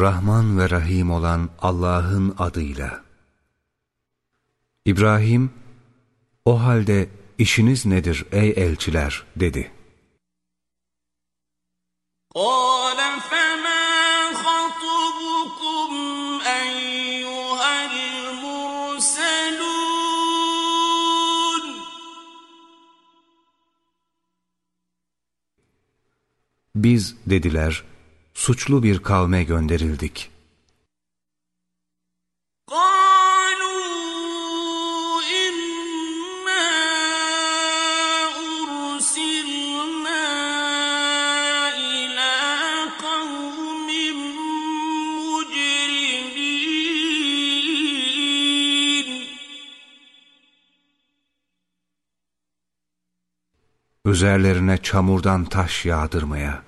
Rahman ve Rahim olan Allah'ın adıyla. İbrahim, o halde işiniz nedir ey elçiler dedi. Biz dediler, suçlu bir kavme gönderildik. üzerlerine çamurdan taş yağdırmaya.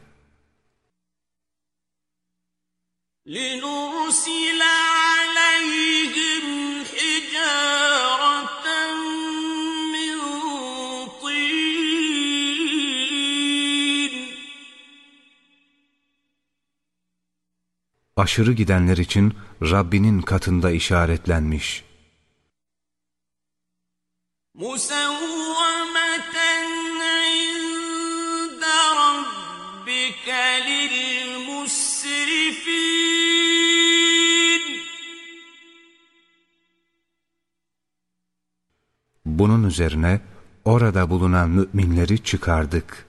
Aşırı gidenler için Rabbinin katında işaretlenmiş. Musavvameten Bunun üzerine orada bulunan müminleri çıkardık.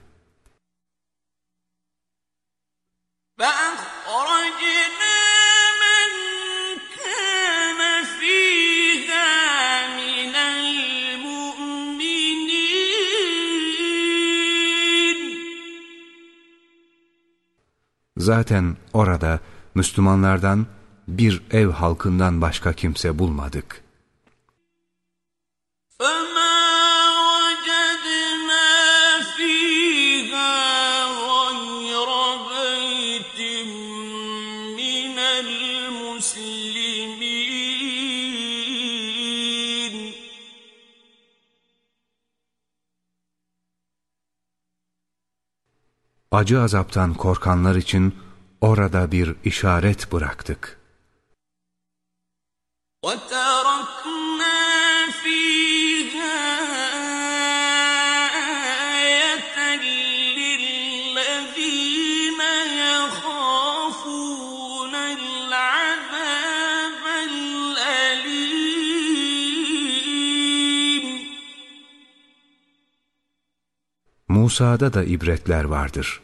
Zaten orada Müslümanlardan bir ev halkından başka kimse bulmadık. Acı azaptan korkanlar için orada bir işaret bıraktık. Musa'da da ibretler vardır.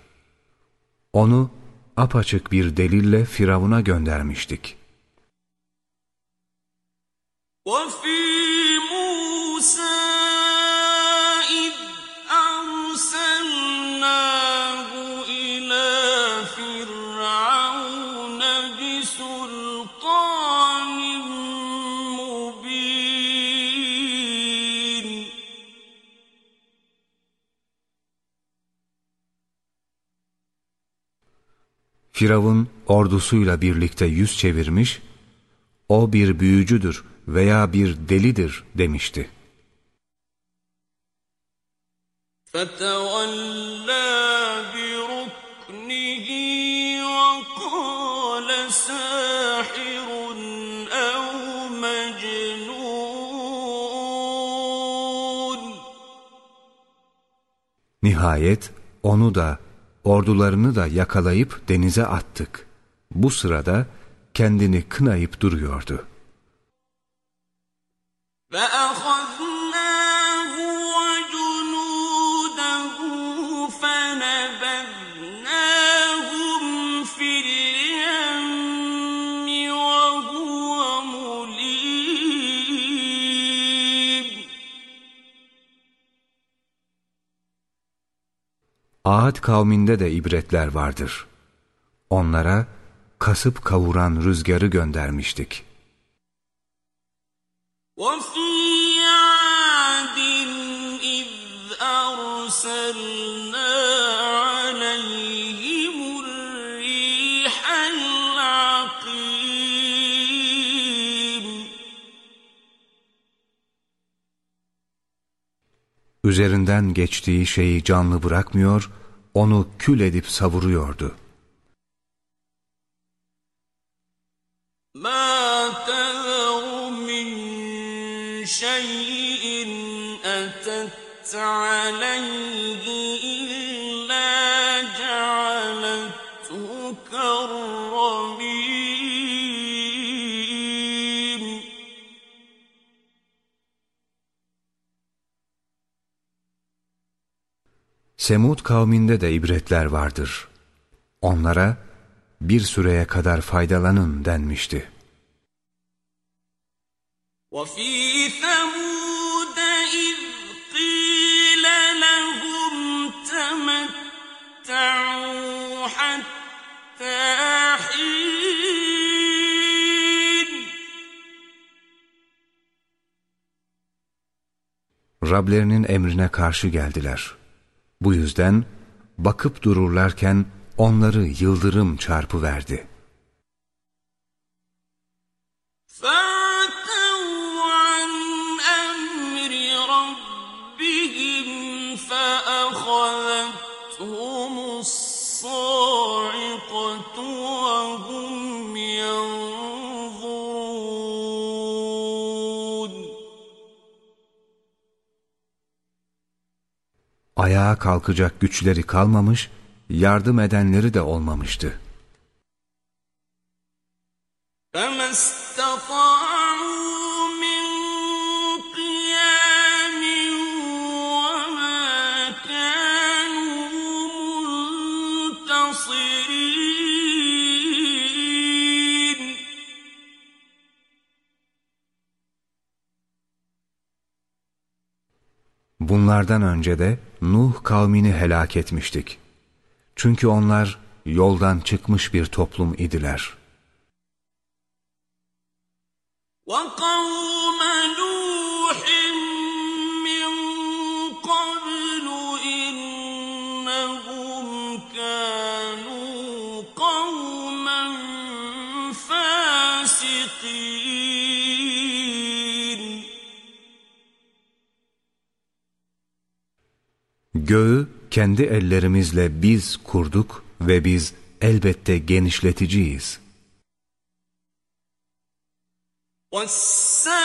Onu apaçık bir delille Firavun'a göndermiştik. وَفِي مُوسَى Firavun ordusuyla birlikte yüz çevirmiş, o bir büyücüdür veya bir delidir demişti. Nihayet onu da ordularını da yakalayıp denize attık. Bu sırada kendini kınayıp duruyordu. Ağat kavminde de ibretler vardır. Onlara kasıp kavuran rüzgarı göndermiştik. وَفِي عَادٍ إِذْ أَرْسَلْنَا üzerinden geçtiği şeyi canlı bırakmıyor, onu kül edip savuruyordu. مَا تَذَرُ Semud kavminde de ibretler vardır. Onlara bir süreye kadar faydalanın denmişti. وفي ثمود إذ قيل لهم تمتعوا حتى حين Rablerinin emrine karşı geldiler. Bu yüzden bakıp dururlarken onları yıldırım çarpıverdi. Ayağa kalkacak güçleri kalmamış, yardım edenleri de olmamıştı. فما Bunlardan önce de Nuh kavmini helak etmiştik. Çünkü onlar yoldan çıkmış bir toplum idiler. وقوم Göğü kendi ellerimizle biz kurduk ve biz elbette genişleticiyiz. والسماء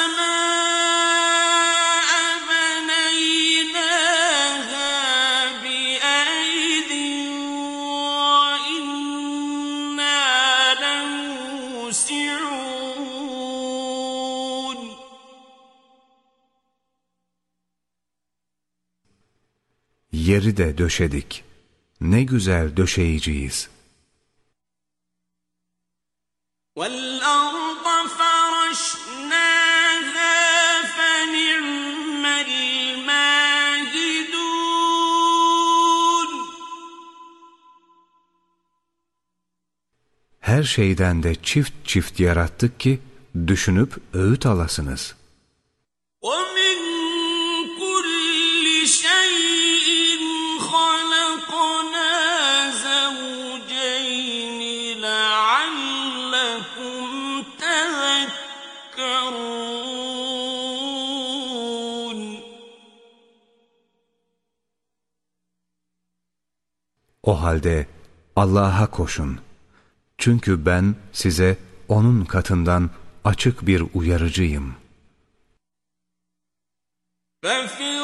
Yeri de döşedik. Ne güzel döşeyiciyiz. والأرض فرشناها فنعم الماهدون Her şeyden de çift çift yarattık ki düşünüp öğüt alasınız. ومن O halde Allah'a koşun. Çünkü ben size O'nun katından açık bir uyarıcıyım. ففروا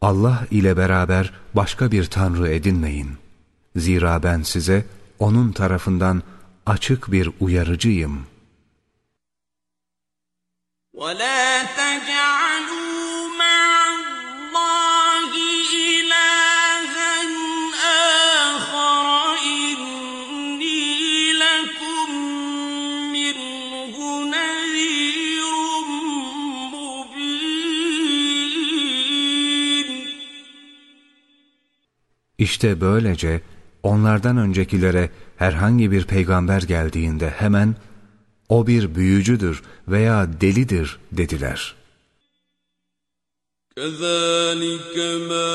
Allah ile beraber başka bir tanrı edinmeyin. Zira ben size O'nun tarafından açık bir uyarıcıyım. ولا تجعلوا İşte böylece onlardan öncekilere herhangi bir peygamber geldiğinde hemen o bir büyücüdür veya delidir dediler. كذلك ما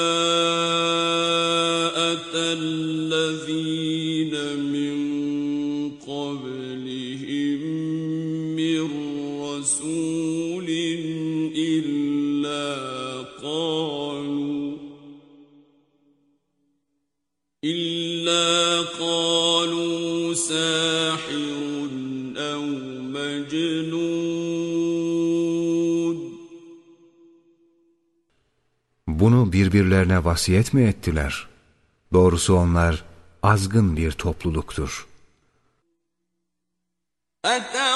أتى الذين من إلا قالوا ساحر أو مجنون Bunu birbirlerine vasiyet mi ettiler? Doğrusu onlar azgın bir topluluktur. أتواصوا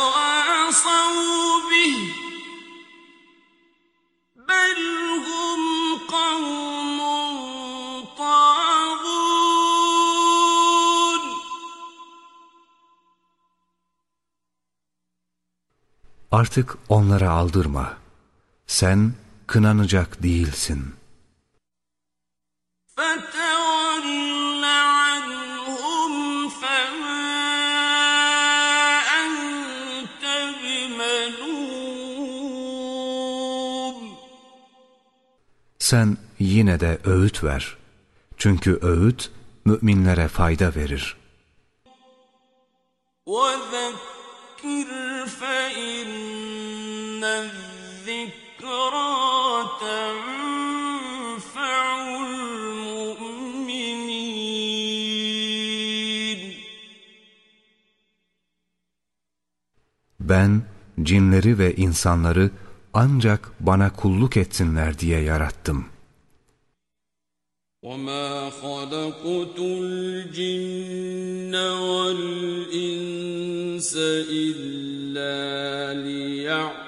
Artık onlara aldırma. Sen kınanacak değilsin. فتول عنهم فما أنت بملوم Sen yine de öğüt ver. Çünkü öğüt müminlere fayda verir. وذكر فإن الذكرى تنفع المؤمنين Ben cinleri ve insanları ancak bana kulluk etsinler diye yarattım. وما خلقت الجن والإنس إلا ليعبدون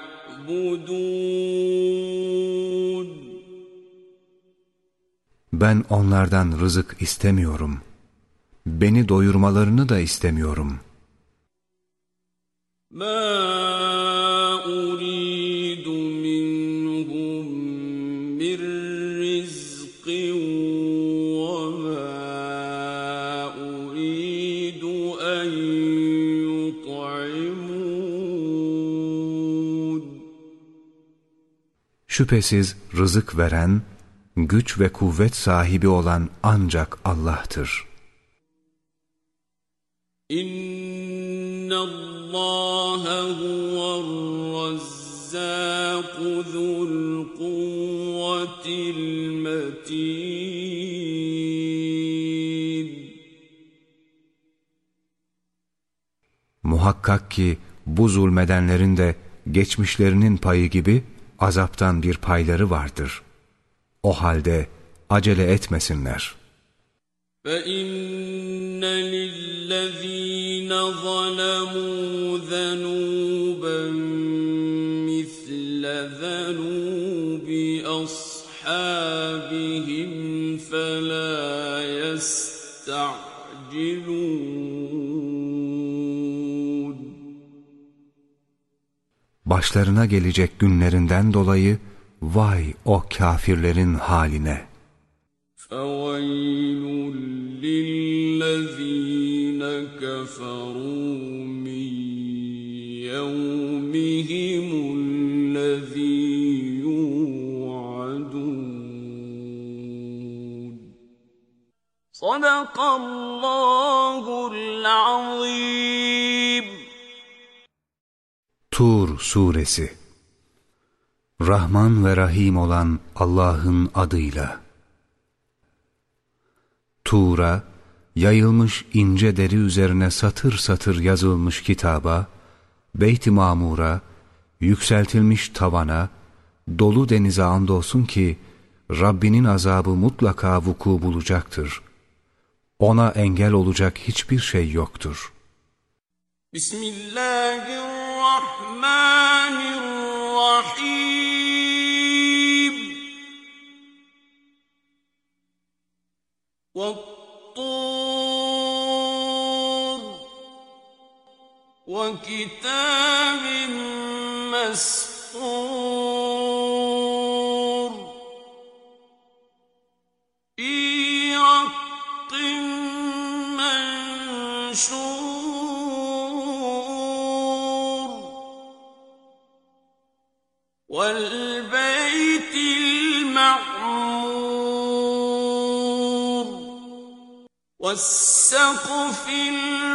Ben onlardan rızık istemiyorum. Beni doyurmalarını da istemiyorum. ما Şüphesiz rızık veren, güç ve kuvvet sahibi olan ancak Allah'tır. İnna Allah huve'r-Razzaq zul kuvvetil metin. Muhakkak ki bu zulmedenlerin de geçmişlerinin payı gibi azaptan bir payları vardır. O halde acele etmesinler. فإن للذين ظلموا ذنوبا Başlarına gelecek günlerinden dolayı vay o kafirlerin haline. فويل للذين كفروا من يومهم الذي يوعدون صدق الله العظيم Tur Suresi Rahman ve Rahim olan Allah'ın adıyla Tur'a, yayılmış ince deri üzerine satır satır yazılmış kitaba, Beyt-i Mamur'a, yükseltilmiş tavana, dolu denize andolsun ki, Rabbinin azabı mutlaka vuku bulacaktır. Ona engel olacak hiçbir şey yoktur. Bismillahirrahmanirrahim الرحمن الرحيم. والطور وكتاب مسطور. والسقف المرفوع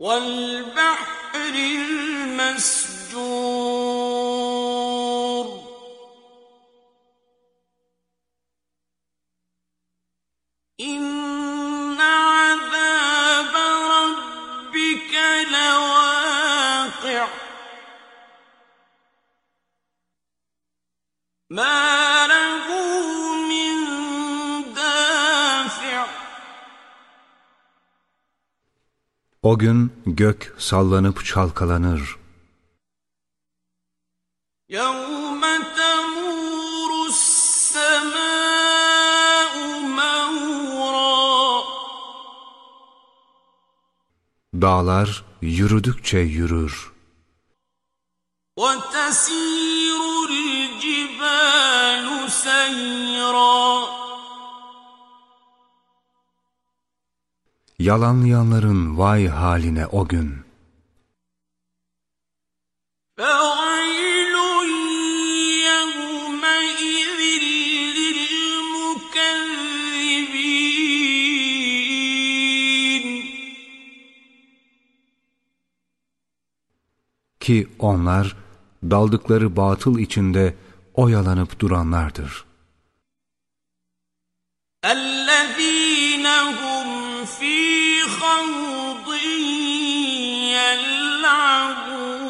والبحر المسجور ما له من دافع O gün gök sallanıp çalkalanır. يوم تمور السماء مورا Dağlar yürüdükçe yürür. وتسير الجبال سيرا Yalanlayanların vay haline o gün. فويل يومئذ للمكذبين Ki onlar daldıkları batıl içinde oyalanıp duranlardır. الذين هم في خوض يلعبون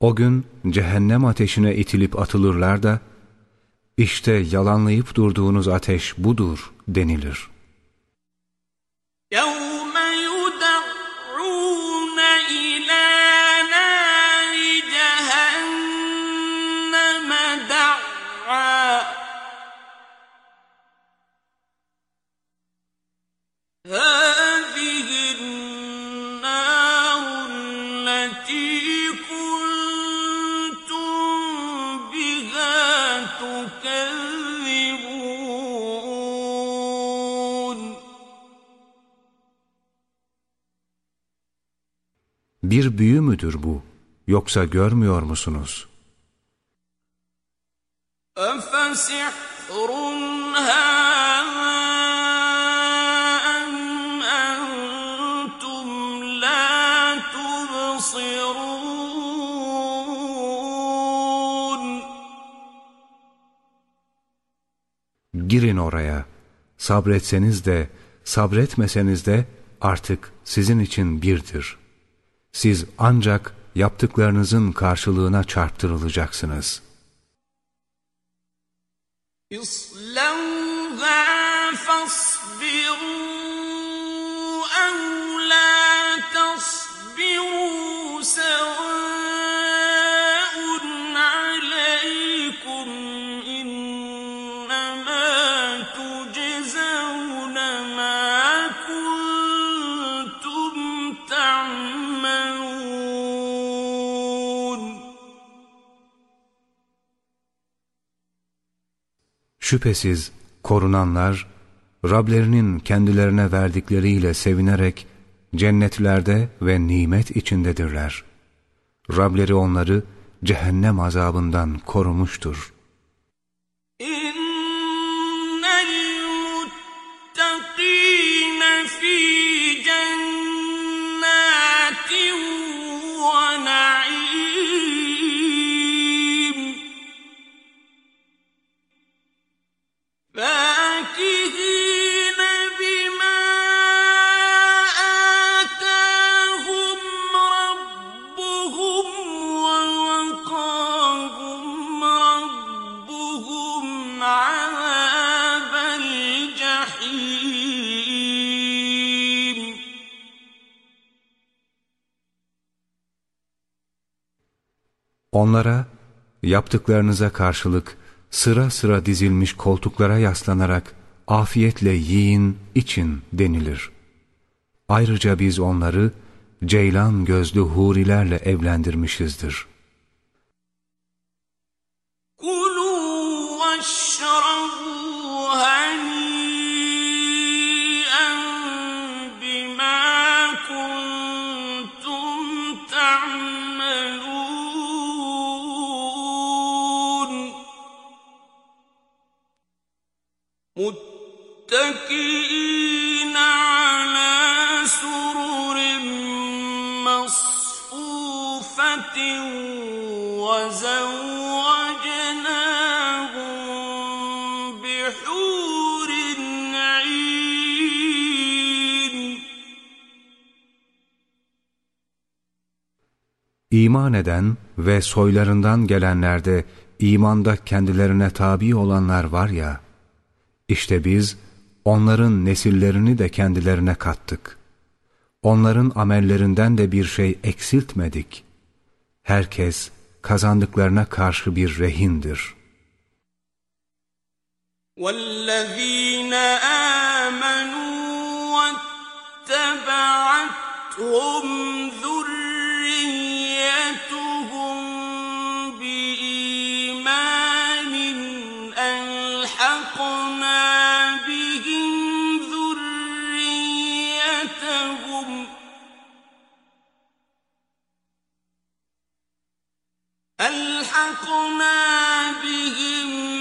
O gün cehennem ateşine itilip atılırlar da, işte yalanlayıp durduğunuz ateş budur denilir. يوم Bir büyü müdür bu, yoksa görmüyor musunuz? أفسحر هذا أم أنتم لا تبصرون Girin oraya, sabretseniz de, sabretmeseniz de artık sizin için birdir. Siz ancak yaptıklarınızın karşılığına çarptırılacaksınız. İslam'da Şüphesiz korunanlar, Rablerinin kendilerine verdikleriyle sevinerek cennetlerde ve nimet içindedirler. Rableri onları cehennem azabından korumuştur. إن Onlara yaptıklarınıza karşılık sıra sıra dizilmiş koltuklara yaslanarak afiyetle yiyin, için denilir. Ayrıca biz onları ceylan gözlü hurilerle evlendirmişizdir. متكئين على سرر مصفوفة وزوجناهم بحور عين İman eden ve soylarından gelenlerde imanda kendilerine tabi olanlar var ya, işte biz onların nesillerini de kendilerine kattık. Onların amellerinden de bir şey eksiltmedik. Herkes kazandıklarına karşı bir rehindir. والذين آمنوا واتبعتهم ألحقنا بهم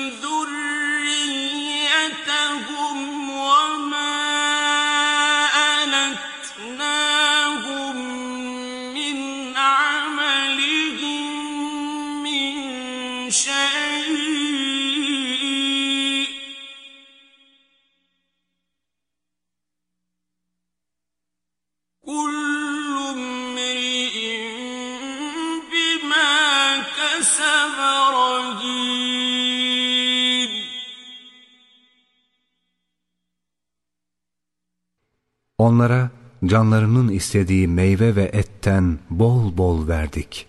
Onlara canlarının istediği meyve ve etten bol bol verdik.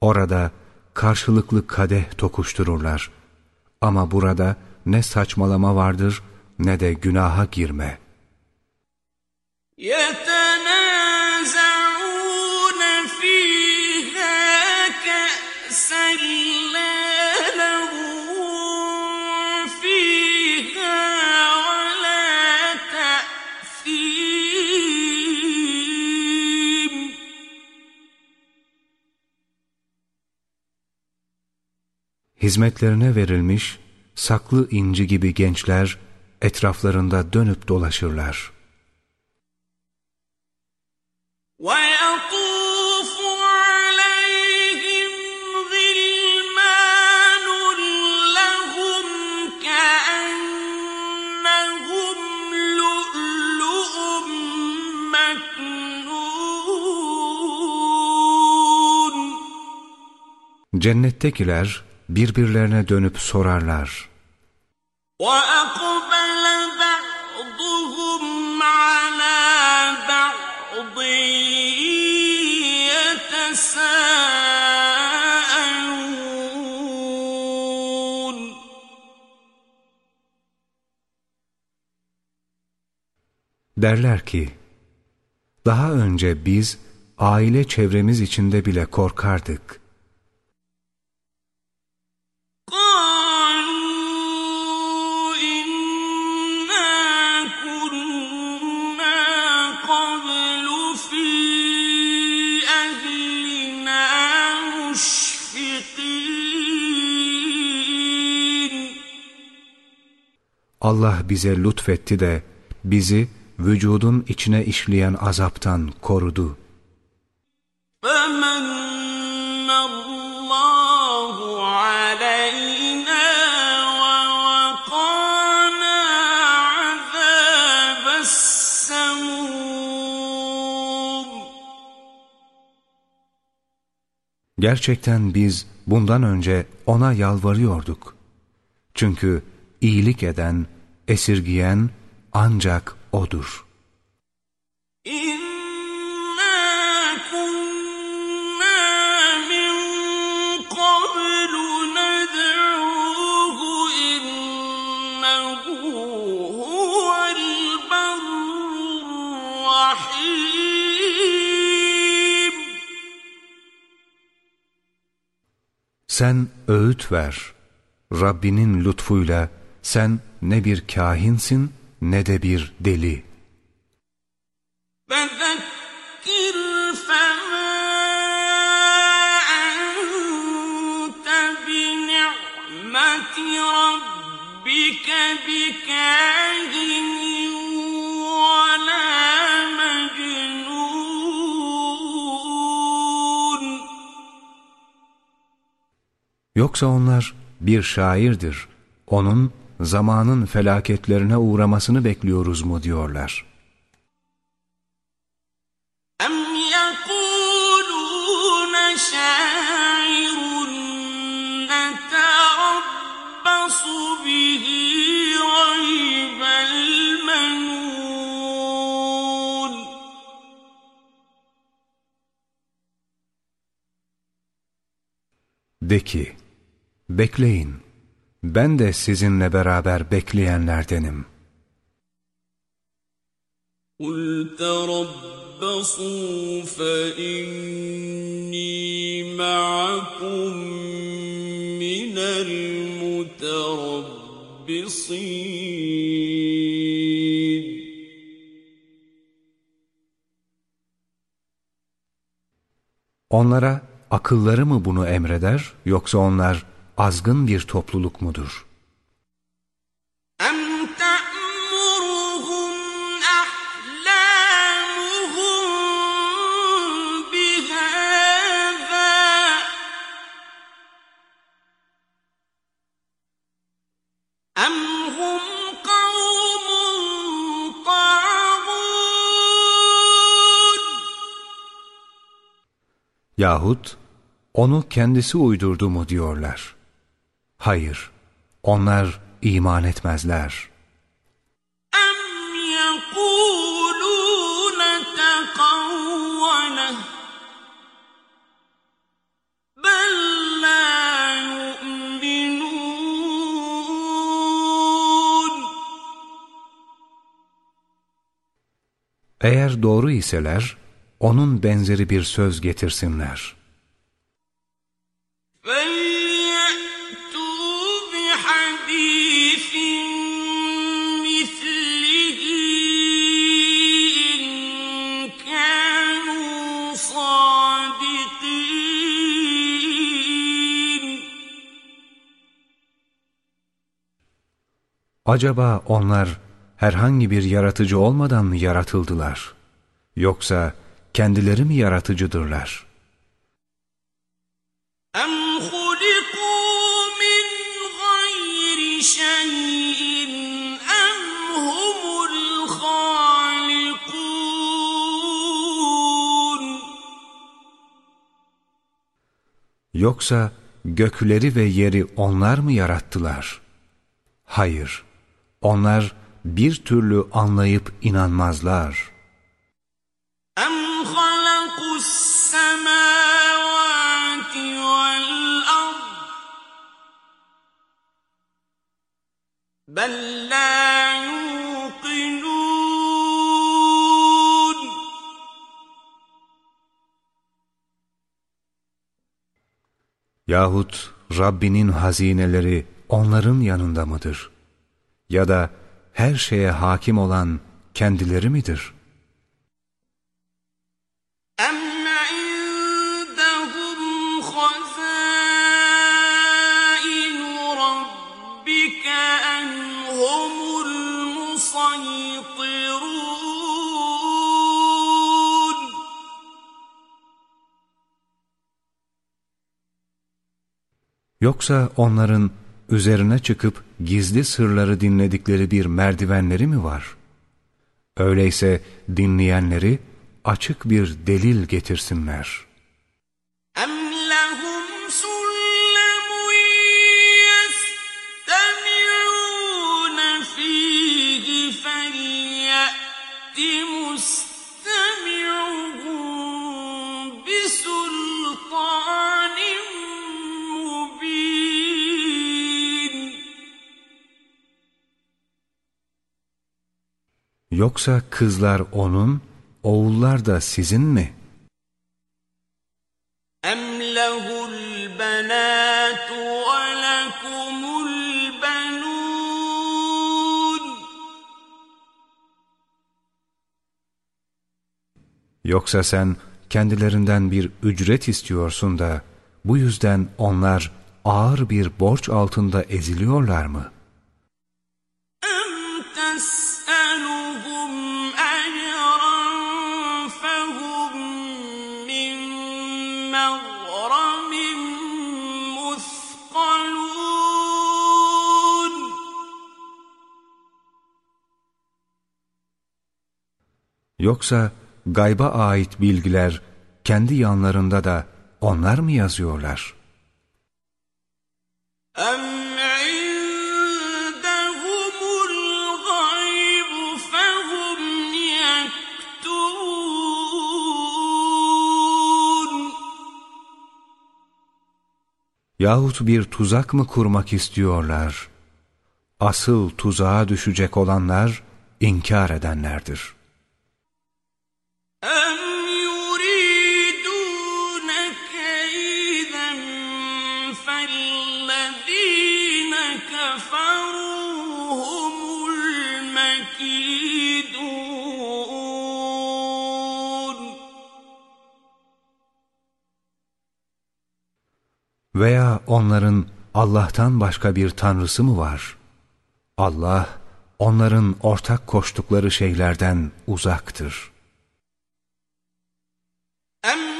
Orada karşılıklı kadeh tokuştururlar. Ama burada ne saçmalama vardır ne de günaha girme. Yeter! Hizmetlerine verilmiş saklı inci gibi gençler etraflarında dönüp dolaşırlar. ويطوف عليهم غلمان لهم كأنهم لؤلؤ مكنون Cennettekiler birbirlerine dönüp sorarlar. وأقبل بعضهم على بعض يتساءلون Derler ki, daha önce biz aile çevremiz içinde bile korkardık. Allah bize lütfetti de bizi vücudun içine işleyen azaptan korudu. Gerçekten biz bundan önce ona yalvarıyorduk. Çünkü iyilik eden, esirgiyen ancak O'dur. Sen öğüt ver, Rabbinin lütfuyla sen ne bir kahinsin ne de bir deli. فذكر فما أنت بنعمة ربك بكاهن ولا مجنون Yoksa onlar bir şairdir. Onun zamanın felaketlerine uğramasını bekliyoruz mu diyorlar. أم يقولون شاعر نتربص به ريب المنون De ki, bekleyin, ben de sizinle beraber bekleyenlerdenim. قل تربصوا فإني معكم من المتربصين Onlara akılları mı bunu emreder yoksa onlar azgın bir topluluk mudur? Yahut onu kendisi uydurdu mu diyorlar.'' Hayır, onlar iman etmezler. أم يقولون تقوله بل لا يؤمنون Eğer doğru iseler, onun benzeri bir söz getirsinler. Acaba onlar herhangi bir yaratıcı olmadan mı yaratıldılar? Yoksa kendileri mi yaratıcıdırlar? أم خلقوا من غير شيء أم هم الخالقون Yoksa gökleri ve yeri onlar mı yarattılar? Hayır, onlar bir türlü anlayıp inanmazlar. أم خلقوا السماوات والأرض بل لا يوقنون Yahut Rabbinin hazineleri onların yanında mıdır? ya da her şeye hakim olan kendileri midir? Yoksa onların üzerine çıkıp gizli sırları dinledikleri bir merdivenleri mi var? Öyleyse dinleyenleri açık bir delil getirsinler. أم Yoksa kızlar onun, oğullar da sizin mi? Em lehul benatu ve lekumul benun. Yoksa sen kendilerinden bir ücret istiyorsun da bu yüzden onlar ağır bir borç altında eziliyorlar mı? Yoksa gayba ait bilgiler kendi yanlarında da onlar mı yazıyorlar? Yahut bir tuzak mı kurmak istiyorlar? Asıl tuzağa düşecek olanlar inkar edenlerdir.'' Veya onların Allah'tan başka bir tanrısı mı var? Allah, onların ortak koştukları şeylerden uzaktır. أَمْ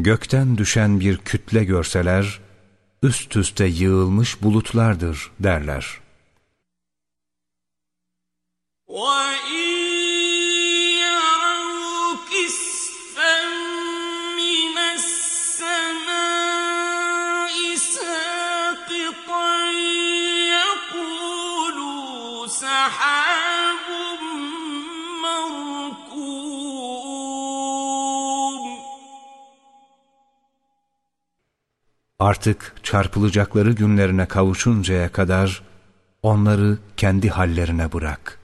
Gökten düşen bir kütle görseler, üst üste yığılmış bulutlardır derler. وَإِن Artık çarpılacakları günlerine kavuşuncaya kadar onları kendi hallerine bırak.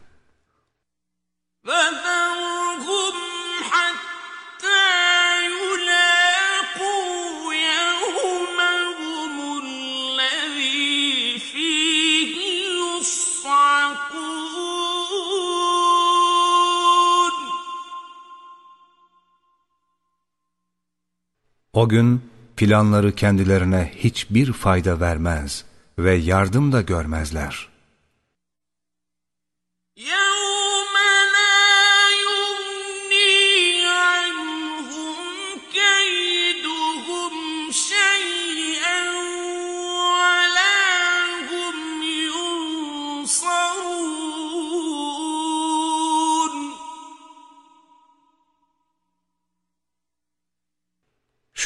O gün planları kendilerine hiçbir fayda vermez ve yardım da görmezler.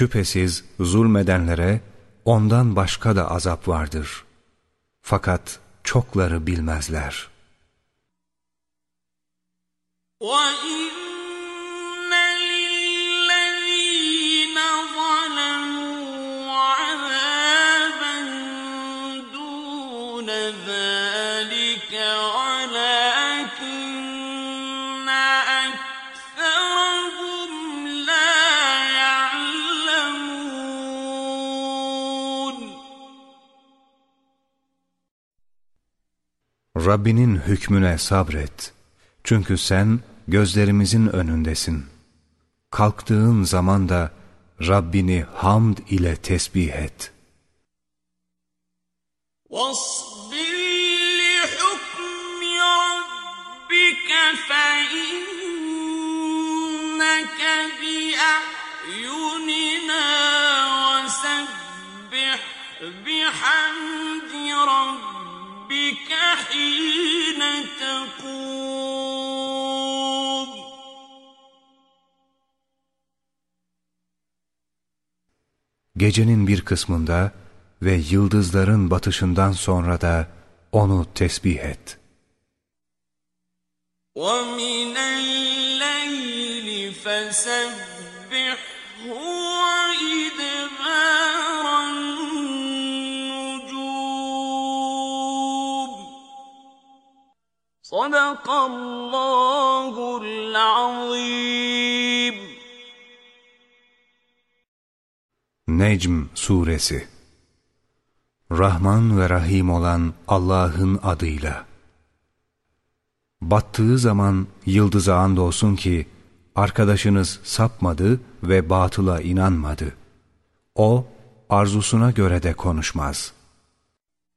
Şüphesiz zulmedenlere ondan başka da azap vardır. Fakat çokları bilmezler. وَإِنَّ Rabbinin hükmüne sabret. Çünkü sen gözlerimizin önündesin. Kalktığın zaman da Rabbini hamd ile tesbih et. وَاصْبِرْ لِحُكْمِ رَبِّكَ فَإِنَّكَ بِأَعْيُنِنَا وَسَبِّحْ بِحَمْدِ رَبِّكَ حِينَ تَقُومُ Gecenin bir kısmında ve yıldızların batışından sonra da onu tesbih et. وَمِنَ اللَّيْلِ فَسَبِّحْهُ صدق الله العظيم Necm Suresi Rahman ve Rahim olan Allah'ın adıyla Battığı zaman yıldıza andolsun ki arkadaşınız sapmadı ve batıla inanmadı. O arzusuna göre de konuşmaz.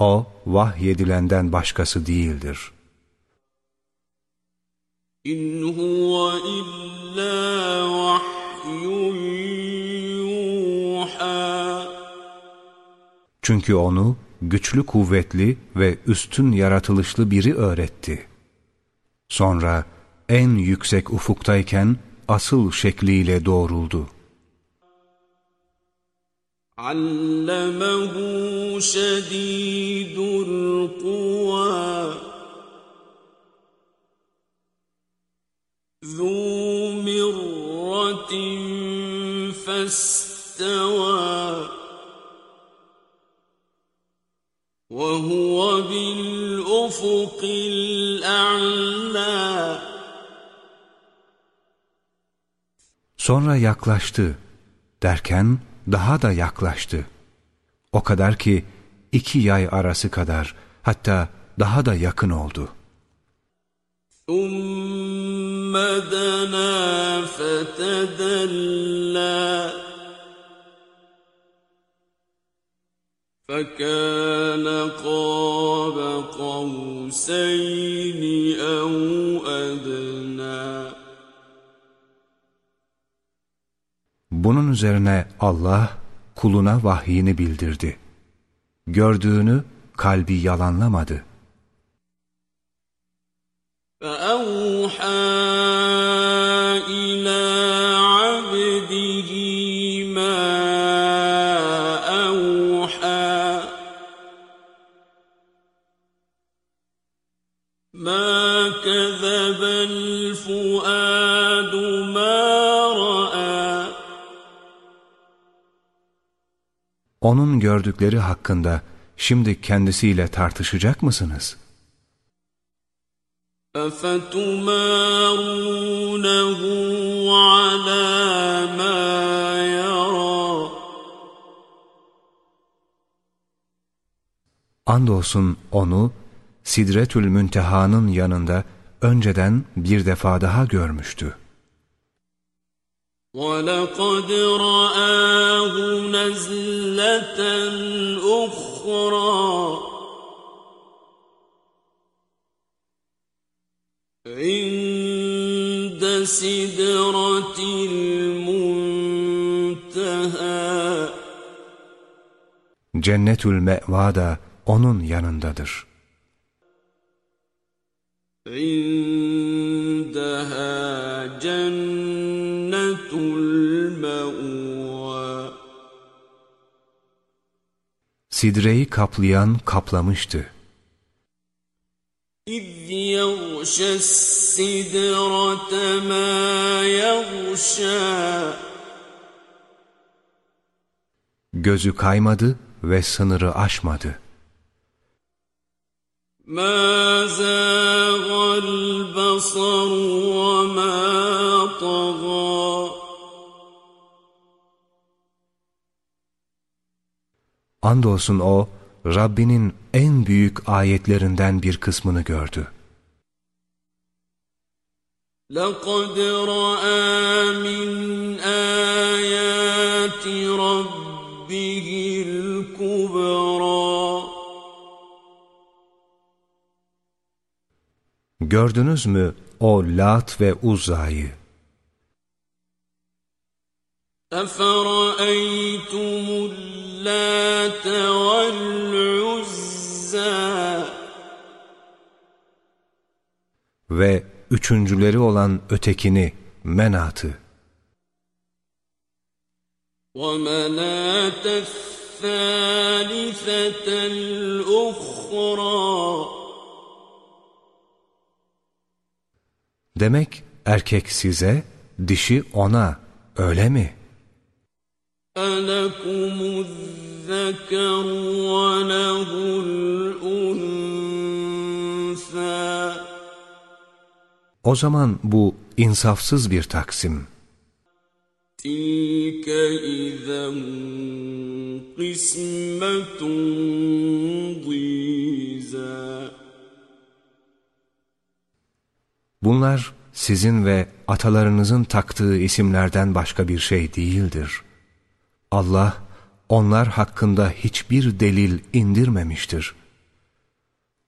O vahyedilenden başkası değildir. İn huve illa vahyun yuha. Çünkü onu güçlü kuvvetli ve üstün yaratılışlı biri öğretti. Sonra en yüksek ufuktayken asıl şekliyle doğruldu. عَلَّمَهُ شَدِيدُ الْقُوَى ذُو مِرَّةٍ فَاسْتَوَى وَهُوَ بِالْأُفُقِ الْأَعْلَى Sonra yaklaştı derken daha da yaklaştı. O kadar ki iki yay arası kadar hatta daha da yakın oldu. ثُمَّ دَنَا فَتَدَلَّى فَكَانَ قَابَ قَوْسَيْنِ أَوْ Bunun üzerine Allah kuluna vahyini bildirdi. Gördüğünü kalbi yalanlamadı. فأوحى Onun gördükleri hakkında şimdi kendisiyle tartışacak mısınız? أفتمارونه على ما يرى Andolsun onu Sidretül Münteha'nın yanında önceden bir defa daha görmüştü. ولقد رآه نزلة أخرى عند سدرة المنتهى Cennetül Me'va da onun yanındadır. عندها جنة المأوى Sidreyi kaplayan kaplamıştı. إذ يغشى السدرة ما يغشى Gözü kaymadı ve sınırı aşmadı. ما زاغ البصر وما طغى Andolsun o, Rabbinin en büyük ayetlerinden bir kısmını gördü. لقد رأى من آيات ربه الكبرى Gördünüz mü o Lat ve Uzza'yı? أفرأيتم اللات والعزى Ve üçüncüleri olan ötekini, Menat'ı. ومناة الثالثة الأخرى Demek erkek size, dişi ona, öyle mi? أَلَكُمُ الذَّكَرُ وَلَهُ الْأُنْثَى O zaman bu insafsız bir taksim. تِلْكَ إِذًا قِسْمَةٌ ضِيزَى Bunlar sizin ve atalarınızın taktığı isimlerden başka bir şey değildir. Allah onlar hakkında hiçbir delil indirmemiştir.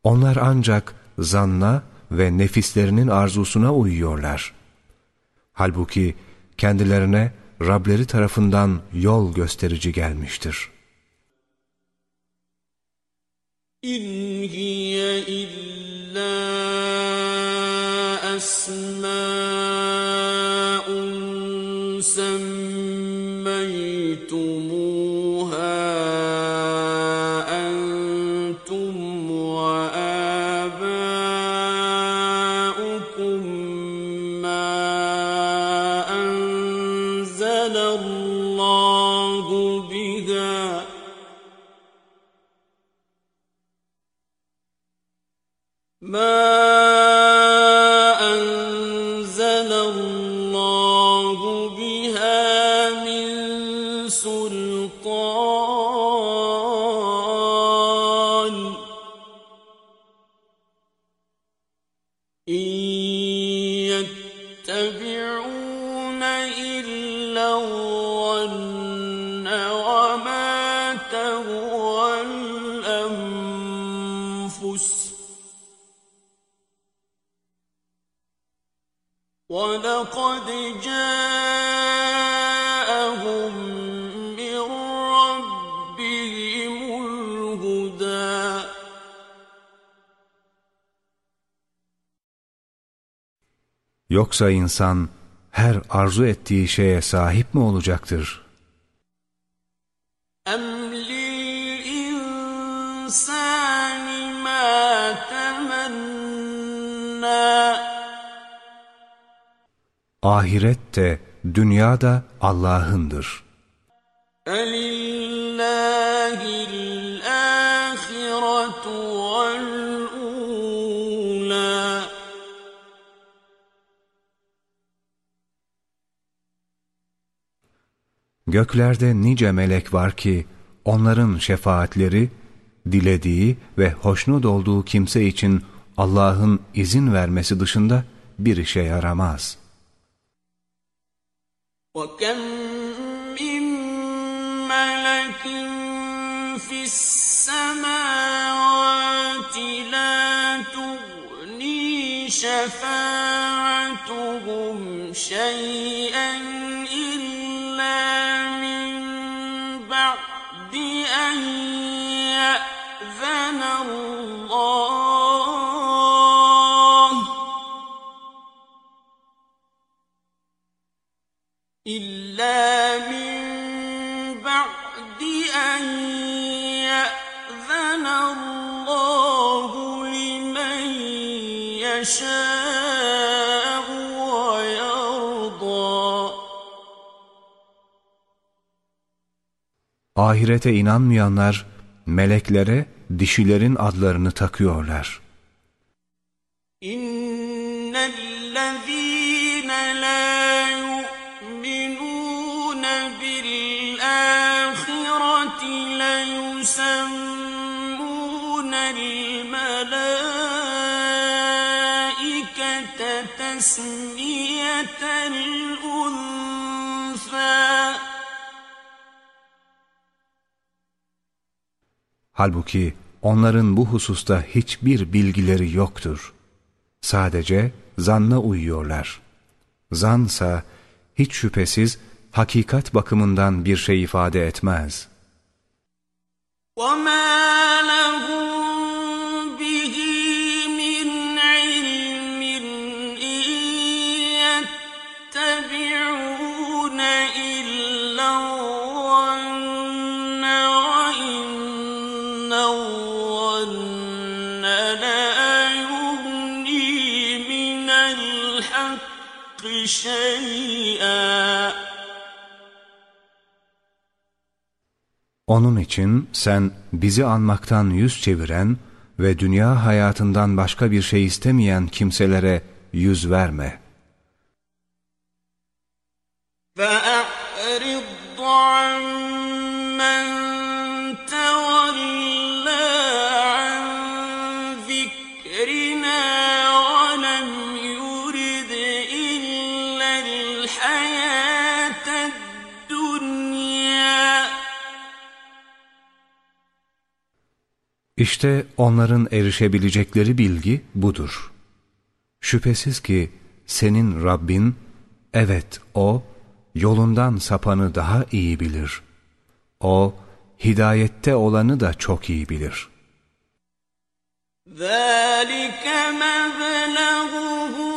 Onlar ancak zanna ve nefislerinin arzusuna uyuyorlar. Halbuki kendilerine Rableri tarafından yol gösterici gelmiştir. İn hiye illa esmâun semmâ Yoksa insan her arzu ettiği şeye sahip mi olacaktır? Ahiret de dünya da Allah'ındır. Göklerde nice melek var ki, onların şefaatleri, dilediği ve hoşnut olduğu kimse için Allah'ın izin vermesi dışında bir işe yaramaz. وَكَم مِّن مَّلَكٍ فِي السَّمَاوَاتِ لَا تُغْنِي شَفَاعَتُهُمْ شَيْئًا أَن يَأْذَنَ اللَّهُ ahirete inanmayanlar meleklere dişilerin adlarını takıyorlar. İnnellezîne lâ yu'minûne bil âhireti le yusemmûnel melâikete tesmiyetel unzâ Halbuki onların bu hususta hiçbir bilgileri yoktur. Sadece zanna uyuyorlar. Zansa hiç şüphesiz hakikat bakımından bir şey ifade etmez. وَمَا Onun için sen bizi anmaktan yüz çeviren ve dünya hayatından başka bir şey istemeyen kimselere yüz verme. فَأَعْرِضْ عَمَّنْ İşte onların erişebilecekleri bilgi budur. Şüphesiz ki senin Rabbin, evet O, yolundan sapanı daha iyi bilir. O, hidayette olanı da çok iyi bilir. ذَٰلِكَ مَبْلَغُهُمْ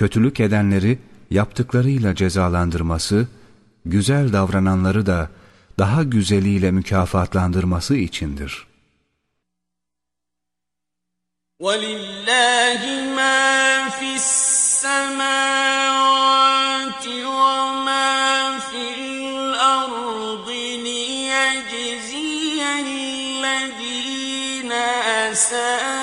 kötülük edenleri yaptıklarıyla cezalandırması, güzel davrananları da daha güzeliyle mükafatlandırması içindir. وَلِلَّهِ مَا فِي السَّمَاوَاتِ وَمَا فِي الْأَرْضِ لِيَجْزِيَ الَّذِينَ أَسَاءُوا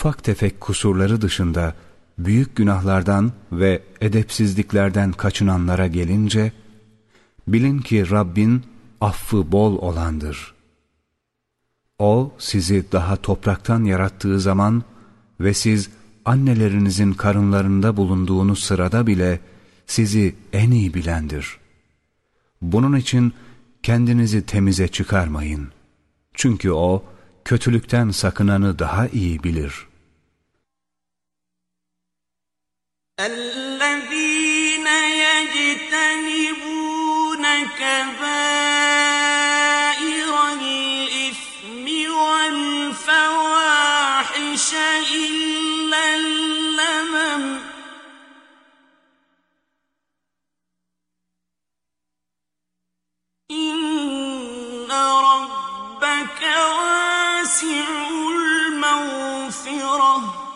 ufak tefek kusurları dışında büyük günahlardan ve edepsizliklerden kaçınanlara gelince, bilin ki Rabbin affı bol olandır. O sizi daha topraktan yarattığı zaman ve siz annelerinizin karınlarında bulunduğunuz sırada bile sizi en iyi bilendir. Bunun için kendinizi temize çıkarmayın. Çünkü O, kötülükten sakınanı daha iyi bilir. اَلَّذ۪ينَ يَجْتَنِبُونَ كَبَائِرَ الْإِثْمِ وَالْفَوَاحِشَ إِلَّا اللَّمَمَ. إِنَّ رَبَّكَ واسع المغفرة.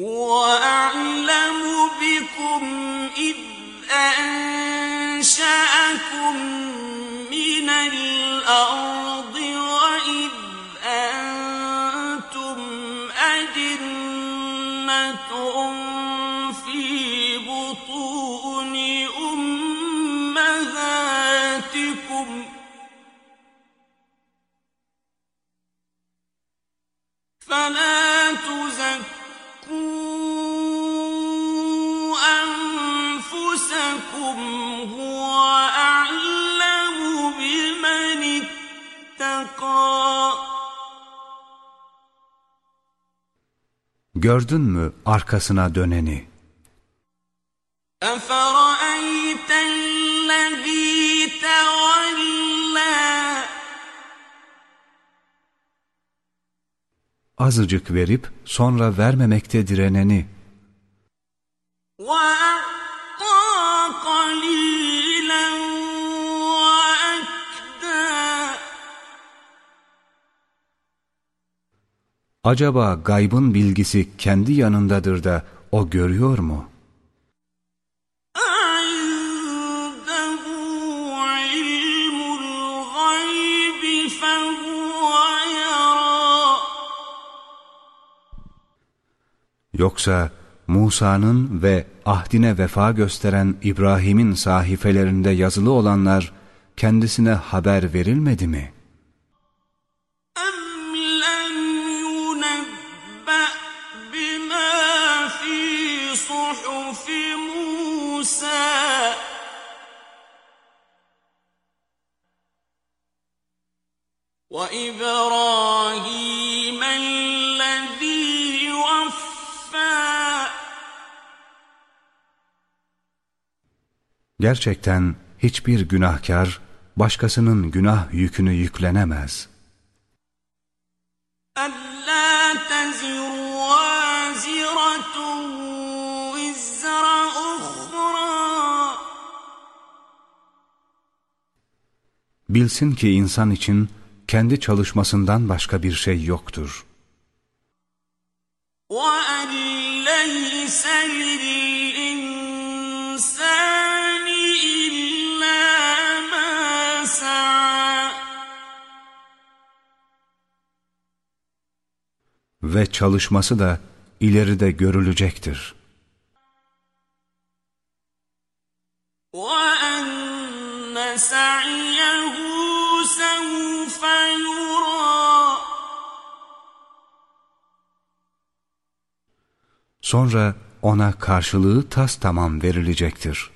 هو أعلم بكم إذ وإذ أنتم أجنة Gördün mü arkasına döneni? أفرأيت الذي تولى Azıcık verip sonra vermemekte direneni, وأعطى Acaba gaybın bilgisi kendi yanındadır da o görüyor mu? Yoksa Musa'nın ve ahdine vefa gösteren İbrahim'in sahifelerinde yazılı olanlar kendisine haber verilmedi mi?'' وإبراهيم الذي وفى Gerçekten hiçbir günahkar başkasının günah yükünü yüklenemez. ألا تزر وازرة وزر أخرى Bilsin ki insan için kendi çalışmasından başka bir şey yoktur. وأن ليس للإنسان إلا ما سعى Ve çalışması da ileride görülecektir. وأن سعيه سوف يرى Sonra ona karşılığı tas tamam verilecektir.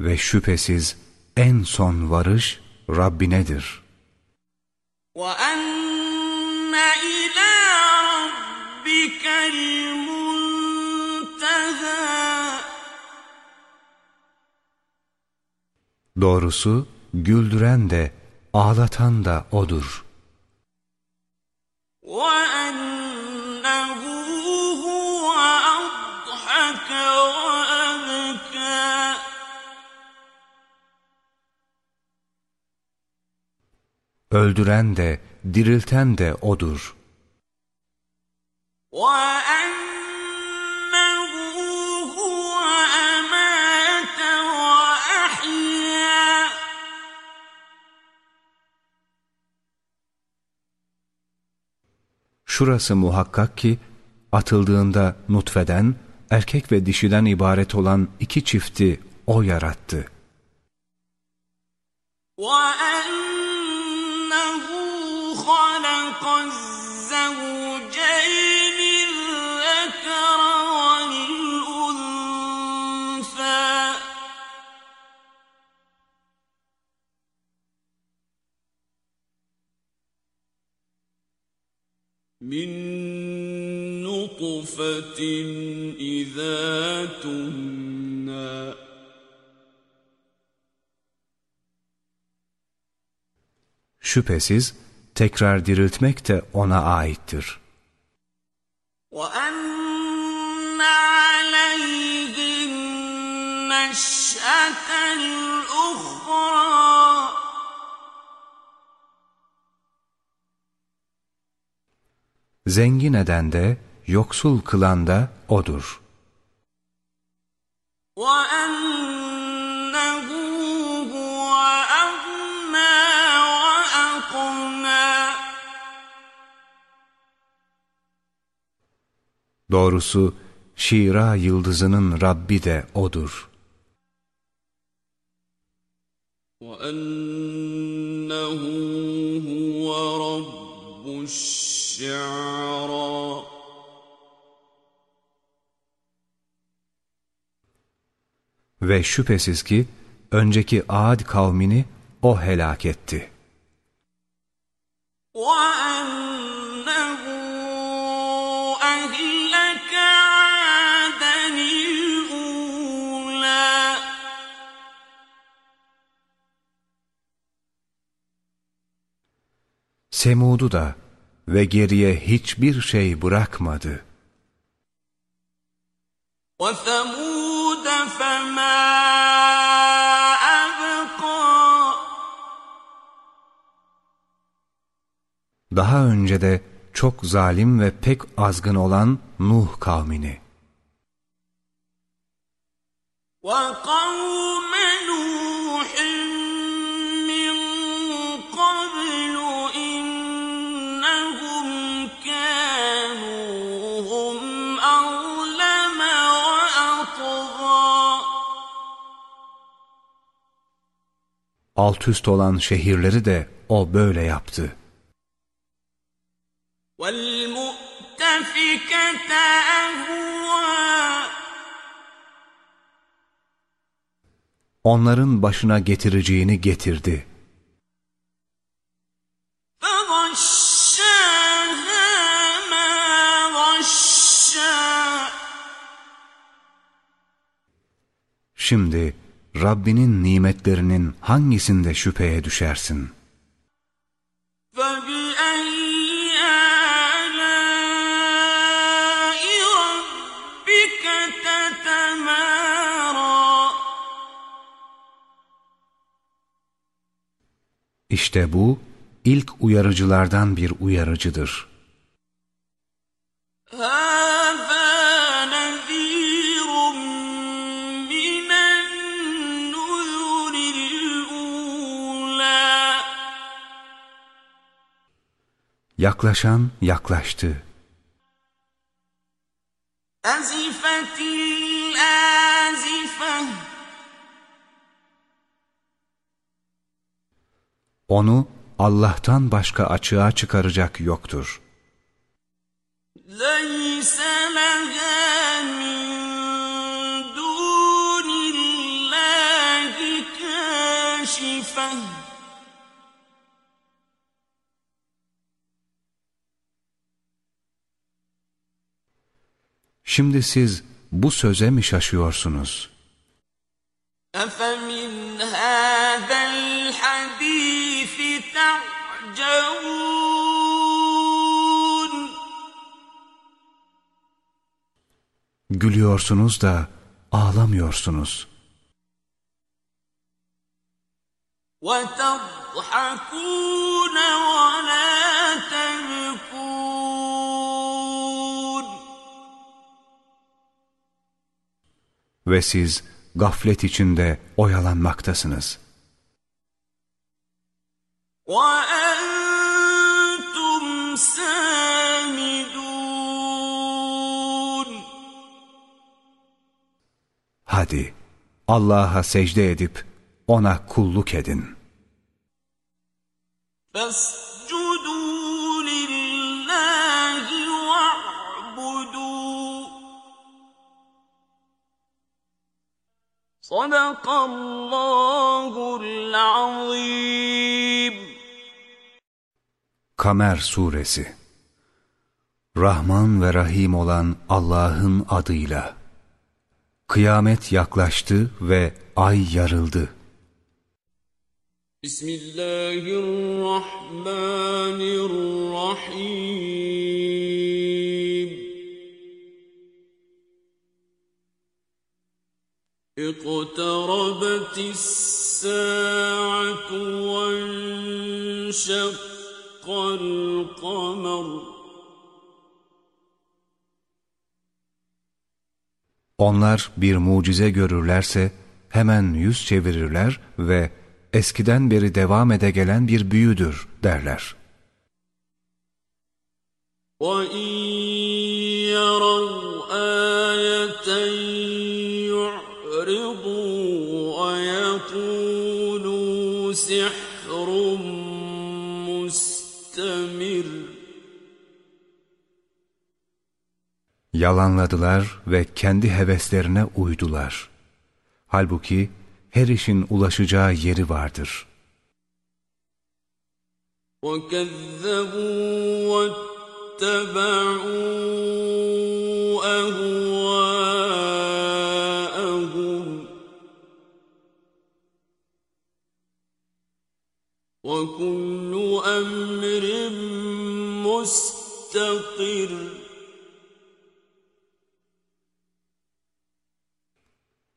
Ve şüphesiz en son varış Rabbinedir.'' وأن إلى ربك المنتهى Doğrusu güldüren de ağlatan da O'dur. وأنه Öldüren de dirilten de O'dur. وأنه هو أمات وأحيا Şurası muhakkak ki atıldığında nutfeden, erkek ve dişiden ibaret olan iki çifti O yarattı. خلق الزوجين الذكر والأنثى. من نطفة إذا تمنى. Şüphesiz tekrar diriltmek de O'na aittir. وأن عليه النشأة الأخرى Zengin eden de, yoksul kılan da O'dur. وأنه Doğrusu Şira yıldızının Rabbi de O'dur. وأنه هو رب الشعرى Ve şüphesiz ki önceki Ad kavmini o helak etti. وأنه Semud'u da ve geriye hiçbir şey bırakmadı. وثمود فما أبقى Daha önce de çok zalim ve pek azgın olan Nuh kavmini. وقوم alt üst olan şehirleri de o böyle yaptı. Onların başına getireceğini getirdi. Şimdi Rabbinin nimetlerinin hangisinde şüpheye düşersin? İşte bu ilk uyarıcılardan bir uyarıcıdır. Ha! Yaklaşan yaklaştı. Onu Allah'tan başka açığa çıkaracak yoktur. Leyse Şimdi siz bu söze mi şaşıyorsunuz? أفمن هذا الحديث تعجبون Gülüyorsunuz da ağlamıyorsunuz. وتضحكون ولا Ve siz gaflet içinde oyalanmaktasınız. وأنتم سامدون Hadi Allah'a secde edip ona kulluk edin. فاسجدوا Kamer Suresi. Rahman ve Rahim olan Allah'ın adıyla. Kıyamet yaklaştı ve ay yarıldı. Bismillahirrahmanirrahim. اقتربت الساعة وانشق القمر Onlar bir mucize görürlerse hemen yüz çevirirler ve eskiden beri devam ede gelen bir büyüdür derler. وَإِن يَرَوْا Yalanladılar ve kendi heveslerine uydular. Halbuki her işin ulaşacağı yeri vardır. وَكَذَّبُوا وَاتَّبَعُوا أَهْوَاءَهُمْ وَكُلُّ أَمْرٍ مُسْتَقِرٌّ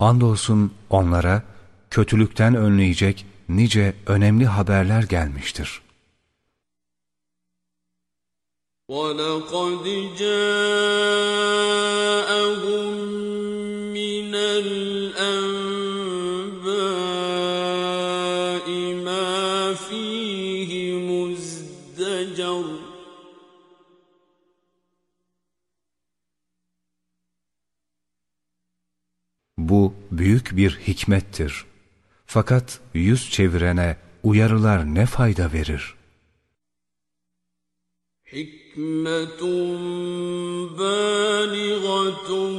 Andolsun onlara kötülükten önleyecek nice önemli haberler gelmiştir. وَلَقَدْ جَاءَهُم bu büyük bir hikmettir. Fakat yüz çevirene uyarılar ne fayda verir? Hikmetun bâligatun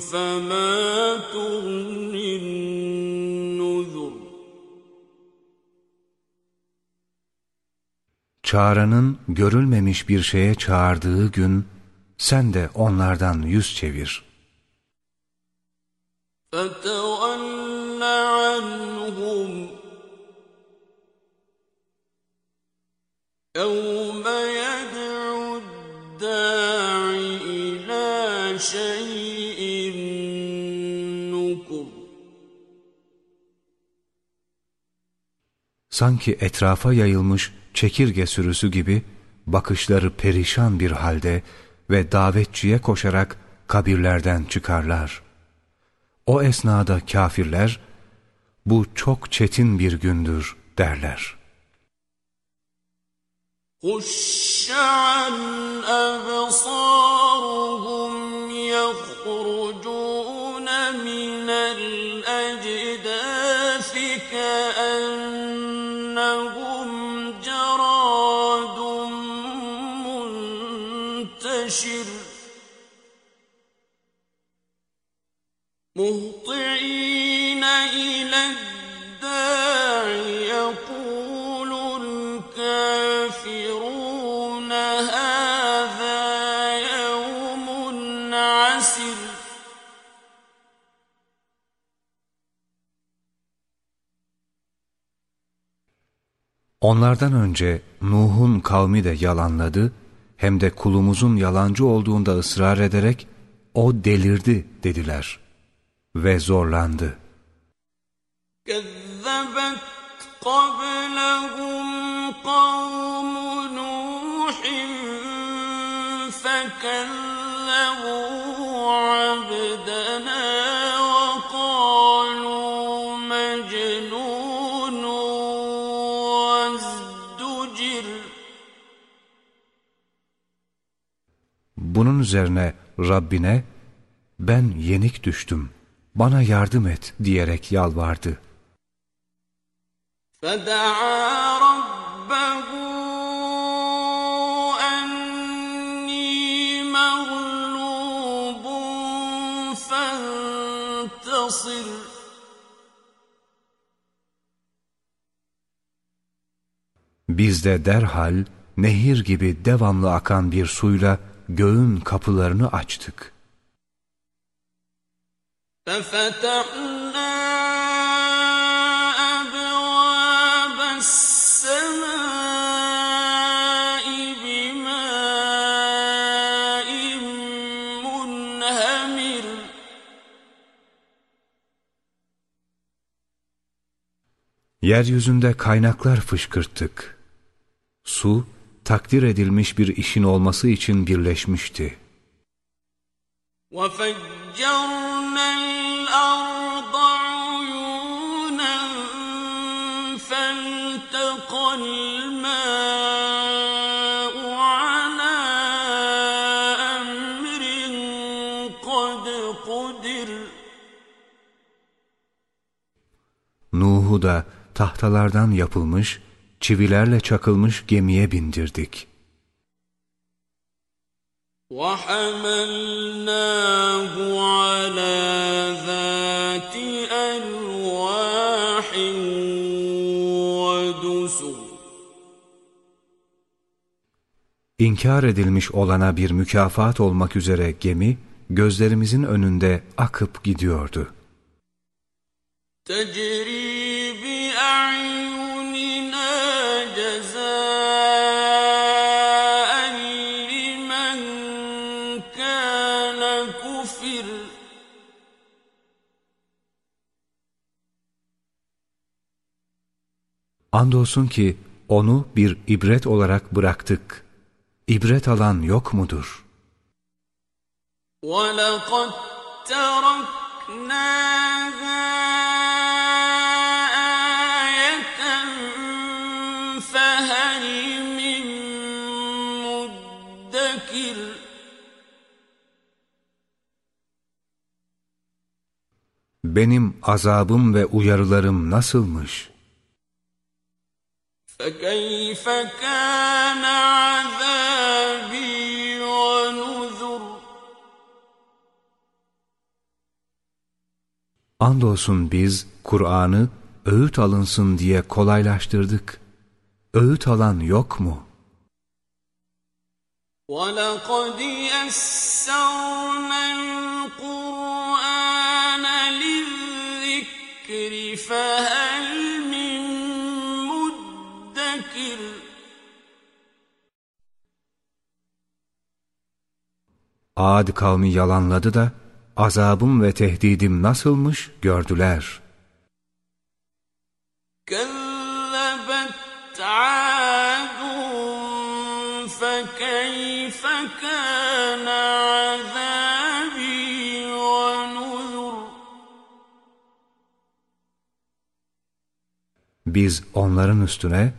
femâ Çağıranın görülmemiş bir şeye çağırdığı gün sen de onlardan yüz çevir.'' فَتَوَلَّ عَنْهُمْ يَوْمَ يَدْعُ الدَّاعِ إِلَى شَيْءٍ نُكُرٍ Sanki etrafa yayılmış çekirge sürüsü gibi bakışları perişan bir halde ve davetçiye koşarak kabirlerden çıkarlar. O esnada kafirler, bu çok çetin bir gündür derler. خُشَّ عَنْ أَبْصَارُهُمْ مُهْطِعِينَ إِلَى الدَّاعِ يَقُولُ الْكَافِرُونَ هَٰذَا يَوْمٌ عَسِرٌ Onlardan önce Nuh'un kavmi de yalanladı, hem de kulumuzun yalancı olduğunda ısrar ederek, o delirdi dediler ve zorlandı. كَذَّبَتْ قَبْلَهُمْ قَوْمُ نُوحٍ فَكَذَّبُوا عَبْدَنَا وَقَالُوا مَجْنُونٌ وَازْدُجِرَ Bunun üzerine Rabbine, ben yenik düştüm, bana yardım et diyerek yalvardı. فَدَعَا رَبَّهُ أَنِّي مَغْلُوبٌ فَانتَصِرْ Biz de derhal nehir gibi devamlı akan bir suyla göğün kapılarını açtık. فَفَتَحْنَا أَبْوَابَ السَّمَاءِ بِمَاءٍ مُّنْهَمِرٍ Yeryüzünde kaynaklar fışkırttık. Su, takdir edilmiş bir işin olması için birleşmişti. وَفَجَّرْنَا Nuh'u da tahtalardan yapılmış, çivilerle çakılmış gemiye bindirdik. وحملناه على ذات ألواح İnkar edilmiş olana bir mükafat olmak üzere gemi, gözlerimizin önünde akıp gidiyordu. Tecrî Andolsun ki onu bir ibret olarak bıraktık. İbret alan yok mudur? وَلَقَدْ تَرَكْنَاهَا آيَةً فَهَلْ مِن مُّدَّكِرٍ Benim azabım ve uyarılarım nasılmış? فَكَيْفَ كَانَ عَذَابِي وَنُذُرِ Andolsun biz Kur'an'ı öğüt alınsın diye kolaylaştırdık. Öğüt alan yok mu? وَلَقَدْ يَسَّرْنَا الْقُرْآنَ لِلذِّكْرِ فَهَلْ Ad kavmi yalanladı da azabım ve tehdidim nasılmış gördüler. Biz onların üstüne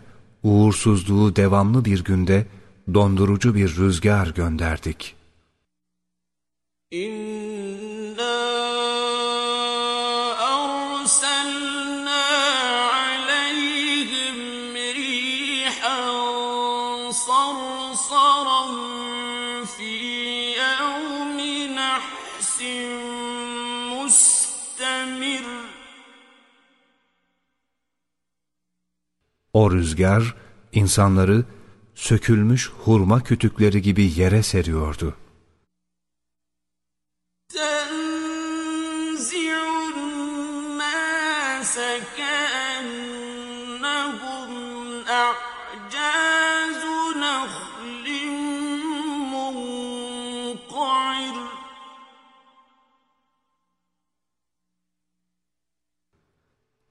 uğursuzluğu devamlı bir günde dondurucu bir rüzgar gönderdik.'' O rüzgar insanları sökülmüş hurma kütükleri gibi yere seriyordu.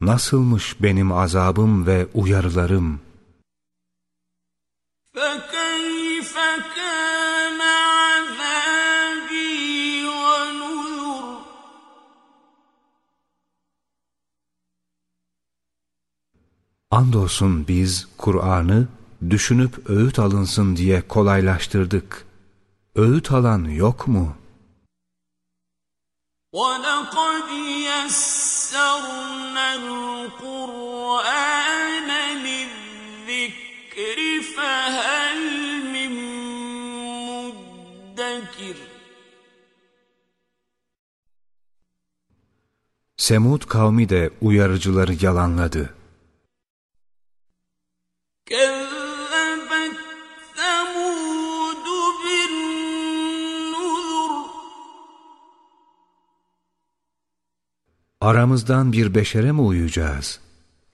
Nasılmış benim azabım ve uyarılarım? فَكَيْفَ كَانَ عَذَابِي وَنُذُرِ Andolsun biz Kur'an'ı düşünüp öğüt alınsın diye kolaylaştırdık. Öğüt alan yok mu? وَلَقَدْ يَسَّرْنَا الْقُرْآنَ لِلذِّكْرِ فَهَلْ مِن مُّدَّكِرٍ Semud kavmi de uyarıcıları yalanladı. Aramızdan bir beşere mi uyacağız?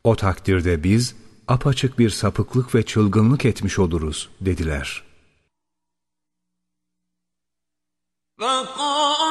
O takdirde biz apaçık bir sapıklık ve çılgınlık etmiş oluruz dediler. فَقَالُوا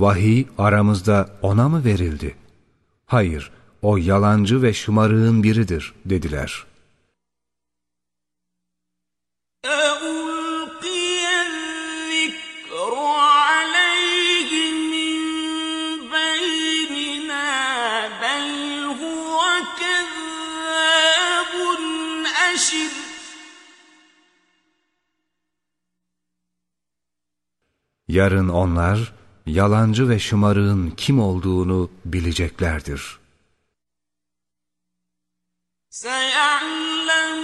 vahiy aramızda ona mı verildi? Hayır, o yalancı ve şımarığın biridir dediler. Yarın onlar, yalancı ve şımarığın kim olduğunu bileceklerdir. سيعلمون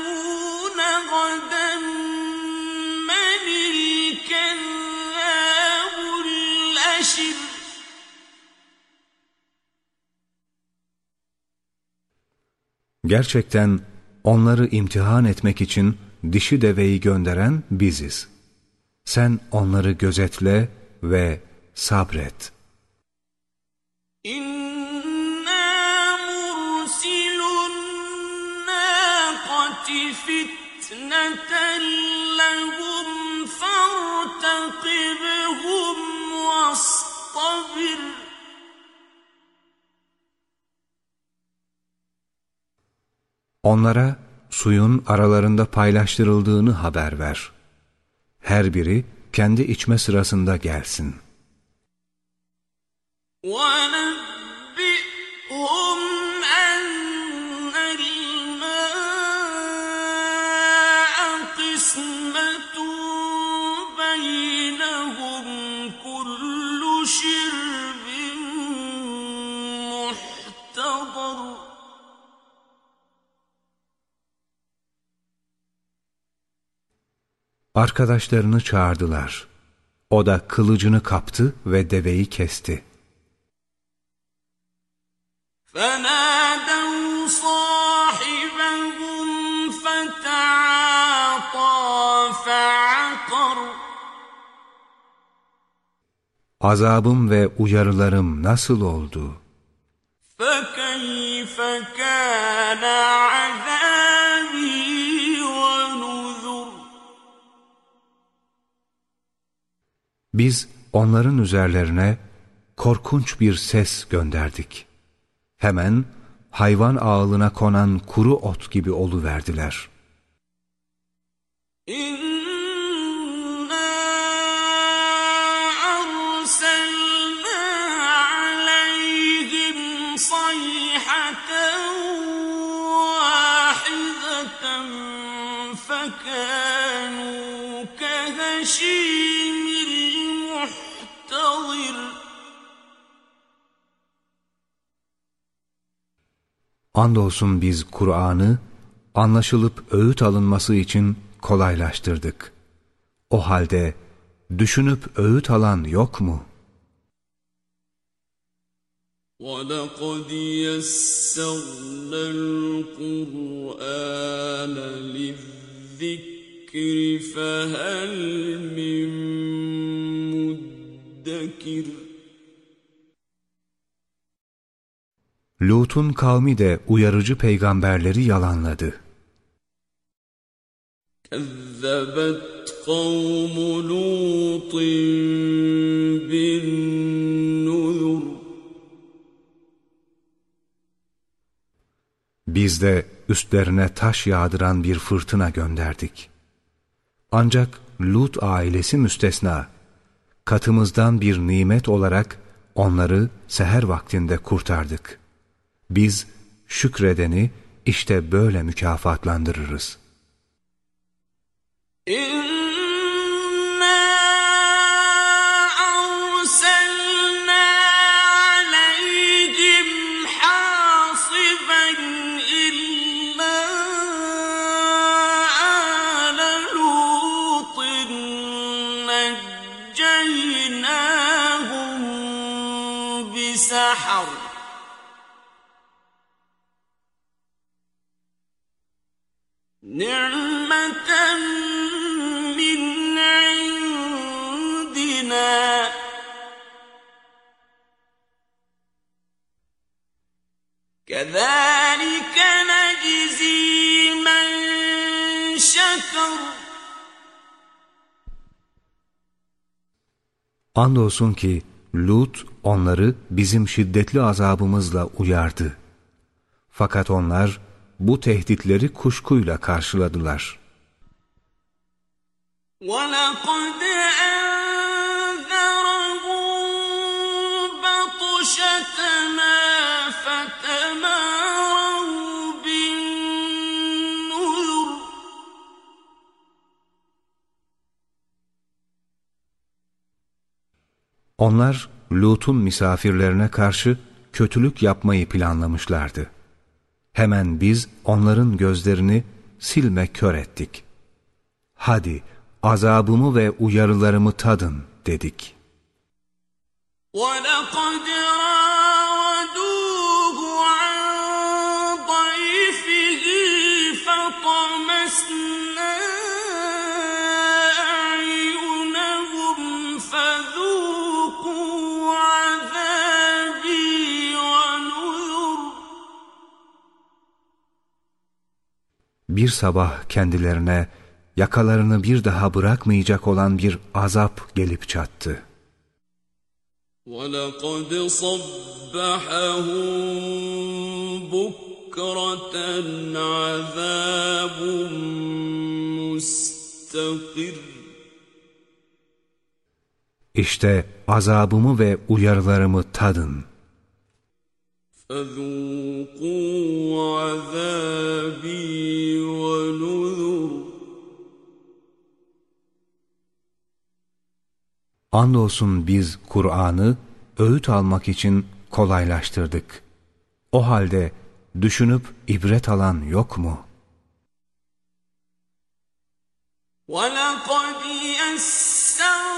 غدا من الكذاب الأشر Gerçekten onları imtihan etmek için dişi deveyi gönderen biziz. Sen onları gözetle ve sabret. İnna mursilun nâkati fitneten lehum fartakibhum vastabir. Onlara suyun aralarında paylaştırıldığını haber ver. Her biri kendi içme sırasında gelsin.'' Arkadaşlarını çağırdılar. O da kılıcını kaptı ve deveyi kesti. صاحبهم فتعاطى فعقر Azabım ve uyarılarım nasıl oldu? فكيف كان عذابي ونذر Biz onların üzerlerine korkunç bir ses gönderdik. Hemen hayvan ağılına konan kuru ot gibi oluverdiler. İn Andolsun biz Kur'an'ı anlaşılıp öğüt alınması için kolaylaştırdık. O halde düşünüp öğüt alan yok mu? ولقد يسرنا القرآن للذكر فهل من مدكر Lut'un kavmi de uyarıcı peygamberleri yalanladı. كذبت قوم لوط بالنذر Biz de üstlerine taş yağdıran bir fırtına gönderdik. Ancak Lut ailesi müstesna. Katımızdan bir nimet olarak onları seher vaktinde kurtardık. Biz şükredeni işte böyle mükafatlandırırız. İn كذلك نجزي من شكر Andolsun ki Lut onları bizim şiddetli azabımızla uyardı. Fakat onlar bu tehditleri kuşkuyla karşıladılar. ولقد أنذرهم بطشتنا فتماروا بالنذر Onlar Lut'un misafirlerine karşı kötülük yapmayı planlamışlardı. Hemen biz onların gözlerini silme kör ettik. Hadi azabımı ve uyarılarımı tadın dedik. وَلَقَدْ Bir sabah kendilerine yakalarını bir daha bırakmayacak olan bir azap gelip çattı. وَلَقَدْ صَبَّحَهُم بُكْرَةً عَذَابٌ مُسْتَقِرٌّ İşte azabımı ve uyarılarımı tadın. فَذُوقُوا عَذَابِي وَنُذُرِ Andolsun biz Kur'an'ı öğüt almak için kolaylaştırdık. O halde düşünüp ibret alan yok mu? وَلَقَدْ يَسَّرْنَا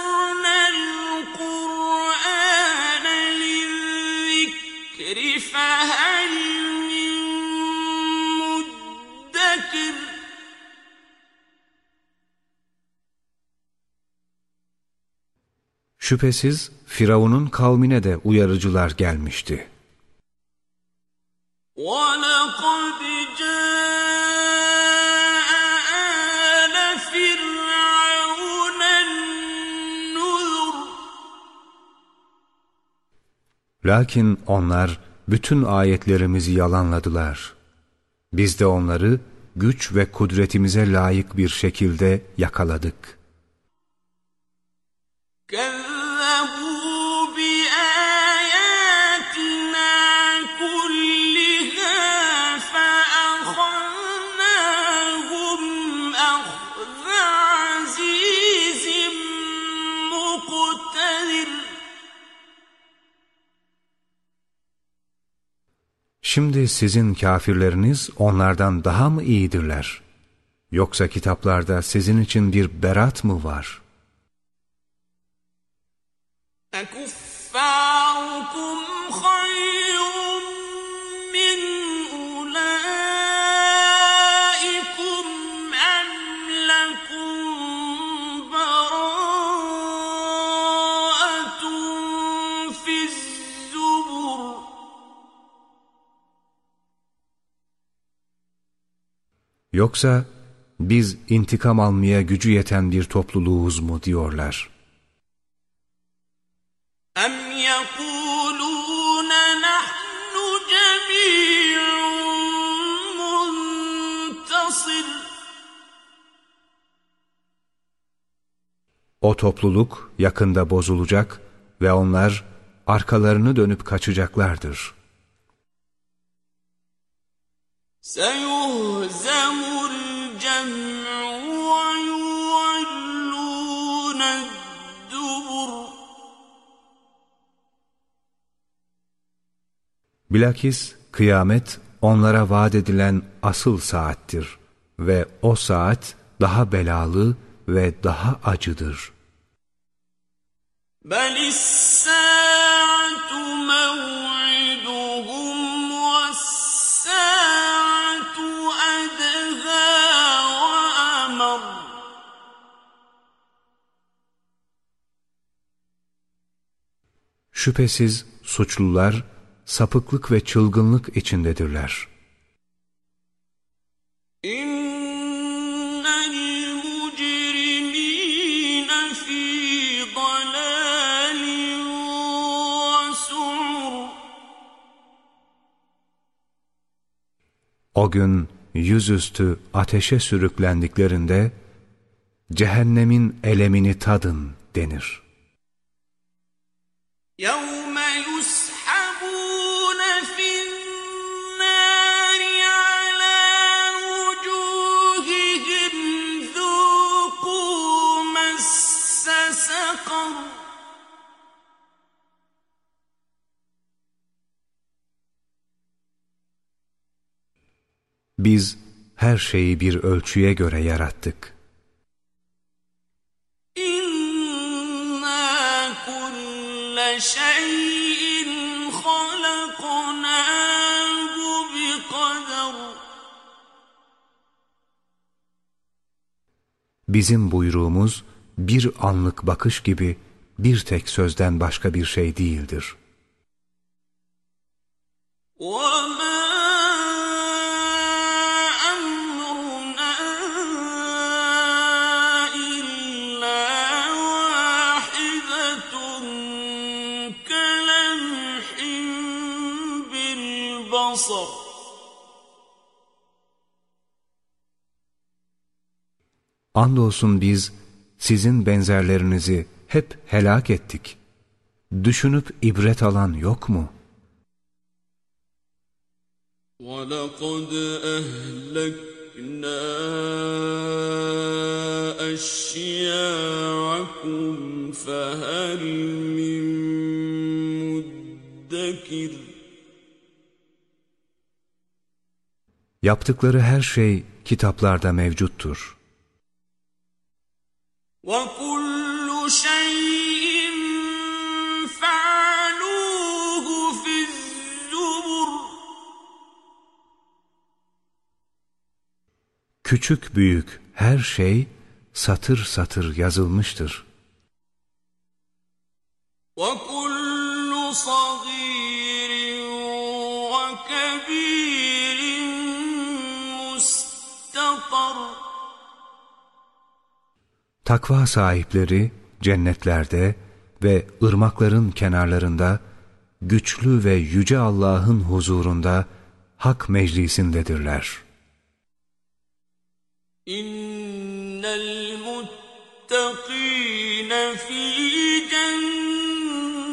Şüphesiz Firavun'un kavmine de uyarıcılar gelmişti. وَلَقَدْ جَاءَ آلَ فِرْعَوْنَ النُّذُرُ Lakin onlar bütün ayetlerimizi yalanladılar. Biz de onları güç ve kudretimize layık bir şekilde yakaladık. Şimdi sizin kafirleriniz onlardan daha mı iyidirler? Yoksa kitaplarda sizin için bir berat mı var? أَكُفَّارُكُمْ Yoksa biz intikam almaya gücü yeten bir topluluğuz mu diyorlar. أَمْ يَقُولُونَ نَحْنُ جَمِيعٌ مُّنتَصِرٌ O topluluk yakında bozulacak ve onlar arkalarını dönüp kaçacaklardır. سيهزم Bilakis kıyamet onlara vaat edilen asıl saattir ve o saat daha belalı ve daha acıdır. بل الساعة موعدهم والساعة أدهى وأمر Şüphesiz suçlular sapıklık ve çılgınlık içindedirler. إن المجرمين في ضلال وسعر O gün yüzüstü ateşe sürüklendiklerinde cehennemin elemini tadın denir. يوم Biz her şeyi bir ölçüye göre yarattık. إنا كل شيء خلقناه بقدر Bizim buyruğumuz bir anlık bakış gibi bir tek sözden başka bir şey değildir. وما Andolsun biz sizin benzerlerinizi hep helak ettik. Düşünüp ibret alan yok mu? ولقد أهلكنا أشياعكم فهل من مدكر Yaptıkları her şey kitaplarda mevcuttur. وكل شيء فعلوه في الزبر Küçük büyük her şey satır satır yazılmıştır. وكل صغير Takva sahipleri cennetlerde ve ırmakların kenarlarında güçlü ve yüce Allah'ın huzurunda hak meclisindedirler. İnnel muttakine fî cennetin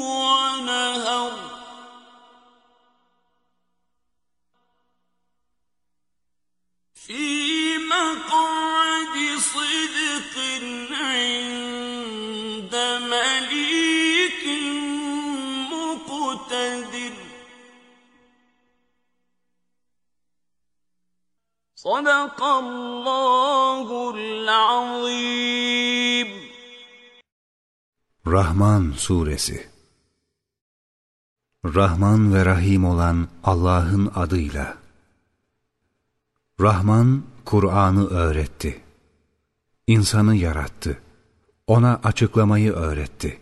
ve nehar Fî مقعد صدق عند مليك مقتدر صدق الله العظيم Rahman Suresi Rahman ve Rahim olan Allah'ın adıyla Rahman Kur'an'ı öğretti. İnsanı yarattı. Ona açıklamayı öğretti.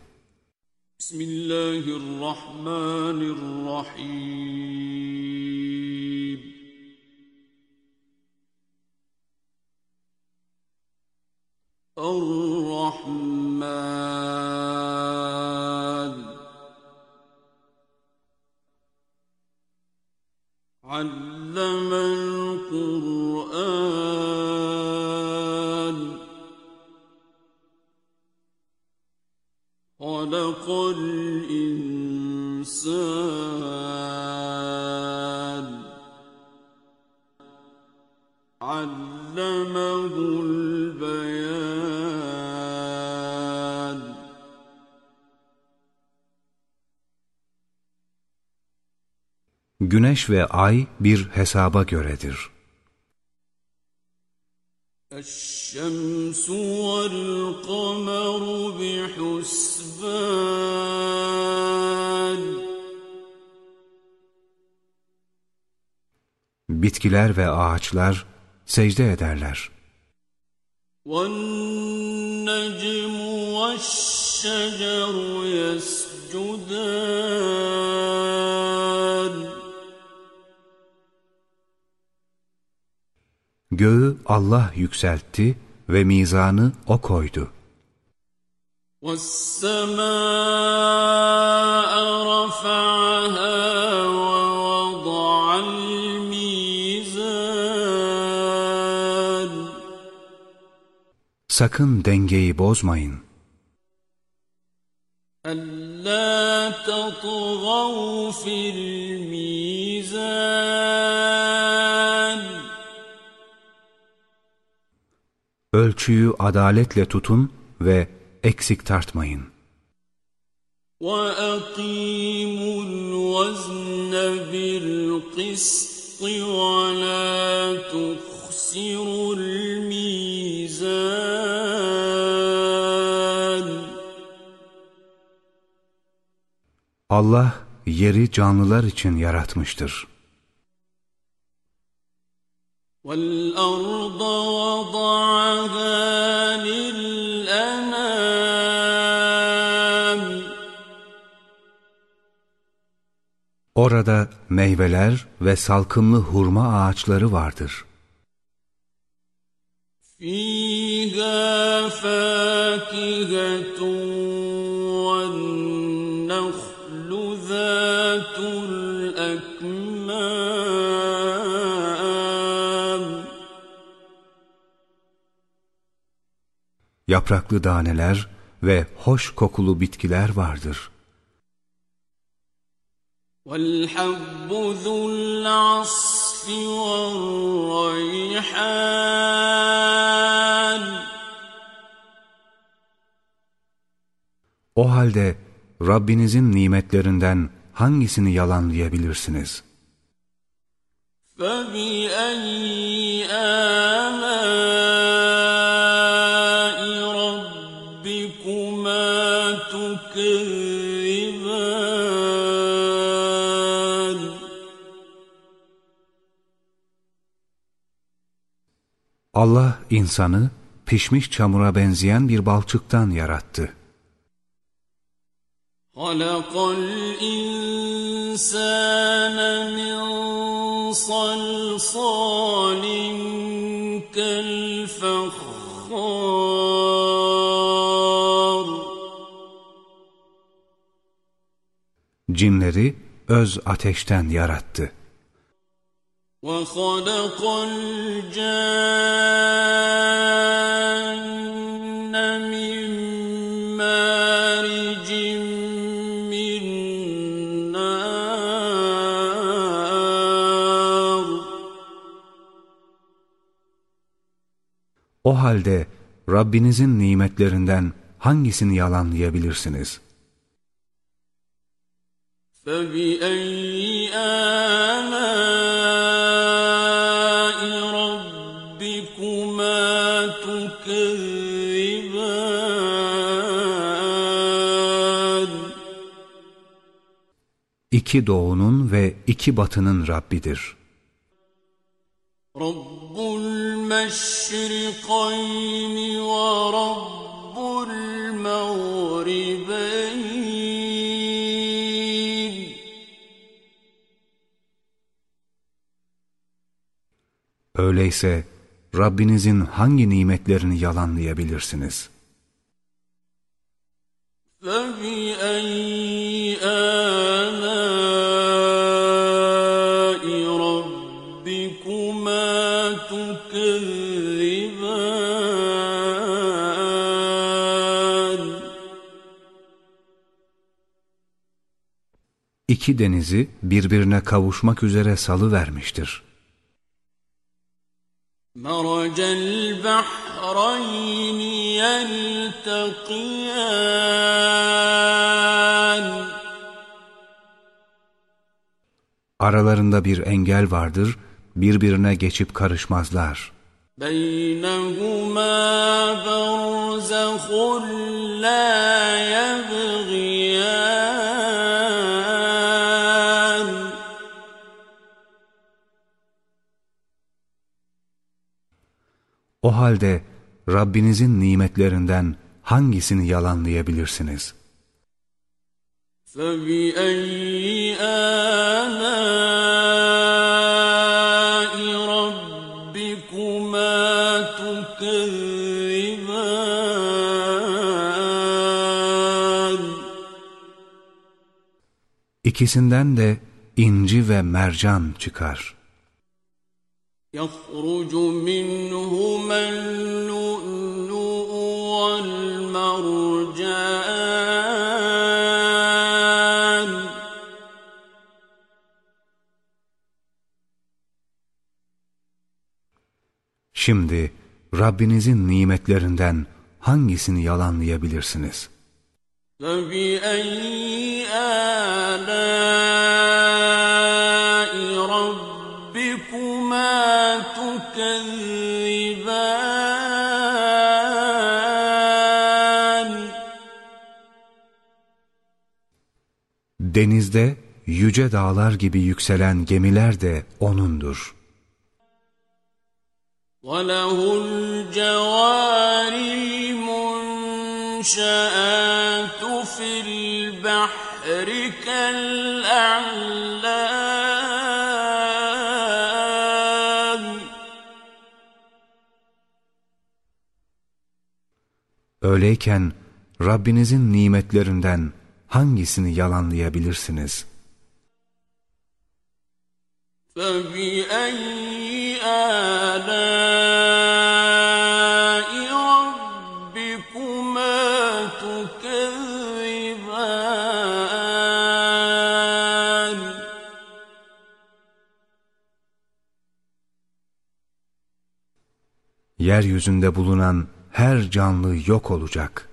Bismillahirrahmanirrahim. Ar-Rahman Allemel Kur'an القرآن خلق الإنسان علمه البيان Güneş ve ay bir hesaba göredir. الشمس والقمر بحسبان Bitkiler ve ağaçlar secde ederler. والنجم والشجر يسجدان Göğü Allah yükseltti ve mizanı O koydu. والسماء رفعها ووضع الميزان Sakın dengeyi bozmayın. ألا تطغوا في الميزان Ölçüyü adaletle tutun ve eksik tartmayın. وأقيموا الوزن بالقسط ولا تخسروا الميزان Allah yeri canlılar için yaratmıştır. وَالْأَرْضَ وَضَعَهَا لِلْأَنَامِ Orada meyveler ve salkımlı hurma ağaçları vardır. فِيهَا فَاكِهَةٌ Yapraklı daneler ve hoş kokulu bitkiler vardır. وَالْحَبُّ ذُو الْعَصْفِ وَالرَّيْحَانِ O halde Rabbinizin nimetlerinden hangisini yalanlayabilirsiniz? فَبِأَيِّ آلَاءِ Allah insanı pişmiş çamura benzeyen bir balçıktan yarattı. خَلَقَ الْإِنسَانَ مِنْ صَلْصَالٍ كَالْفَخَّارِ Cinleri öz ateşten yarattı. وَخَلَقَ الْجَانَّ مِنْ مَارِجٍ مِّن نَّارٍ O halde Rabbinizin nimetlerinden hangisini yalanlayabilirsiniz? فَبِأَيِّ آلَاءِ İki doğunun ve iki batının Rabbidir. رَبُّ الْمَشْرِقَيْنِ وَرَبُّ الْمَغْرِبَيْنِ Öyleyse Rabbinizin hangi nimetlerini yalanlayabilirsiniz? فَبِأَيِّ İki denizi birbirine kavuşmak üzere salı vermiştir. مَرَجَ الْبَحْرَيْنِ يَلْتَقِيَانِ Aralarında bir engel vardır, birbirine geçip karışmazlar. بَيْنَهُمَا بَرْزَخٌ لَا يَبْغِيَانِ O halde Rabbinizin nimetlerinden hangisini yalanlayabilirsiniz? فَبِأَيِّ آلَاءِ رَبِّكُمَا تُكَذِّبَانِ İkisinden de inci ve mercan çıkar. يَخْرُجُ مِنْهُمَا اللُّؤْلُؤُ وَالْمَرْجَانُ Şimdi Rabbinizin nimetlerinden hangisini yalanlayabilirsiniz? فبأي آلاء Denizde yüce dağlar gibi yükselen gemiler de O'nundur. وله الجوار المنشآت في البحر كالأعلام Öyleyken Rabbinizin nimetlerinden hangisini yalanlayabilirsiniz? فبأي آلاء ربكما تكذبان Yeryüzünde bulunan her canlı yok olacak.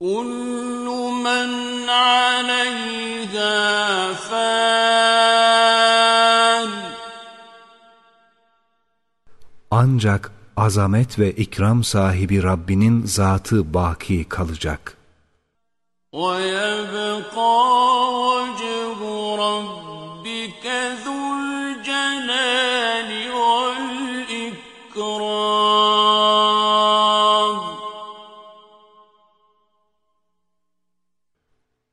كل من عليها فان Ancak azamet ve ikram sahibi Rabbinin zatı baki kalacak. ويبقى وجه ربك ذو الجلال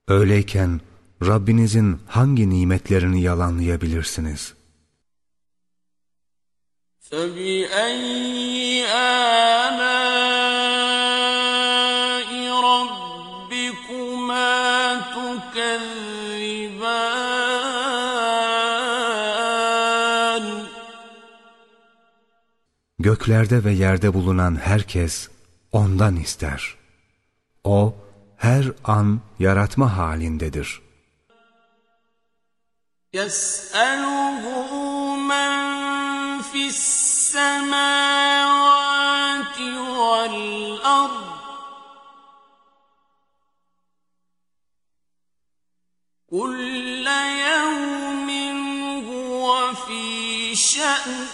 Öyleyken Rabbinizin hangi nimetlerini yalanlayabilirsiniz? فبأي آلاء ربكما تكذبان Göklerde ve yerde bulunan herkes ondan ister. O her an yaratma halindedir. يسأله من في السماوات والأرض كل يوم هو في شأن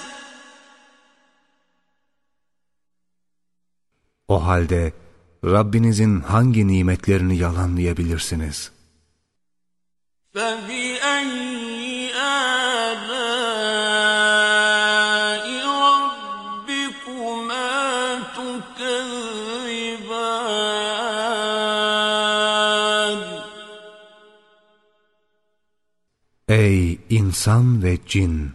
O halde Rabbinizin hangi nimetlerini yalanlayabilirsiniz? فبأي آلاء ربكما تكذبان Ey insan ve cin!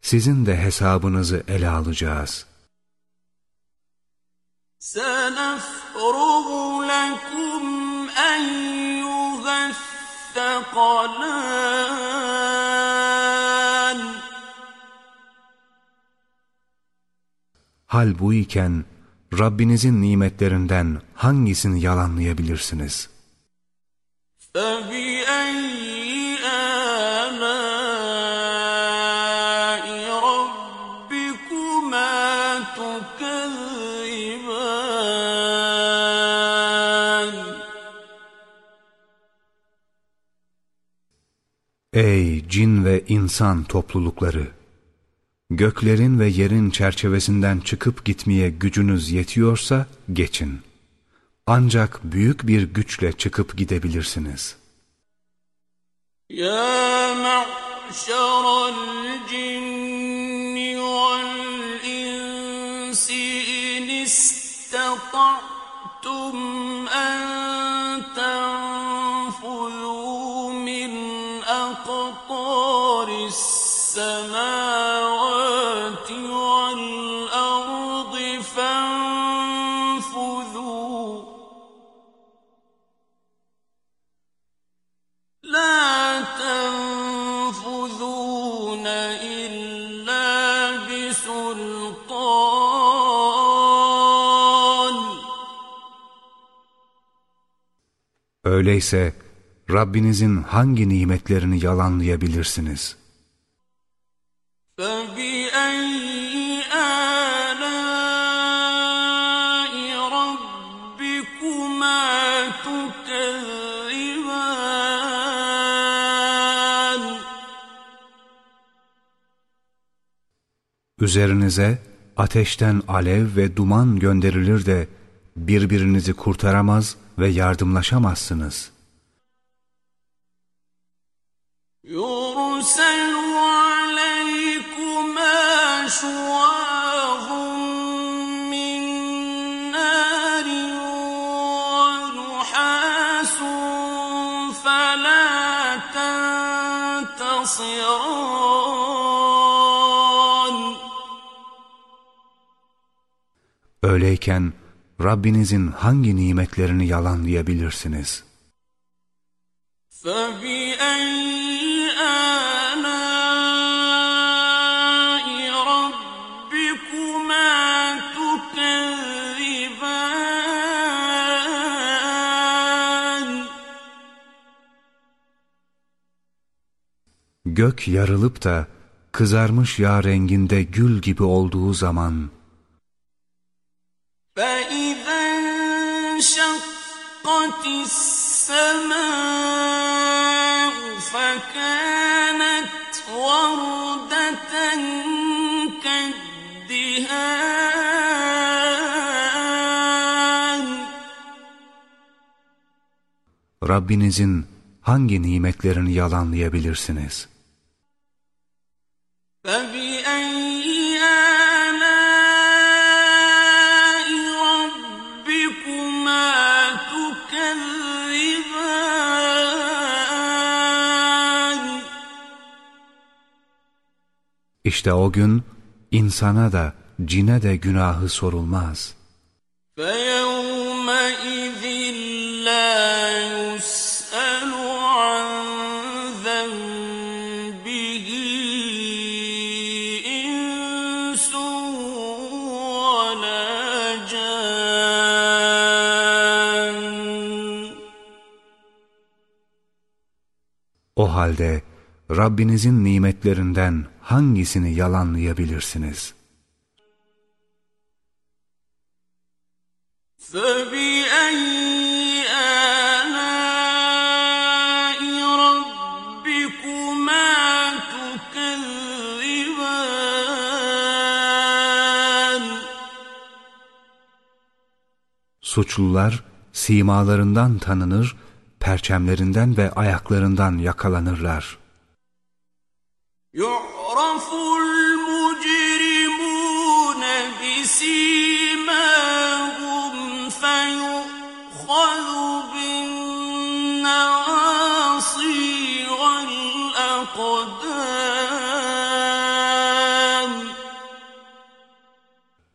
Sizin de hesabınızı ele alacağız. سنفرغ لكم أيها الثقلان Hal bu iken Rabbinizin nimetlerinden hangisini yalanlayabilirsiniz? فبأي Ey cin ve insan toplulukları! Göklerin ve yerin çerçevesinden çıkıp gitmeye gücünüz yetiyorsa geçin. Ancak büyük bir güçle çıkıp gidebilirsiniz. Ya ma'şeral cinni vel insi in istata'tum en Öyleyse Rabbinizin hangi nimetlerini yalanlayabilirsiniz? Üzerinize ateşten alev ve duman gönderilir de birbirinizi kurtaramaz ve yardımlaşamazsınız. يرسل عليكما شواظ من نار ونحاس فلا تنتصران Öyleyken Rabbinizin hangi nimetlerini yalanlayabilirsiniz? فبأي آلاء ربكما تكذبان Gök yarılıp da kızarmış yağ renginde gül gibi olduğu zaman فإذا انشقت السماء فكانت وردة كالدهان Rabbinizin hangi nimetlerini yalanlayabilirsiniz? فبأي İşte o gün insana da cine de günahı sorulmaz. فيومئذ لا يسأل عن ذنبه إنس ولا جان O halde Rabbinizin nimetlerinden hangisini yalanlayabilirsiniz? فبأي آلاء ربكما تكذبان Suçlular simalarından tanınır, perçemlerinden ve ayaklarından yakalanırlar. يعرف المجرمون بسيماهم فيؤخذ بالنواصي والأقدام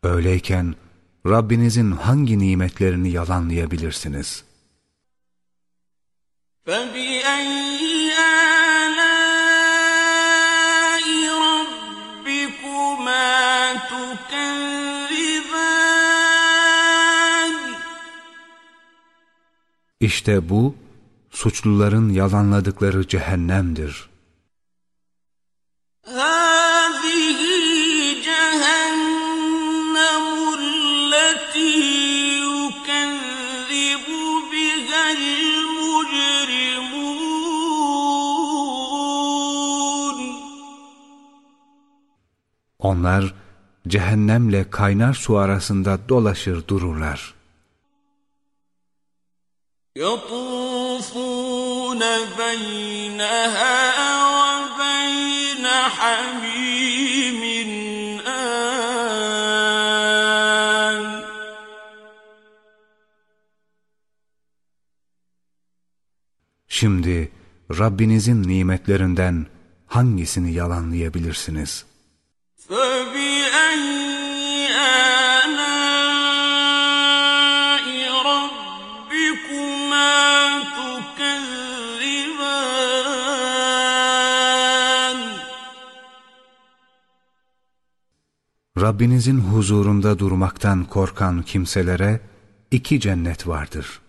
Öyleyken Rabbinizin hangi nimetlerini yalanlayabilirsiniz? فبأي İşte bu suçluların yalanladıkları cehennemdir. Onlar cehennemle kaynar su arasında dolaşır dururlar. يطوفون بينها وبين حميم آن Şimdi Rabbinizin nimetlerinden hangisini yalanlayabilirsiniz? Rabbinizin huzurunda durmaktan korkan kimselere iki cennet vardır.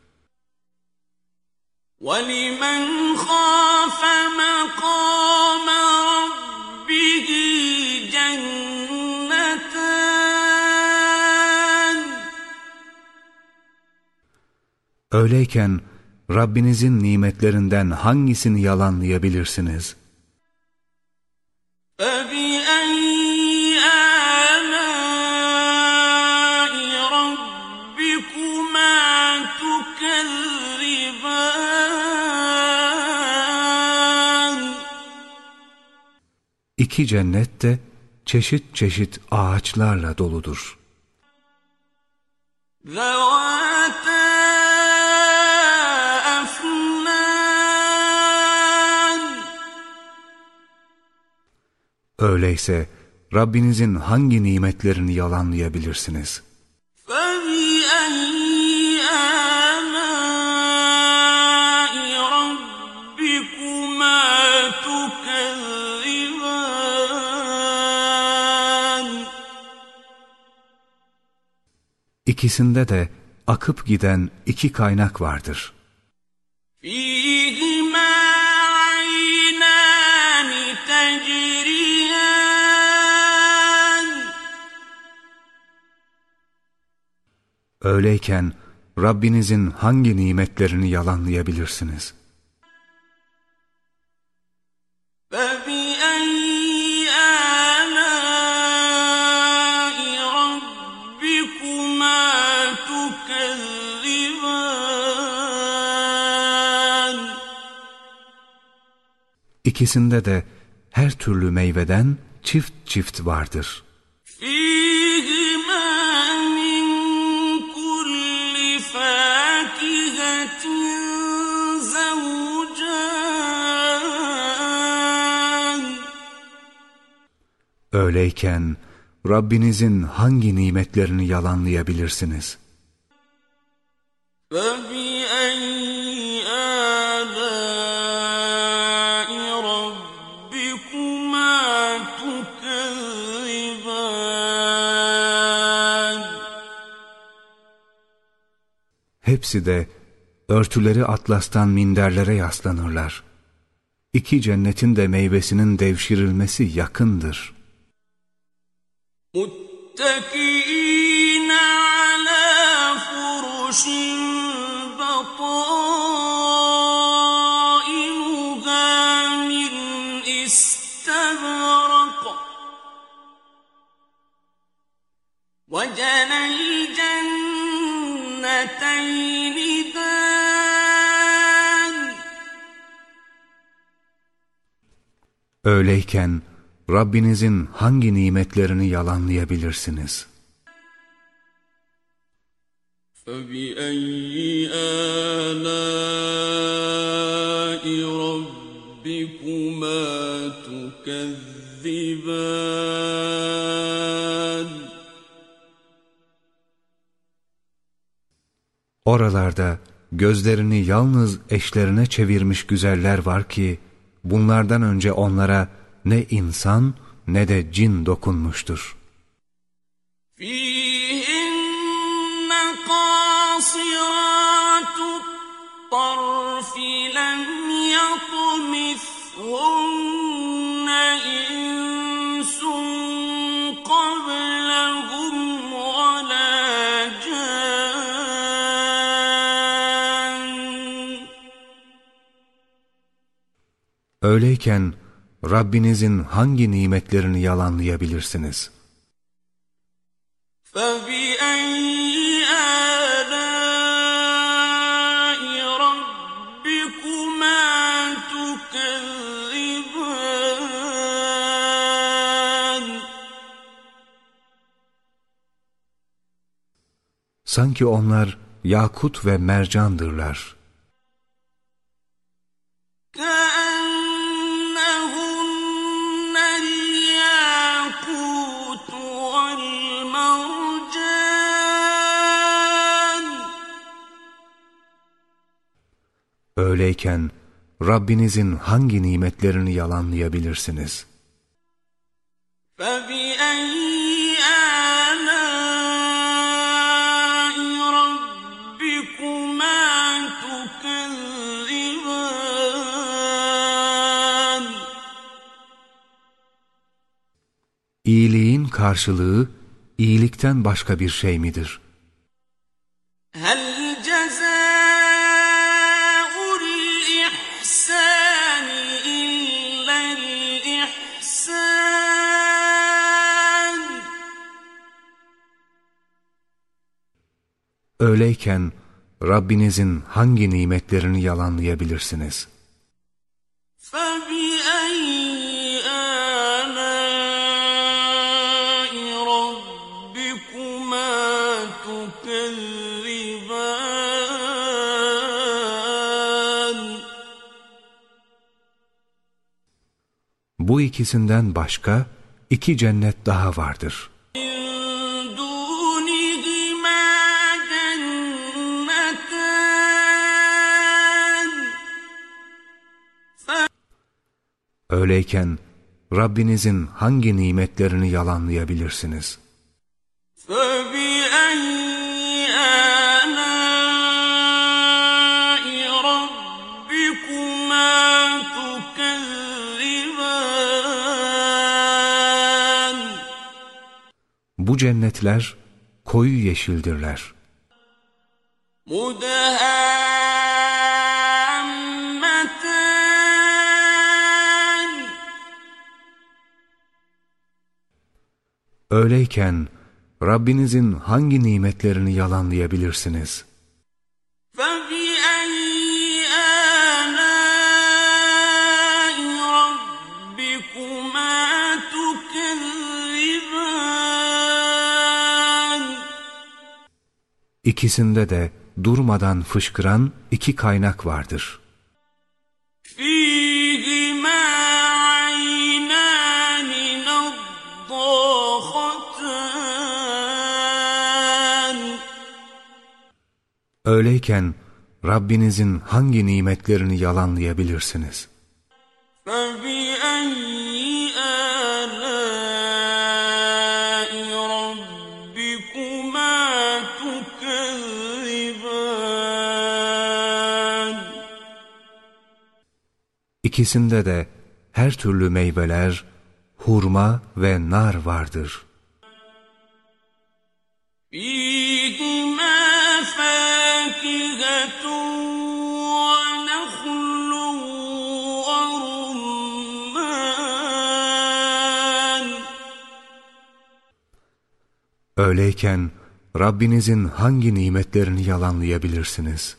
ولمن خاف مقام ربه جنتان Öyleyken Rabbinizin nimetlerinden hangisini yalanlayabilirsiniz? ki cennet de çeşit çeşit ağaçlarla doludur. Öyleyse Rabbinizin hangi nimetlerini yalanlayabilirsiniz?'' İkisinde de akıp giden iki kaynak vardır. فِيهِمَا عَيْنَانِ تَجْرِيَانِ Öyleyken Rabbinizin hangi nimetlerini yalanlayabilirsiniz? İkisinde de her türlü meyveden çift çift vardır. Öyleyken Rabbinizin hangi nimetlerini yalanlayabilirsiniz? Rabbim Hepsi de örtüleri atlastan minderlere yaslanırlar. İki cennetin de meyvesinin devşirilmesi yakındır. مُتَّكِئِينَ عَلَى فُرُشٍ بَطَائِنُهَا مِنْ إِسْتَبْرَقٍ وَجَنَى الْجَنَّتَيْنِ Öyleyken Rabbinizin hangi nimetlerini yalanlayabilirsiniz? فَبِأَيِّ آلَاءِ رَبِّكُمَا تُكَذِّبَانِ Oralarda gözlerini yalnız eşlerine çevirmiş güzeller var ki, bunlardan önce onlara ne insan ne de cin dokunmuştur. Fî Öyleyken Rabbinizin hangi nimetlerini yalanlayabilirsiniz? Sanki onlar yakut ve mercandırlar. Öyleyken Rabbinizin hangi nimetlerini yalanlayabilirsiniz? İyiliğin karşılığı iyilikten başka bir şey midir?'' böyleyken Rabbinizin hangi nimetlerini yalanlayabilirsiniz? Bu ikisinden başka iki cennet daha vardır.'' Öyleyken Rabbinizin hangi nimetlerini yalanlayabilirsiniz? Bu cennetler koyu yeşildirler. Mudhâ böyleyken Rabbinizin hangi nimetlerini yalanlayabilirsiniz? İkisinde de durmadan fışkıran iki kaynak vardır.'' böyleyken Rabbinizin hangi nimetlerini yalanlayabilirsiniz? İkisinde de her türlü meyveler, hurma ve nar vardır.'' Öyleyken Rabbinizin hangi nimetlerini yalanlayabilirsiniz?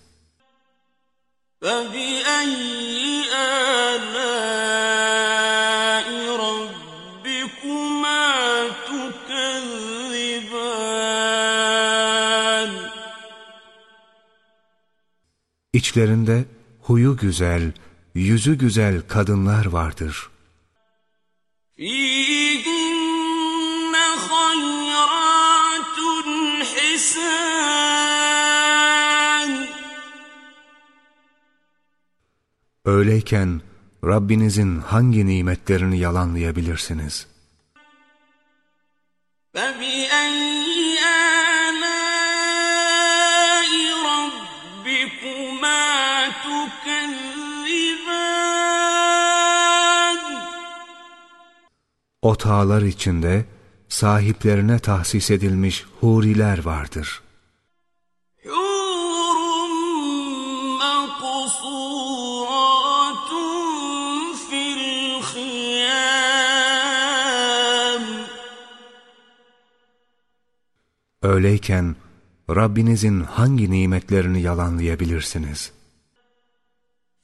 İçlerinde huyu güzel, yüzü güzel kadınlar vardır.'' Öyleyken Rabbinizin hangi nimetlerini yalanlayabilirsiniz? O tağlar içinde sahiplerine tahsis edilmiş huriler vardır.'' Öyleyken Rabbinizin hangi nimetlerini yalanlayabilirsiniz?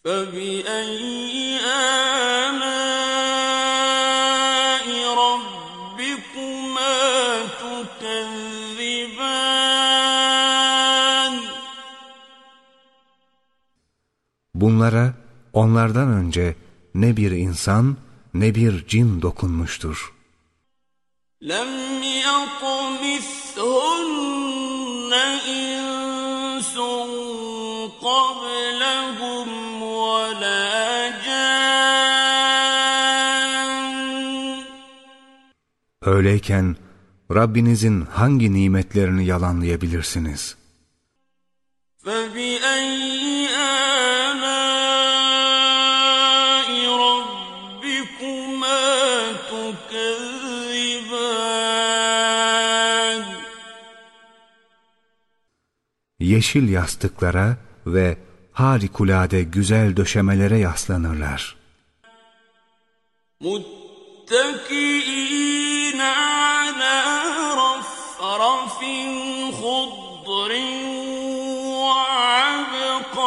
فبأي آلاء ربكما تكذبان Bunlara onlardan önce ne bir insan ne bir cin dokunmuştur. لم يطمثهن إنس قبلهم ولا جان Öyleyken Rabbinizin hangi nimetlerini yalanlayabilirsiniz? Yeşil yastıklara ve harikulade güzel döşemelere yaslanırlar. متكئين على رفرف خضر وعبقري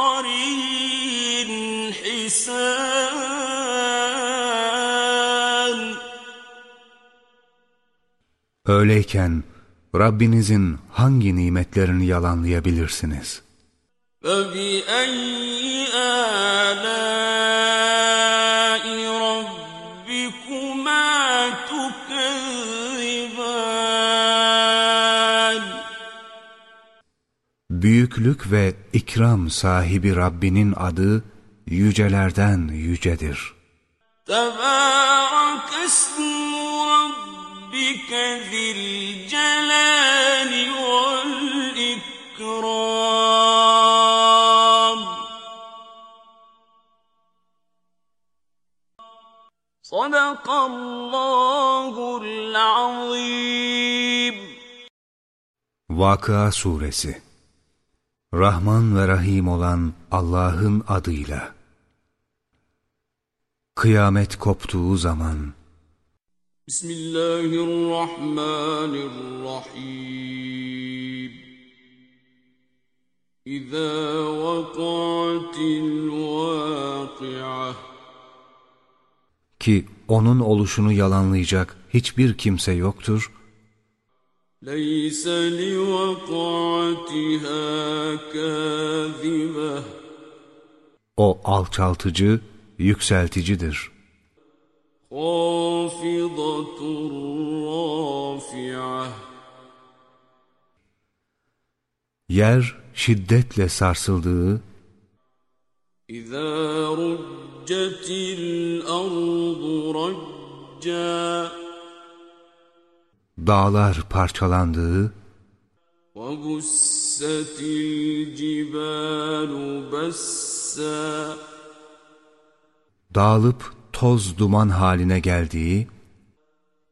حسان Öyleyken Rabbinizin hangi nimetlerini yalanlayabilirsiniz? Büyüklük ve ikram sahibi Rabbinin adı yücelerden yücedir. Tebârakesni Vakıa Suresi. Rahman ve Rahim olan Allah'ın adıyla. Kıyamet koptuğu zaman بسم الله الرحمن الرحيم إذا وقعت الواقعة ki onun oluşunu yalanlayacak hiçbir kimse yoktur, ليس لوقعتها كاذبة o alçaltıcı, yükselticidir. خافضة رافعة Yer şiddetle sarsıldığı, إذا رجت الأرض رجا dağlar parçalandığı, وبست الجبال بسا dağılıp toz duman haline geldiği,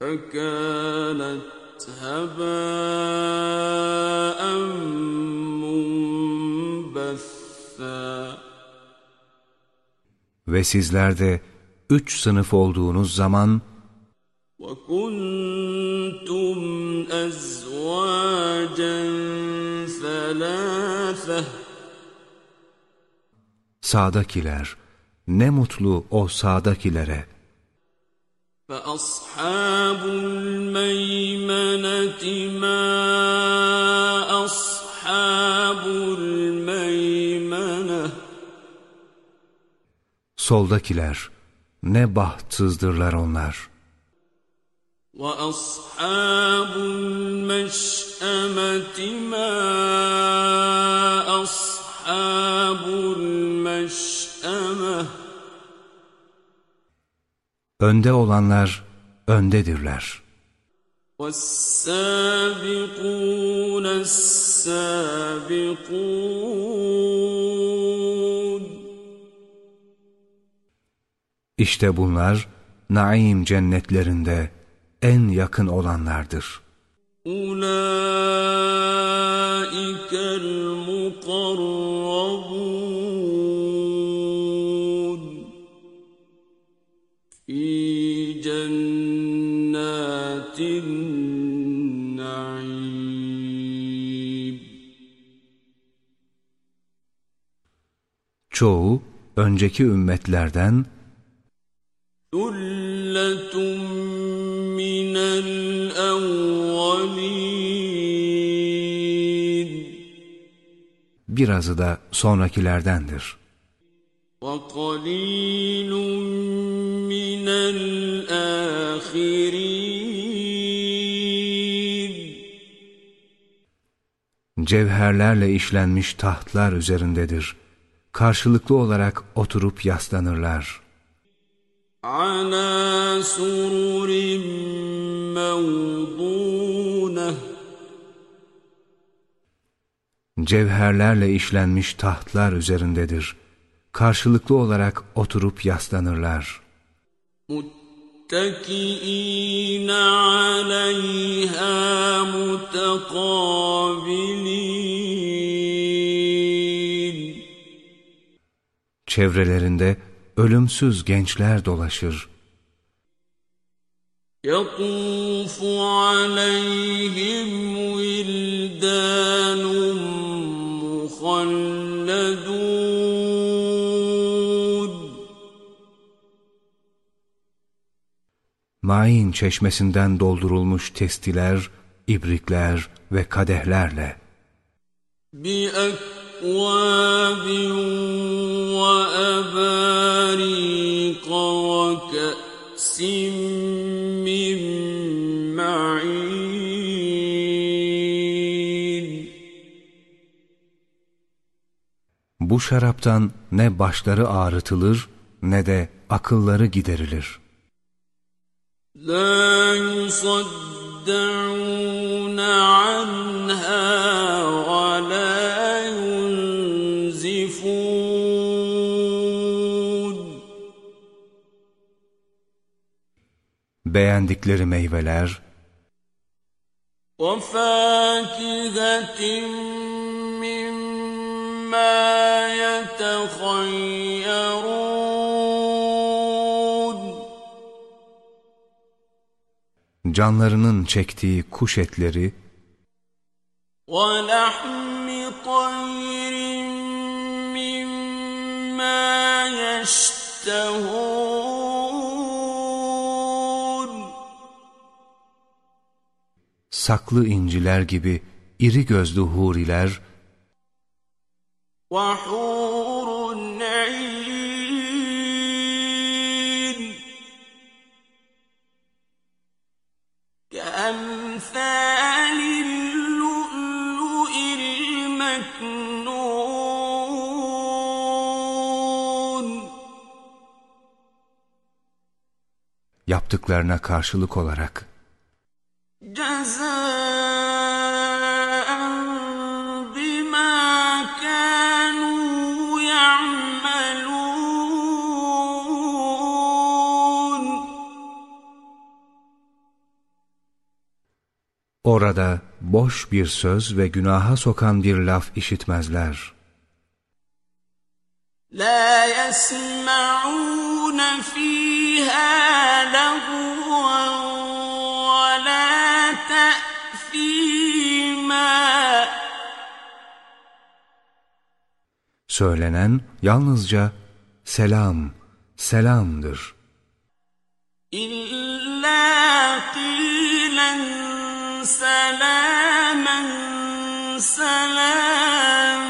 فكانت هباء منبثا ve sizlerde üç sınıf olduğunuz zaman, وكنتم أزواجا ثلاثة sağdakiler, ne mutlu o sağdakilere, فأصحاب الميمنة ما أصحاب الميمنة soldakiler, ne bahtsızdırlar onlar. وأصحاب المشأمة ما أصحاب المشأمة Önde olanlar öndedirler. والسابقون السابقون İşte bunlar naim cennetlerinde en yakın olanlardır. أولئك Çoğu önceki ümmetlerden ثلة من الأولين birazı da sonrakilerdendir. وقليل من الآخرين Cevherlerle işlenmiş tahtlar üzerindedir. Karşılıklı olarak oturup yaslanırlar. على سرر موضونة Cevherlerle işlenmiş tahtlar üzerindedir. Karşılıklı olarak oturup yaslanırlar. متكئين عليها متقابلين Çevrelerinde ölümsüz gençler dolaşır. يطوف عليهم ولدان مخلدون Main çeşmesinden doldurulmuş testiler, ibrikler ve kadehlerle. بأكواب وأباريق وكأس كأس من معين Bu şaraptan ne başları ağrıtılır ne de akılları giderilir. لا يصدعون عنها Beğendikleri meyveler, وفاكهة مما يتخيرون canlarının çektiği kuş etleri, ولحم طير مما يشتهون saklı inciler gibi iri gözlü huriler Yaptıklarına karşılık olarak Orada boş bir söz ve günaha sokan bir laf işitmezler. La yesma'un fiha lehuen ve la te'fima. Söylenen yalnızca selam, selamdır. İlla سلاما سلاما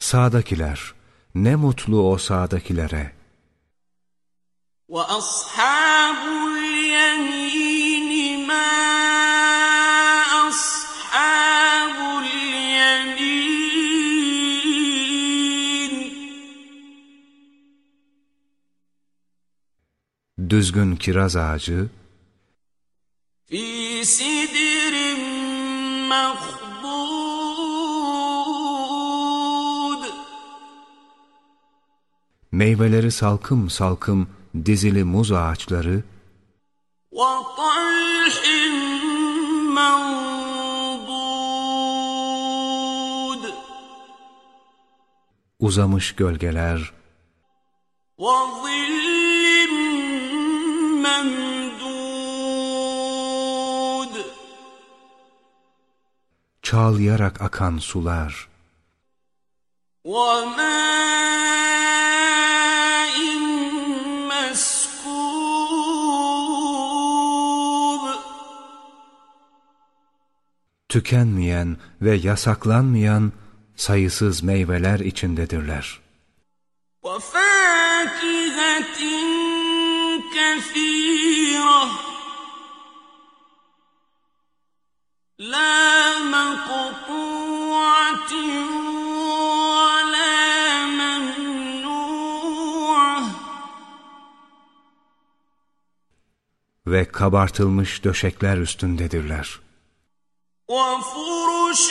Sağdakiler, ne mutlu o sağdakilere. وأصحاب Düzgün kiraz ağacı, في سدر مخضود meyveleri salkım salkım dizili muz ağaçları, وطلح منضود uzamış gölgeler, وظل çağlayarak akan sular, وماء مسكوب tükenmeyen ve yasaklanmayan sayısız meyveler içindedirler. وفاكهة كثيرة لا مقطوعة ولا ممنوعة Ve kabartılmış döşekler üstündedirler. وفرش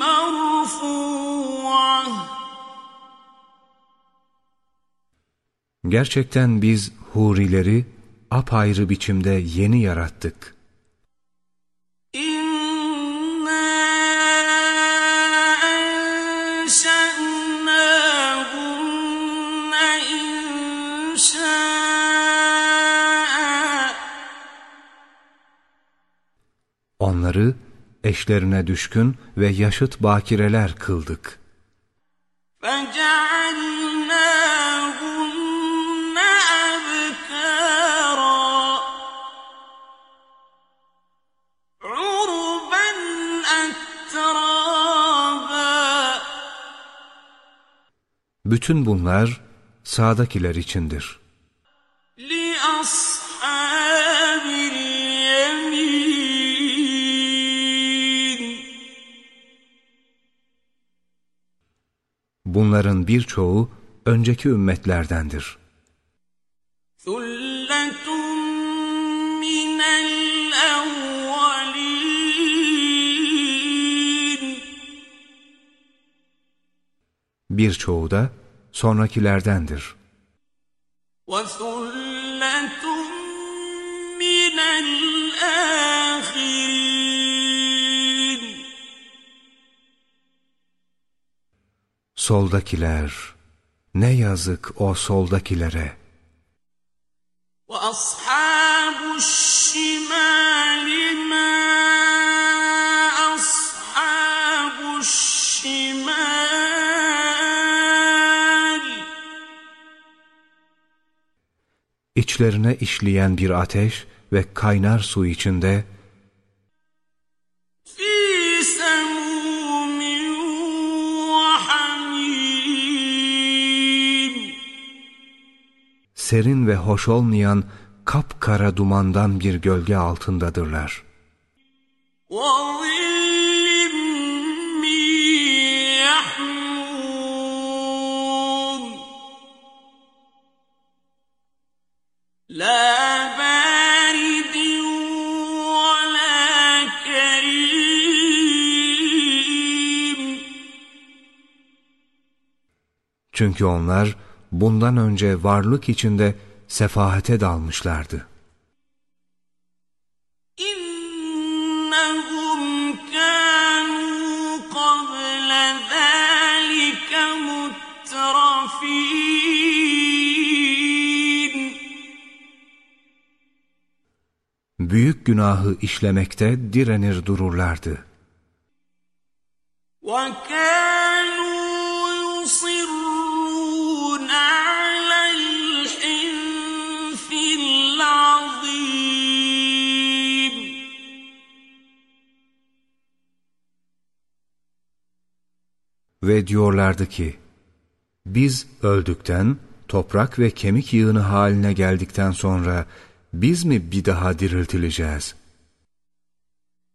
مرفوعة Gerçekten biz hurileri apayrı biçimde yeni yarattık. Onları eşlerine düşkün ve yaşıt bakireler kıldık. فجعلناهن أبكارا عربا أترابا Bütün bunlar sağdakiler içindir. لأصحاب Bunların birçoğu önceki ümmetlerdendir. ثلة من الأولين Birçoğu da sonrakilerdendir. وثلة من الآخرين Soldakiler, ne yazık o soldakilere. وأصحاب الشمال ما أصحاب الشمال İçlerine işleyen bir ateş ve kaynar su içinde serin ve hoş olmayan kapkara dumandan bir gölge altındadırlar. Çünkü onlar bundan önce varlık içinde sefahete dalmışlardı. إنهم كانوا قبل ذلك مترفين Büyük günahı işlemekte direnir dururlardı. وكانوا Ve diyorlardı ki, biz öldükten, toprak ve kemik yığını haline geldikten sonra biz mi bir daha diriltileceğiz?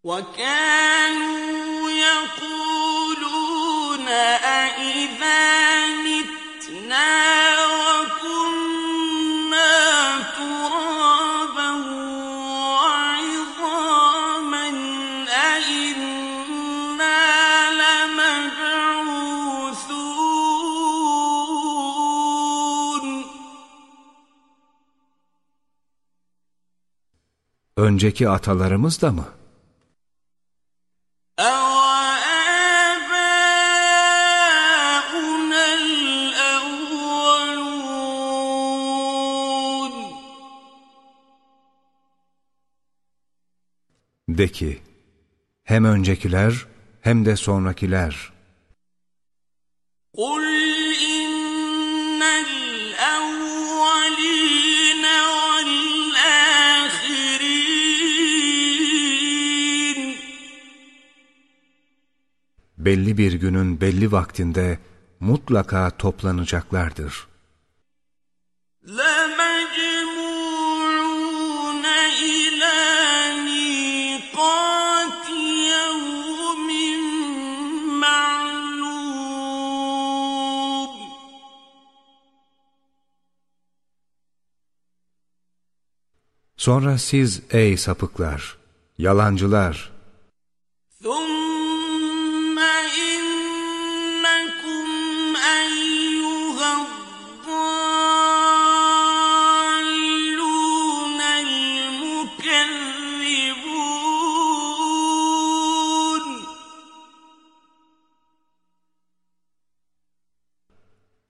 وكانوا يقولون أئذا متنا önceki atalarımız da mı? De ki, hem öncekiler hem de sonrakiler. قُلْ belli bir günün belli vaktinde mutlaka toplanacaklardır. Sonra siz ey sapıklar, yalancılar, ثُمَّ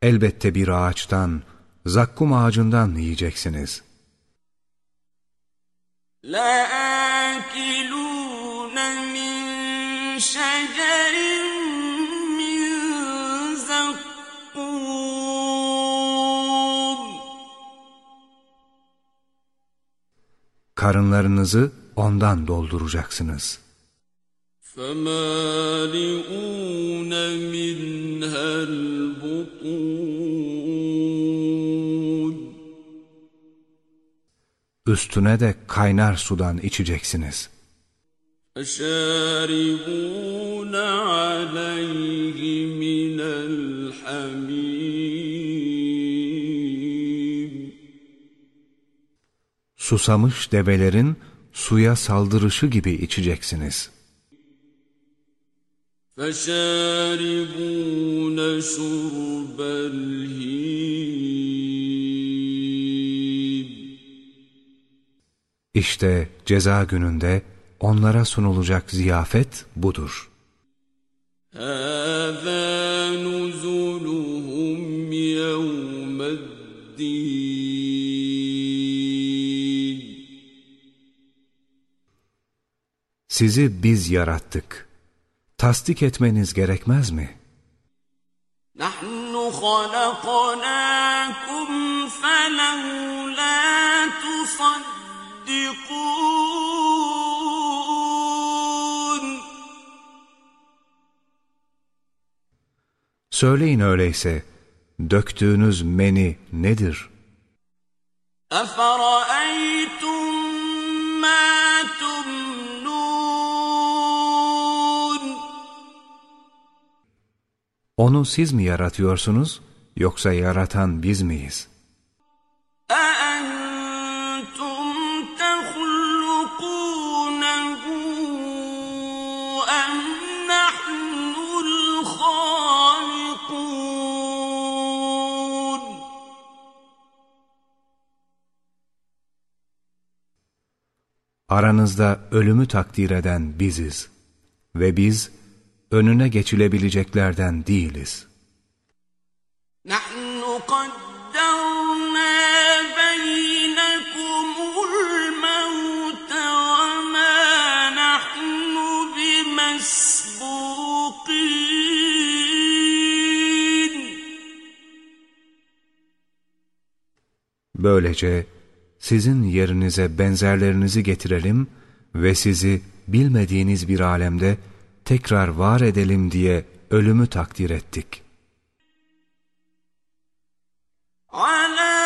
elbette bir ağaçtan, zakkum ağacından yiyeceksiniz. لَآكِلُونَ مِن شَجَرٍ مِّن زَقُّومٍ Karınlarınızı ondan dolduracaksınız. فمالئون منها البطون Üstüne de kaynar sudan içeceksiniz. فشاربون عليه من الحميم Susamış develerin suya saldırışı gibi içeceksiniz. فشاربون شرب الهيم İşte ceza gününde onlara sunulacak ziyafet budur. هذا نزلهم يوم الدين Sizi biz yarattık. Tasdik etmeniz gerekmez mi? نحن خلقناكم فلولا تصدقون Söyleyin öyleyse, döktüğünüz meni nedir? أفرأيتم Onu siz mi yaratıyorsunuz yoksa yaratan biz miyiz? Aranızda ölümü takdir eden biziz ve biz önüne geçilebileceklerden değiliz. نحن قدرنا بينكم الموت وما نحن بمسبوقين Böylece sizin yerinize benzerlerinizi getirelim ve sizi bilmediğiniz bir alemde tekrar var edelim diye ölümü takdir ettik. Alâ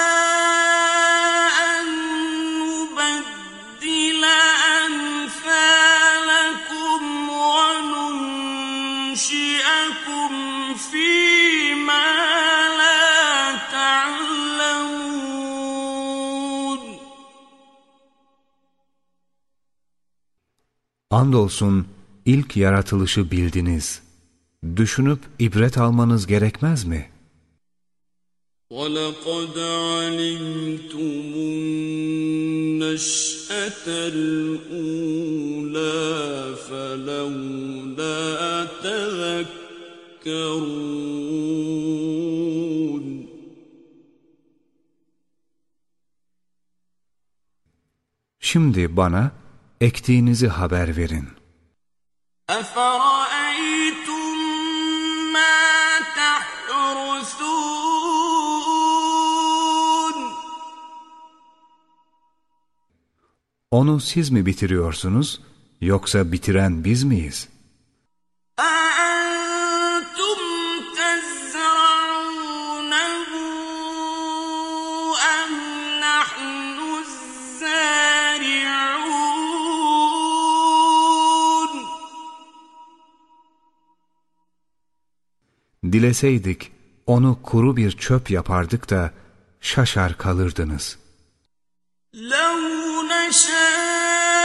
Andolsun ilk yaratılışı bildiniz. Düşünüp ibret almanız gerekmez mi? ولقد علمتم النشأة الأولى فلولا تذكرون Şimdi bana ektiğinizi haber verin. أفرأيتم ما تحرثون Onu siz mi bitiriyorsunuz, yoksa bitiren biz miyiz? Dileseydik onu kuru bir çöp yapardık da şaşar kalırdınız. لو نشاء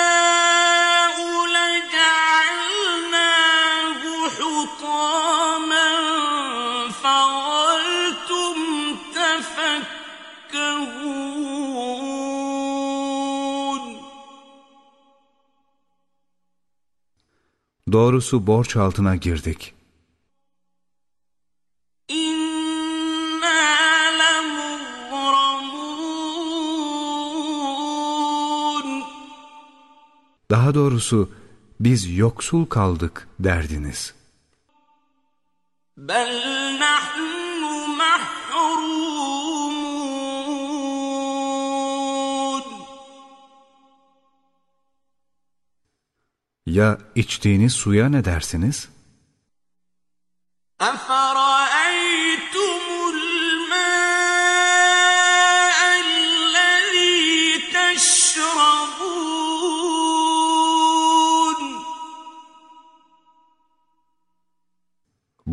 لجعلناه حطاما فظلتم تفكهون Doğrusu borç altına girdik. Daha doğrusu biz yoksul kaldık derdiniz. Ya içtiğiniz suya ne dersiniz?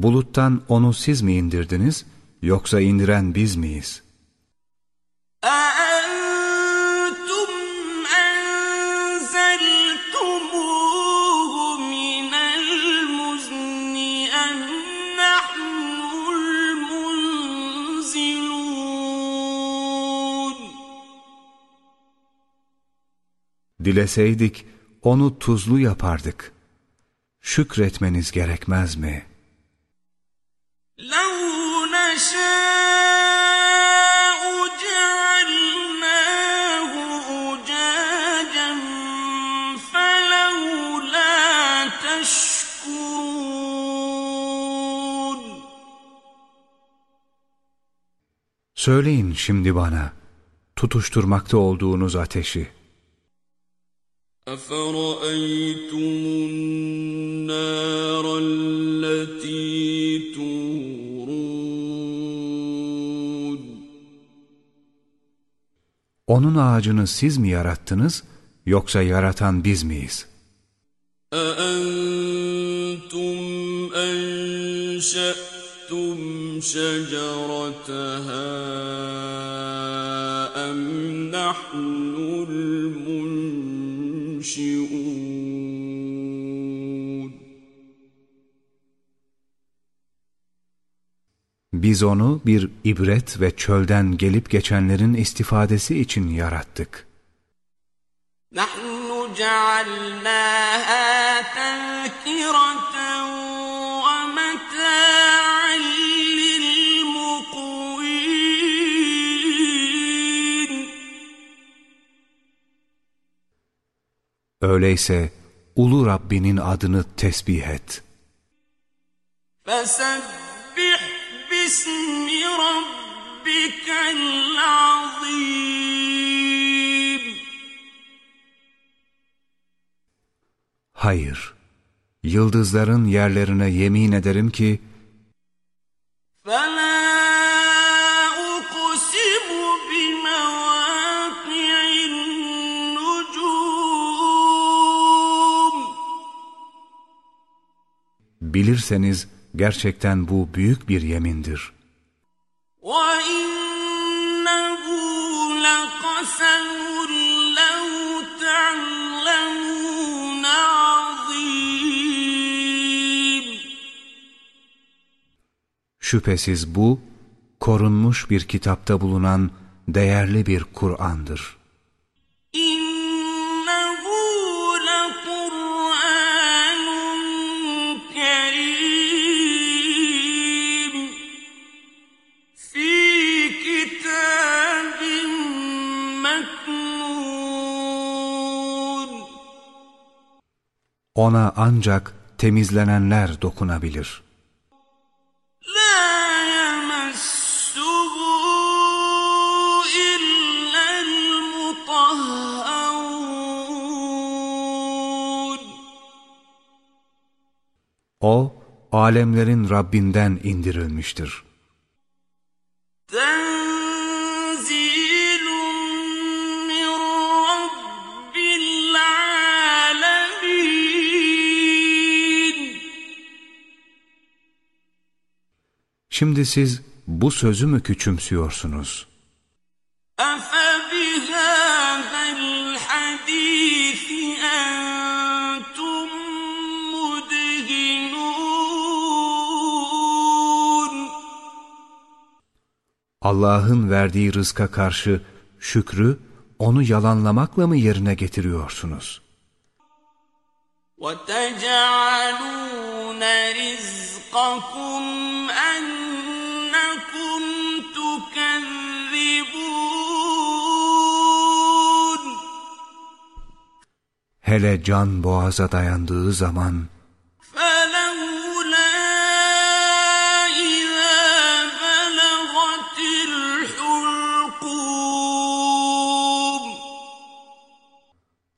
buluttan onu siz mi indirdiniz yoksa indiren biz miyiz? Dileseydik onu tuzlu yapardık. Şükretmeniz gerekmez mi?'' Söyleyin şimdi bana, tutuşturmakta olduğunuz ateşi. أفرأيتم النار التي تورون Onun ağacını siz mi yarattınız, yoksa yaratan biz miyiz? أأنتم أنشأتم شجرتها أم نحن المنشئون Biz onu bir ibret ve çölden gelip geçenlerin istifadesi için yarattık. نحن جعلناها تذكرة öyleyse ulu Rabbinin adını tesbih et. Fesebbih bismi rabbikel azim. Hayır, yıldızların yerlerine yemin ederim ki, bilirseniz gerçekten bu büyük bir yemindir. وإنه لقسم لو تعلمون عظيم Şüphesiz bu, korunmuş bir kitapta bulunan değerli bir Kur'an'dır. Ona ancak temizlenenler dokunabilir. O, alemlerin Rabbinden indirilmiştir.'' Şimdi siz bu sözü mü küçümsüyorsunuz? أفبهذا الحديث أنتم مدهنون Allah'ın verdiği rızka karşı şükrü, onu yalanlamakla mı yerine getiriyorsunuz? وتجعلون رزقكم أنكم Hele can boğaza dayandığı zaman, فلولا إذا بلغت الحلقوم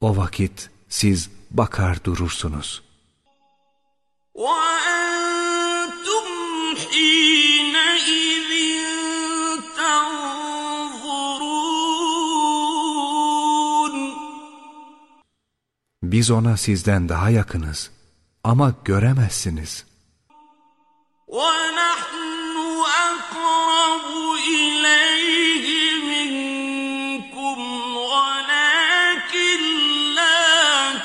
o vakit siz bakar durursunuz. وأنتم حينئذ Biz ona sizden daha yakınız ama göremezsiniz. ونحن أقرب إليه منكم ولكن لا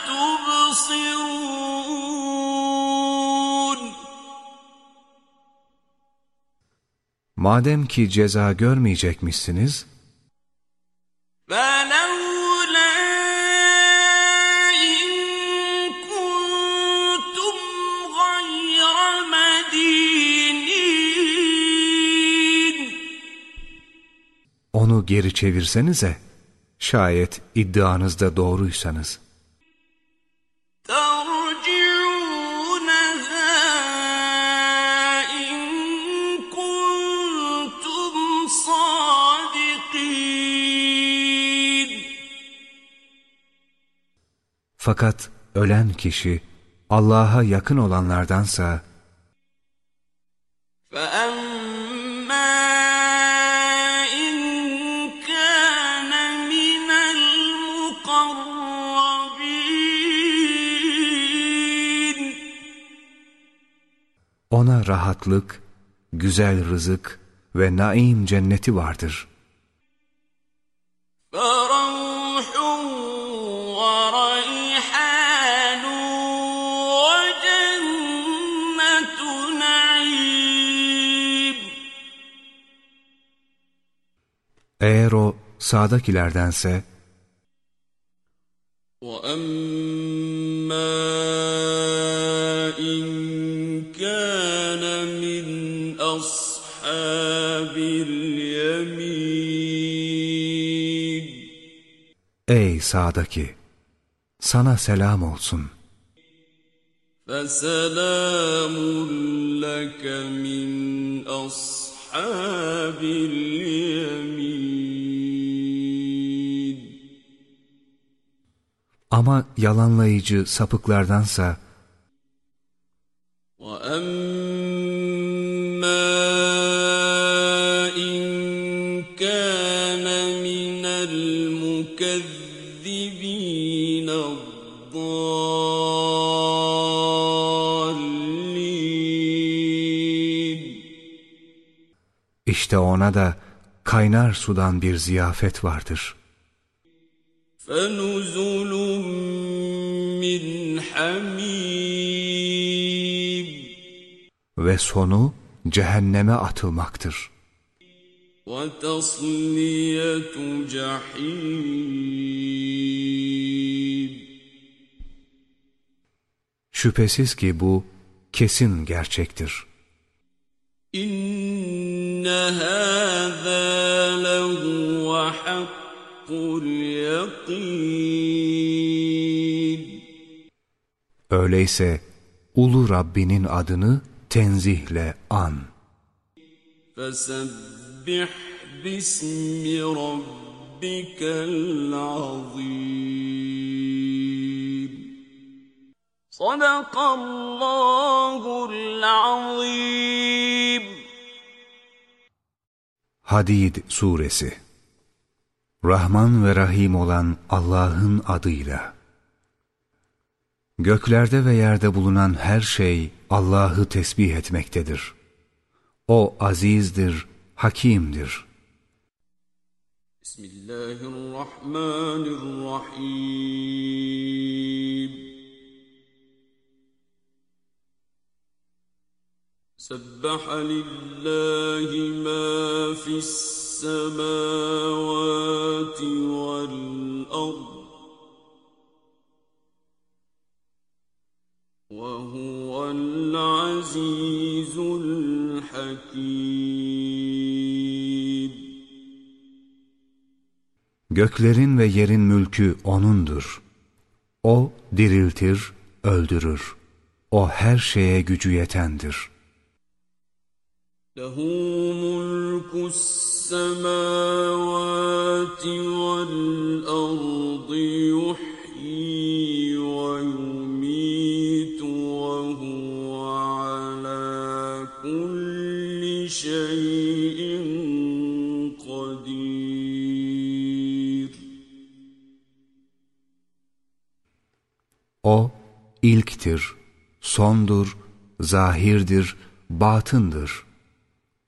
تبصرون Madem ki ceza görmeyecekmişsiniz, onu geri çevirsenize. Şayet iddianızda doğruysanız. ترجعونها إن كنتم صادقين Fakat ölen kişi Allah'a yakın olanlardansa فأما ona rahatlık, güzel rızık ve naim cenneti vardır. فروح وريحان وجنة نعيم Eğer o sağdakilerdense وأما ey sağdaki sana selam olsun. فسلام لك من أصحاب اليمين Ama yalanlayıcı sapıklardansa وأما işte ona da kaynar sudan bir ziyafet vardır. فنزل من حميم Ve sonu cehenneme atılmaktır. وتصلية جحيم Şüphesiz ki bu kesin gerçektir. إن هذا لهو حق اليقين Öyleyse ulu Rabbinin adını tenzihle an. فسبح باسم ربك العظيم صدق الله العظيم Hadid Suresi Rahman ve Rahim olan Allah'ın adıyla Göklerde ve yerde bulunan her şey Allah'ı tesbih etmektedir. O azizdir, hakimdir. Bismillahirrahmanirrahim سبح لله ما في السماوات والأرض وهو العزيز الحكيم Göklerin ve yerin mülkü O'nundur. O diriltir, öldürür. O her şeye gücü yetendir. له ملك السماوات والأرض يحيي ويميت وهو على كل شيء قدير O ilktir, sondur, zahirdir, batındır.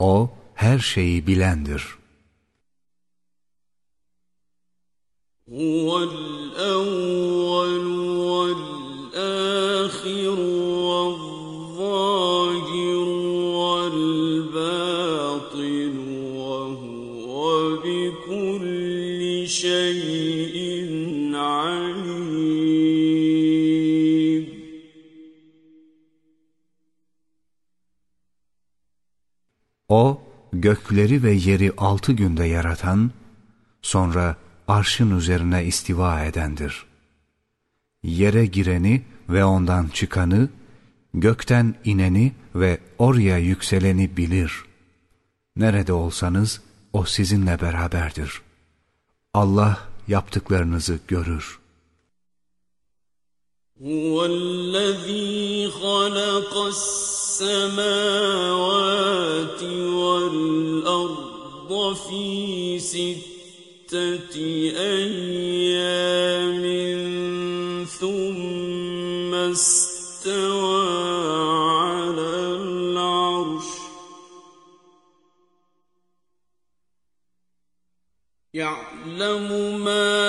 O her şeyi bilendir. هو الأول والآخر O gökleri ve yeri altı günde yaratan, sonra arşın üzerine istiva edendir. Yere gireni ve ondan çıkanı, gökten ineni ve oraya yükseleni bilir. Nerede olsanız o sizinle beraberdir. Allah yaptıklarınızı görür. هو الذي خلق السماوات والأرض في ستة أيام ثم استوى على العرش. يعلم ما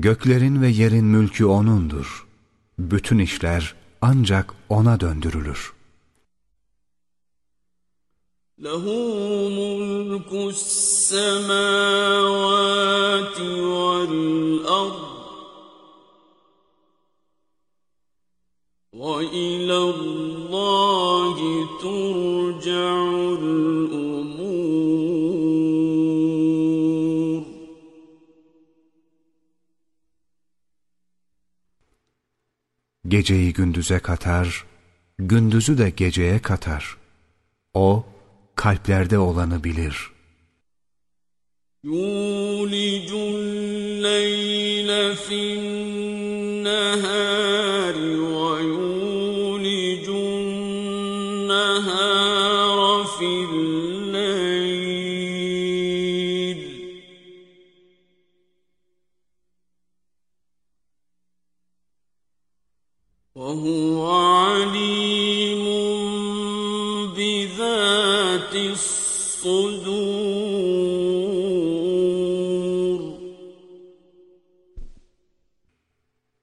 Göklerin ve yerin mülkü O'nundur. Bütün işler ancak O'na döndürülür. له ملك السماوات والأرض وإلى الله ترجع الأمور Geceyi gündüze katar, gündüzü de geceye katar. O, kalplerde olanı bilir. يولج الليل في النهار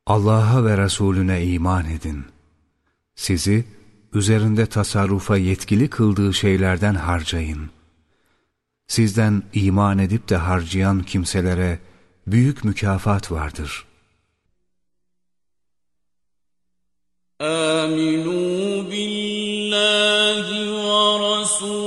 Allah'a ve Resulüne iman edin. Sizi üzerinde tasarrufa yetkili kıldığı şeylerden harcayın. Sizden iman edip de harcayan kimselere büyük mükafat vardır. آمنوا بالله ورسوله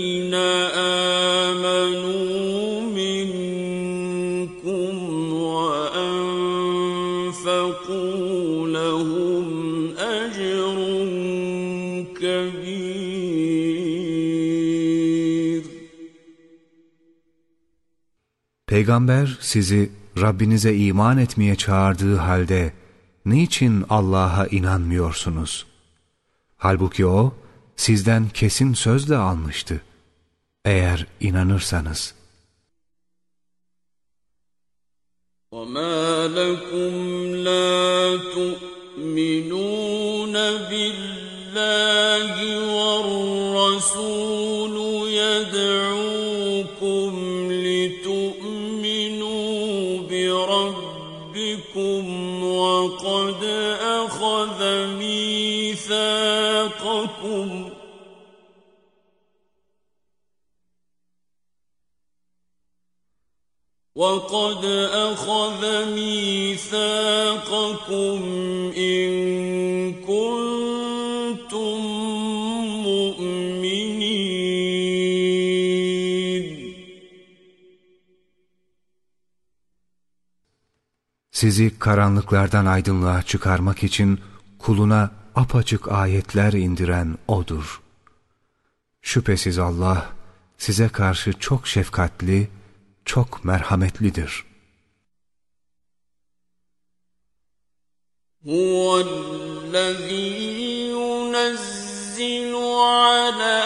Peygamber sizi Rabbinize iman etmeye çağırdığı halde niçin Allah'a inanmıyorsunuz? Halbuki O sizden kesin sözle almıştı. Eğer inanırsanız. وما لكم لا تؤمنون بالله والرسول وقد أخذ ميثاقكم إن كنتم مؤمنين Sizi karanlıklardan aydınlığa çıkarmak için kuluna apaçık ayetler indiren O'dur. Şüphesiz Allah size karşı çok şefkatli, çok merhametlidir. هو الذي ينزل على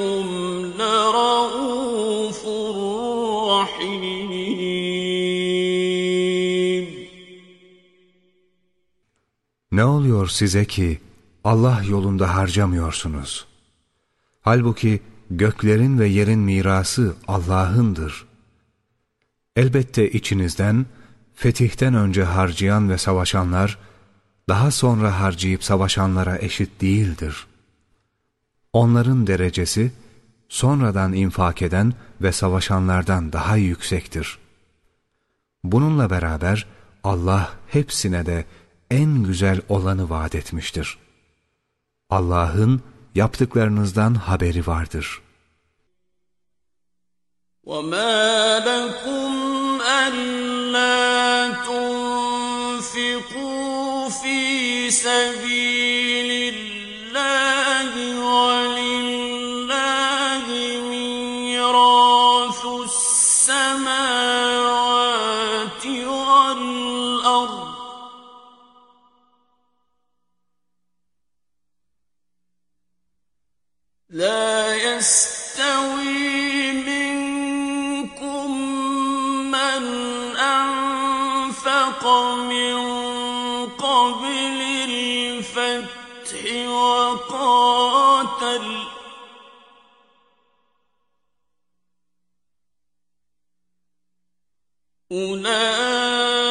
بكم لرؤوف رحيم Ne oluyor size ki Allah yolunda harcamıyorsunuz? Halbuki göklerin ve yerin mirası Allah'ındır. Elbette içinizden fetihten önce harcayan ve savaşanlar, daha sonra harcayıp savaşanlara eşit değildir. Onların derecesi, sonradan infak eden ve savaşanlardan daha yüksektir. Bununla beraber Allah hepsine de en güzel olanı vaat etmiştir. Allah'ın yaptıklarınızdan haberi vardır. وما لكم ألا تنفقوا في سبيل الله لا يستوي منكم من أنفق من قبل الفتح وقاتل. أولئك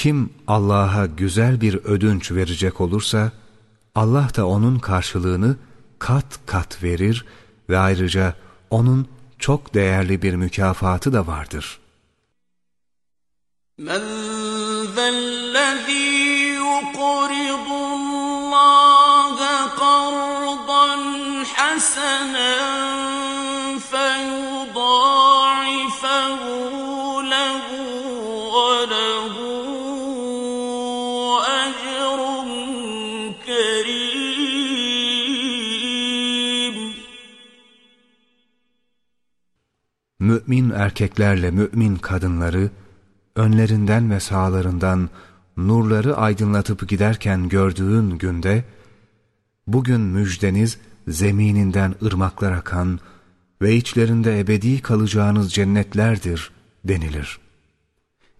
Kim Allah'a güzel bir ödünç verecek olursa, Allah da onun karşılığını kat kat verir ve ayrıca onun çok değerli bir mükafatı da vardır. Men zellezî yuqridullâhe kardan hasenen feyuqridullâhe Mümin erkeklerle mümin kadınları, önlerinden ve sağlarından nurları aydınlatıp giderken gördüğün günde, bugün müjdeniz zemininden ırmaklar akan ve içlerinde ebedi kalacağınız cennetlerdir denilir.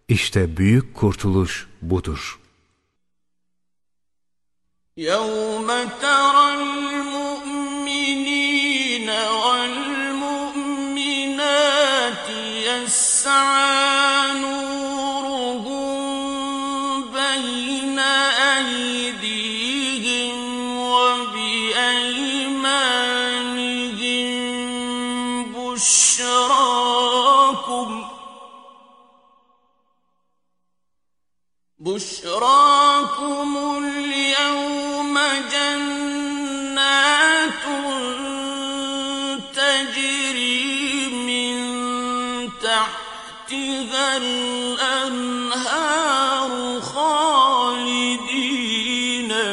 İşte büyük kurtuluş budur. يوم ترى يسعى نورهم بين أيديهم وبأيمانهم بشراكم بشراكم اليوم الأنهار خالدين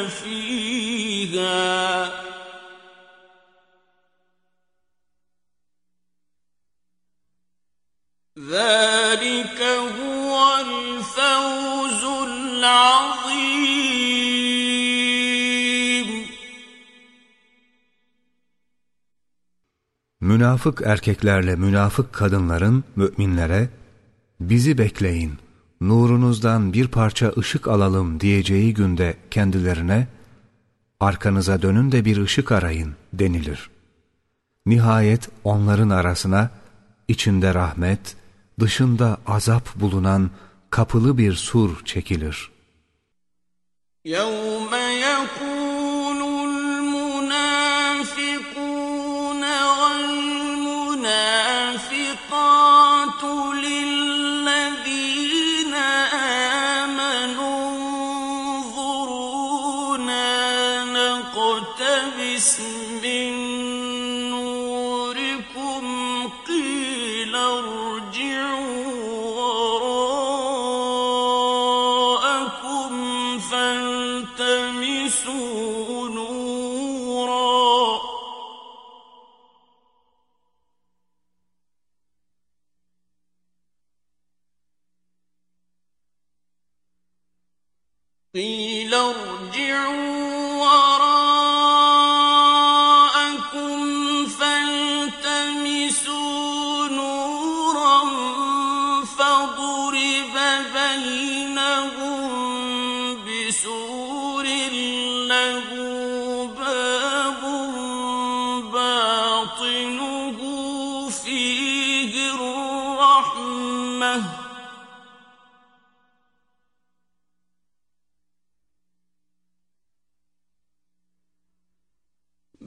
فيها ذلك هو الفوز العظيم Münafık erkeklerle münafık kadınların müminlere bizi bekleyin, nurunuzdan bir parça ışık alalım diyeceği günde kendilerine arkanıza dönün de bir ışık arayın denilir. Nihayet onların arasına içinde rahmet, dışında azap bulunan kapılı bir sur çekilir. يوم يقول المنافقون والمنافقات قيل ارجعوا وراءكم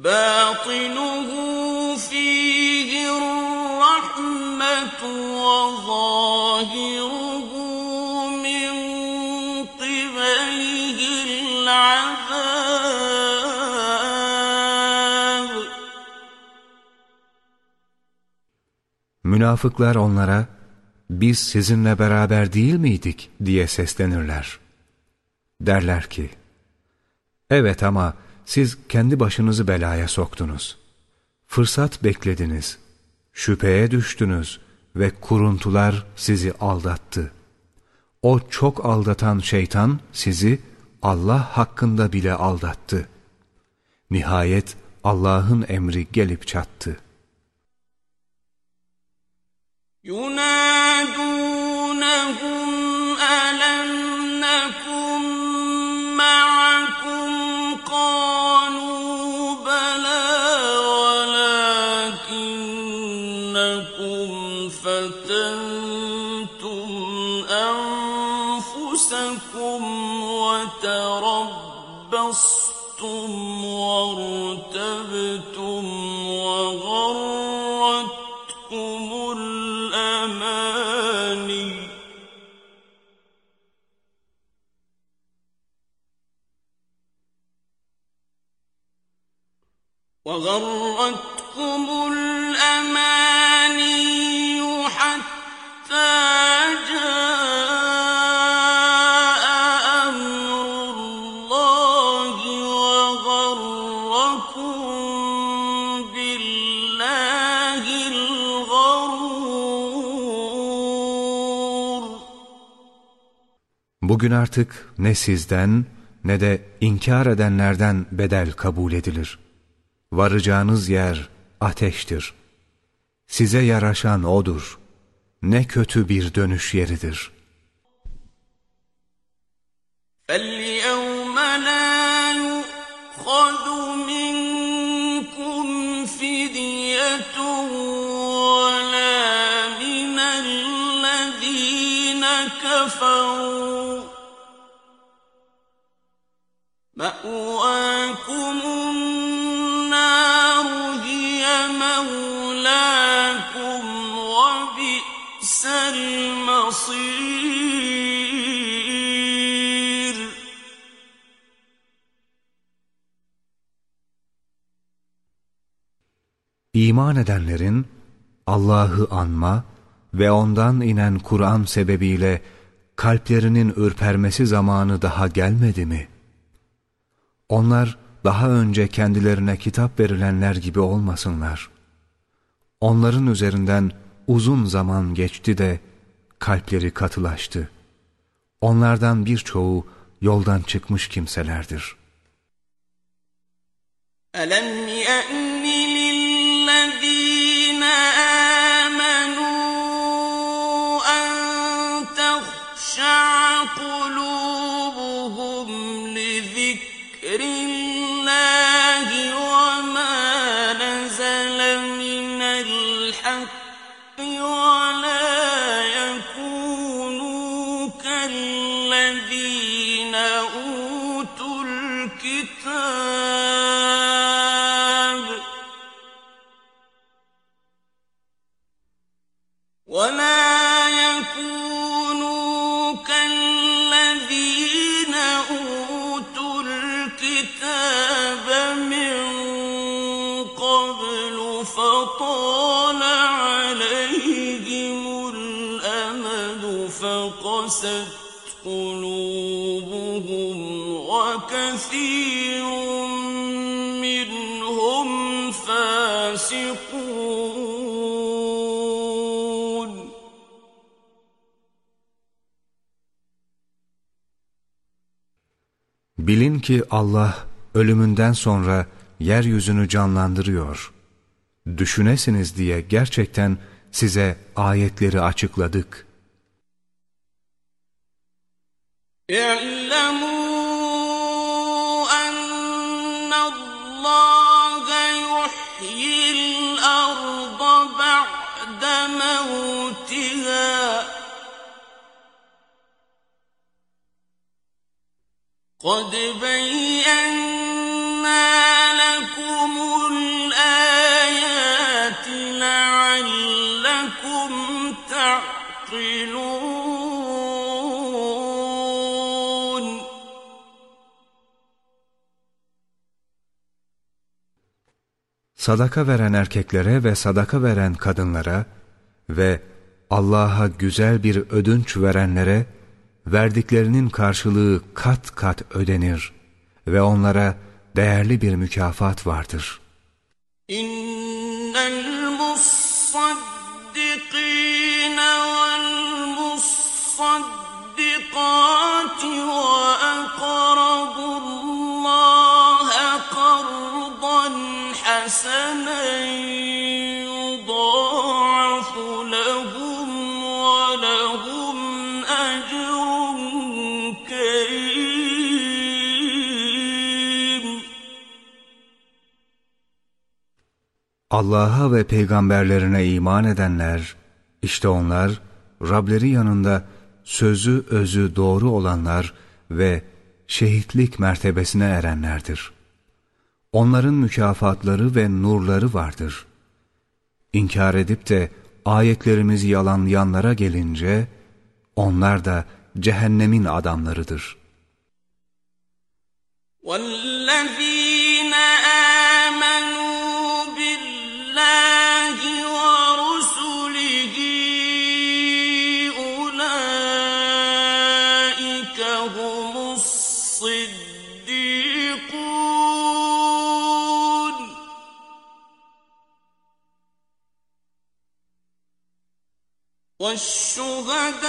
باطنه فيه الرحمة وظاهره من قبله العذاب Münafıklar onlara, biz sizinle beraber değil miydik diye seslenirler. Derler ki, evet ama siz kendi başınızı belaya soktunuz. Fırsat beklediniz, şüpheye düştünüz ve kuruntular sizi aldattı. O çok aldatan şeytan sizi Allah hakkında bile aldattı. Nihayet Allah'ın emri gelip çattı. ينادونهم ألم نكن معكم وتربصتم وارتبتم وغرتكم الأماني. وغرتكم Bugün artık ne sizden ne de inkar edenlerden bedel kabul edilir. Varacağınız yer ateştir. Size yaraşan odur. Ne kötü bir dönüş yeridir. فاليوم لا يؤخذ منكم فدية ولا من الذين كفروا مأواكم النار هي مولاكم وبئس المصير İman edenlerin Allah'ı anma ve ondan inen Kur'an sebebiyle kalplerinin ürpermesi zamanı daha gelmedi mi? Onlar daha önce kendilerine kitap verilenler gibi olmasınlar. Onların üzerinden uzun zaman geçti de kalpleri katılaştı. Onlardan birçoğu yoldan çıkmış kimselerdir. أَلَمْ يَأْنِ لِلَّذ۪ينَ آمَنُوا أَنْ تَخْشَعَ قُلُوبُهُمْ فَقَسَتْ قُلُوبُهُمْ وَكَثِيرٌ مِّنْهُمْ فَاسِقُونَ Bilin ki Allah ölümünden sonra yeryüzünü canlandırıyor. Düşünesiniz diye gerçekten size ayetleri açıkladık. اعلموا أن الله يحيي الأرض بعد موتها. قد بينا لكم sadaka veren erkeklere ve sadaka veren kadınlara ve Allah'a güzel bir ödünç verenlere verdiklerinin karşılığı kat kat ödenir ve onlara değerli bir mükafat vardır. İnnel mussaddikine vel mussaddikat Allah'a ve peygamberlerine iman edenler, işte onlar Rableri yanında sözü özü doğru olanlar ve şehitlik mertebesine erenlerdir Onların mükafatları ve nurları vardır. İnkar edip de ayetlerimizi yalanlayanlara gelince, onlar da cehennemin adamlarıdır. والذين آمنوا والشهداء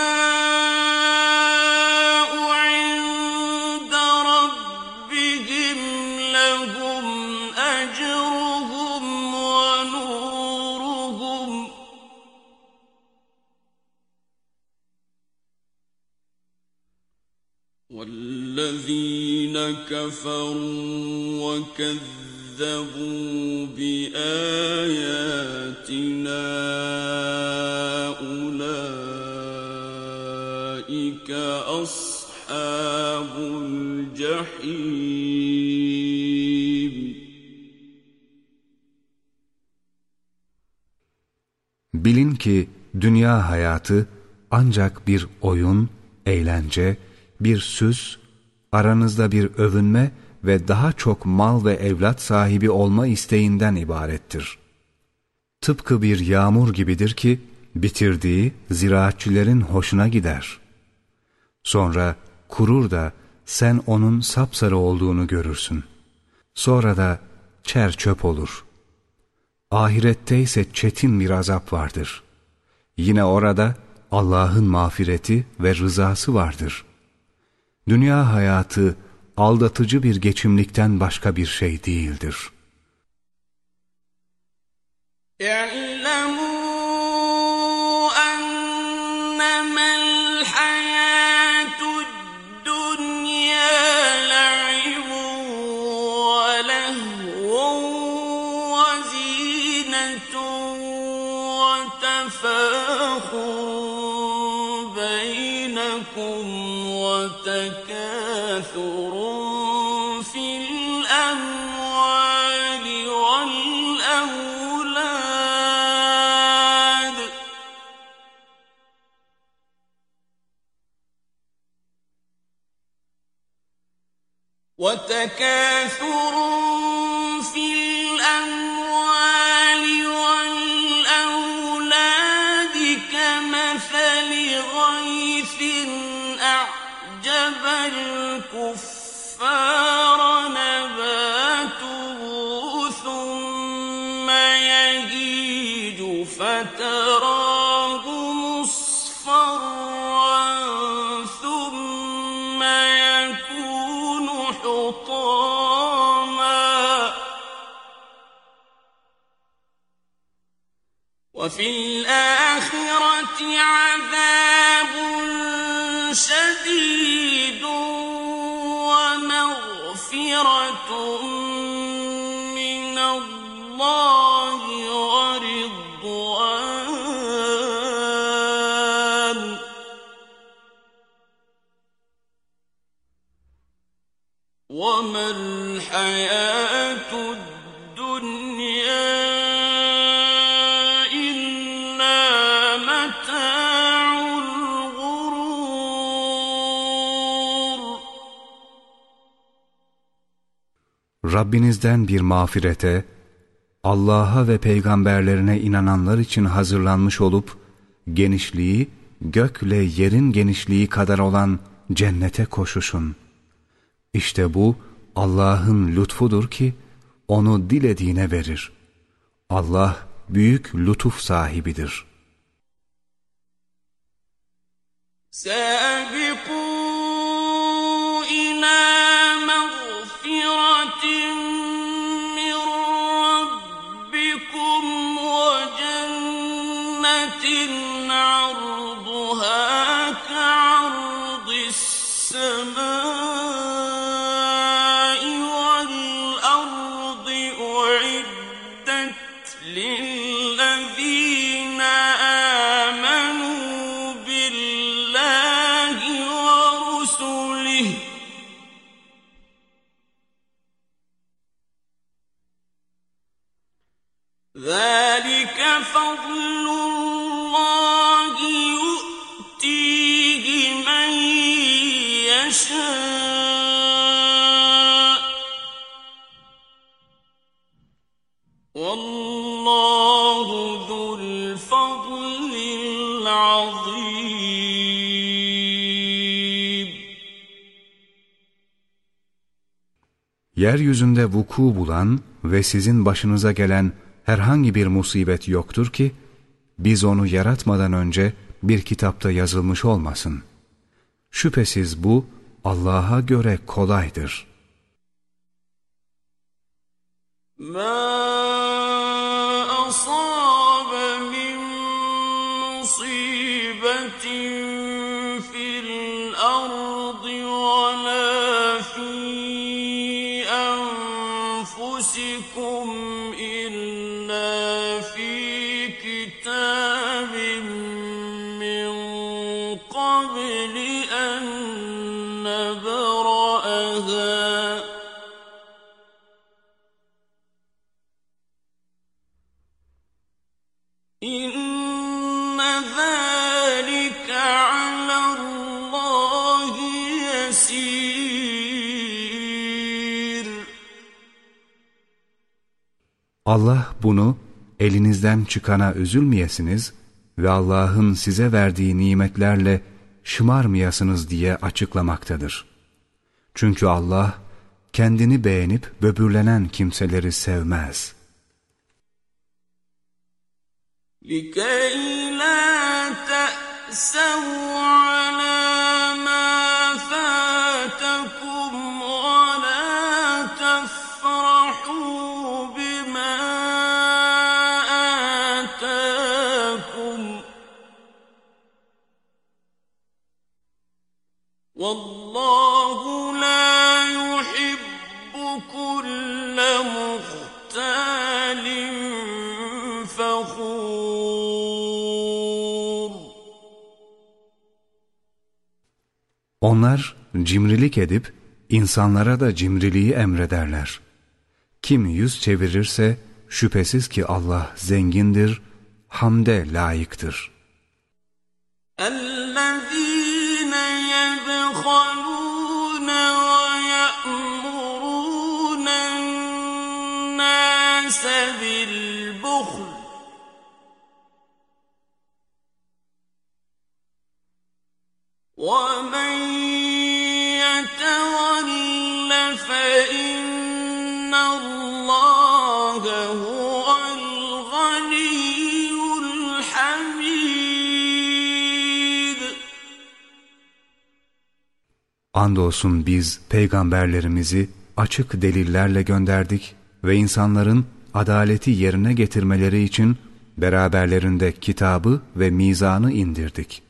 ki dünya hayatı ancak bir oyun, eğlence, bir süs, aranızda bir övünme ve daha çok mal ve evlat sahibi olma isteğinden ibarettir. Tıpkı bir yağmur gibidir ki, bitirdiği ziraatçilerin hoşuna gider. Sonra kurur da sen onun sapsarı olduğunu görürsün. Sonra da çer çöp olur. Ahirette ise çetin bir azap vardır. Yine orada Allah'ın mağfireti ve rızası vardır. Dünya hayatı aldatıcı bir geçimlikten başka bir şey değildir. اعلموا وتكاثر في الأموال والأولاد كمثل غيث أعجب الكفار وفي الآخرة عذاب شديد ومغفرة من الله ورضوان. وما الحياة Rabbinizden bir mağfirete, Allah'a ve peygamberlerine inananlar için hazırlanmış olup, genişliği gökle yerin genişliği kadar olan cennete koşuşun. İşte bu Allah'ın lütfudur ki onu dilediğine verir. Allah büyük lütuf sahibidir. Sabiqun Yeryüzünde vuku bulan ve sizin başınıza gelen herhangi bir musibet yoktur ki, biz onu yaratmadan önce bir kitapta yazılmış olmasın. Şüphesiz bu Allah'a göre kolaydır. ما كتاب من قبل أن نبرأها. إن ذلك على الله يسير. الله bunu elinizden çıkana üzülmeyesiniz ve Allah'ın size verdiği nimetlerle şımarmayasınız diye açıklamaktadır. Çünkü Allah kendini beğenip böbürlenen kimseleri sevmez. لِكَيْ لَا تَأْسَوْا عَلَى Onlar cimrilik edip insanlara da cimriliği emrederler. Kim yüz çevirirse şüphesiz ki Allah zengindir, hamde layıktır. الَّذِينَ يَبْخَلُونَ وَيَأْمُرُونَ النَّاسَ بِالْبُخْلِ وَمَن يَتَوَلَّ فَإِنَّ اللَّهَ هُوَ الْغَنِيُّ الْحَمِيدُ Andolsun biz peygamberlerimizi açık delillerle gönderdik ve insanların adaleti yerine getirmeleri için beraberlerinde kitabı ve mizanı indirdik.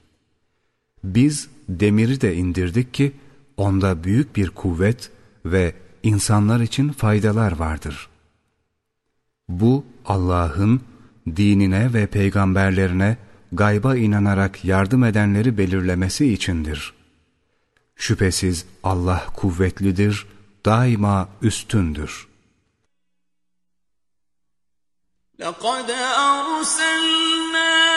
Biz demiri de indirdik ki onda büyük bir kuvvet ve insanlar için faydalar vardır. Bu Allah'ın dinine ve peygamberlerine gayba inanarak yardım edenleri belirlemesi içindir. Şüphesiz Allah kuvvetlidir, daima üstündür. لقد أرسلنا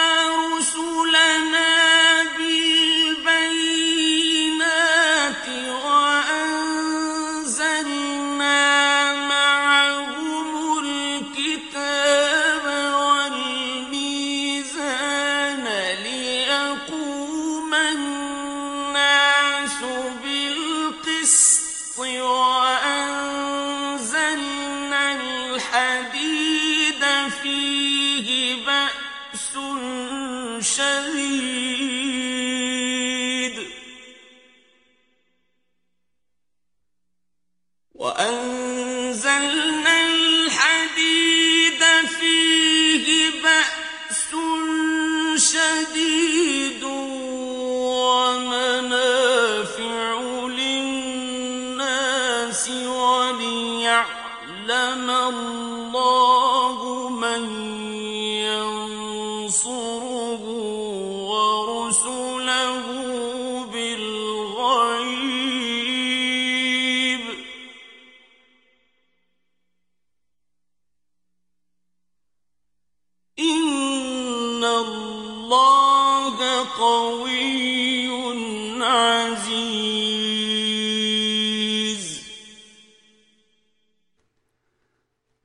الله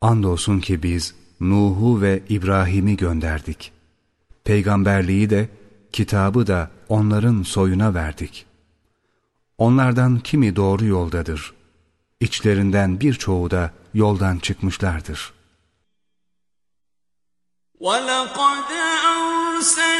Andolsun ki biz Nuh'u ve İbrahim'i gönderdik. Peygamberliği de, kitabı da onların soyuna verdik. Onlardan kimi doğru yoldadır. İçlerinden birçoğu da yoldan çıkmışlardır. ولقد أرسلنا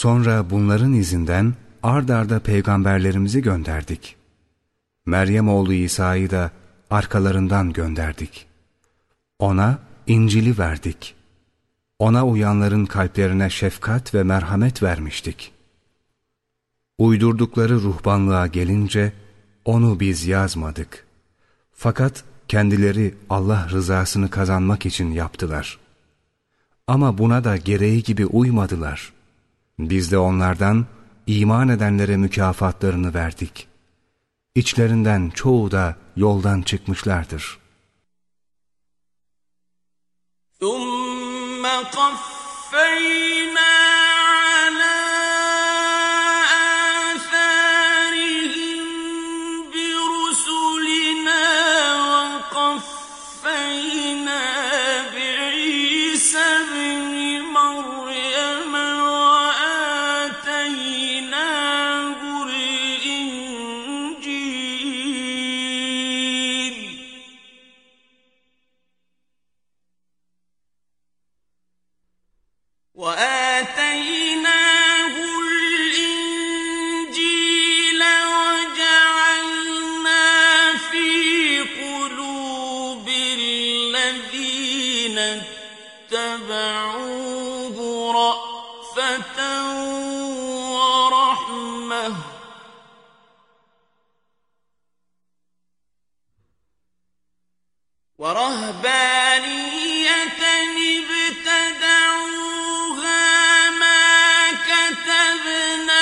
Sonra bunların izinden ard arda peygamberlerimizi gönderdik. Meryem oğlu İsa'yı da arkalarından gönderdik. Ona İncil'i verdik. Ona uyanların kalplerine şefkat ve merhamet vermiştik. Uydurdukları ruhbanlığa gelince onu biz yazmadık. Fakat kendileri Allah rızasını kazanmak için yaptılar. Ama buna da gereği gibi uymadılar. Biz de onlardan iman edenlere mükafatlarını verdik. İçlerinden çoğu da yoldan çıkmışlardır. ثم قفينا ورهبانية ما كتبناها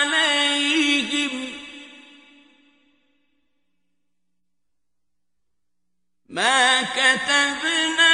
عليهم. ما كتبناها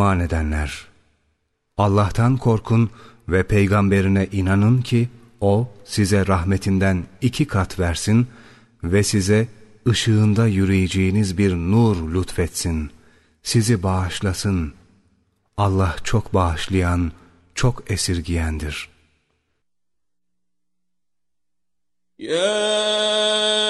iman edenler! Allah'tan korkun ve peygamberine inanın ki o size rahmetinden iki kat versin ve size ışığında yürüyeceğiniz bir nur lütfetsin. Sizi bağışlasın. Allah çok bağışlayan, çok esirgiyendir. يا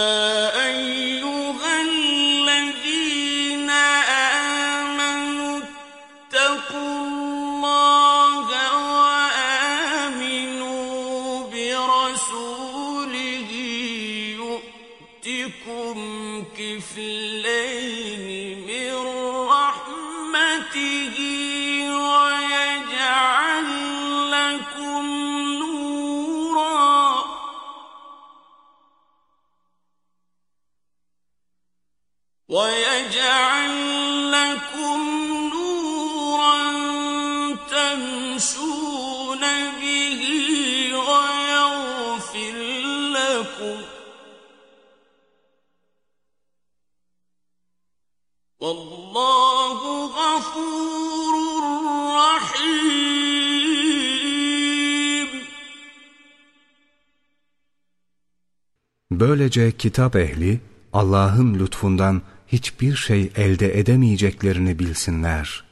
Böylece kitap ehli Allah'ın lütfundan hiçbir şey elde edemeyeceklerini bilsinler.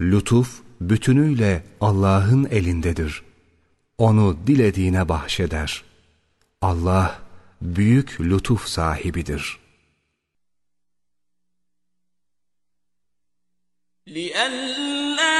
Lütuf bütünüyle Allah'ın elindedir. Onu dilediğine bahşeder. Allah büyük lütuf sahibidir. لئلا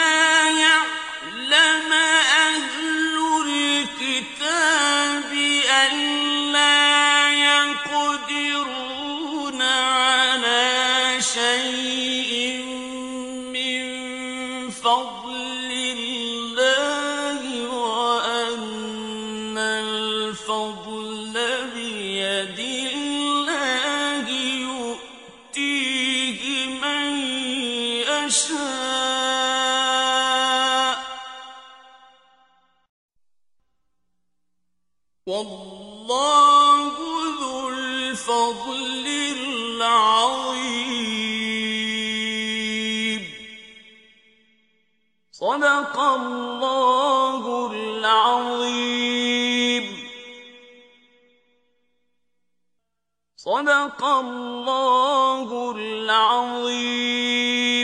صدق الله العظيم. صدق الله العظيم.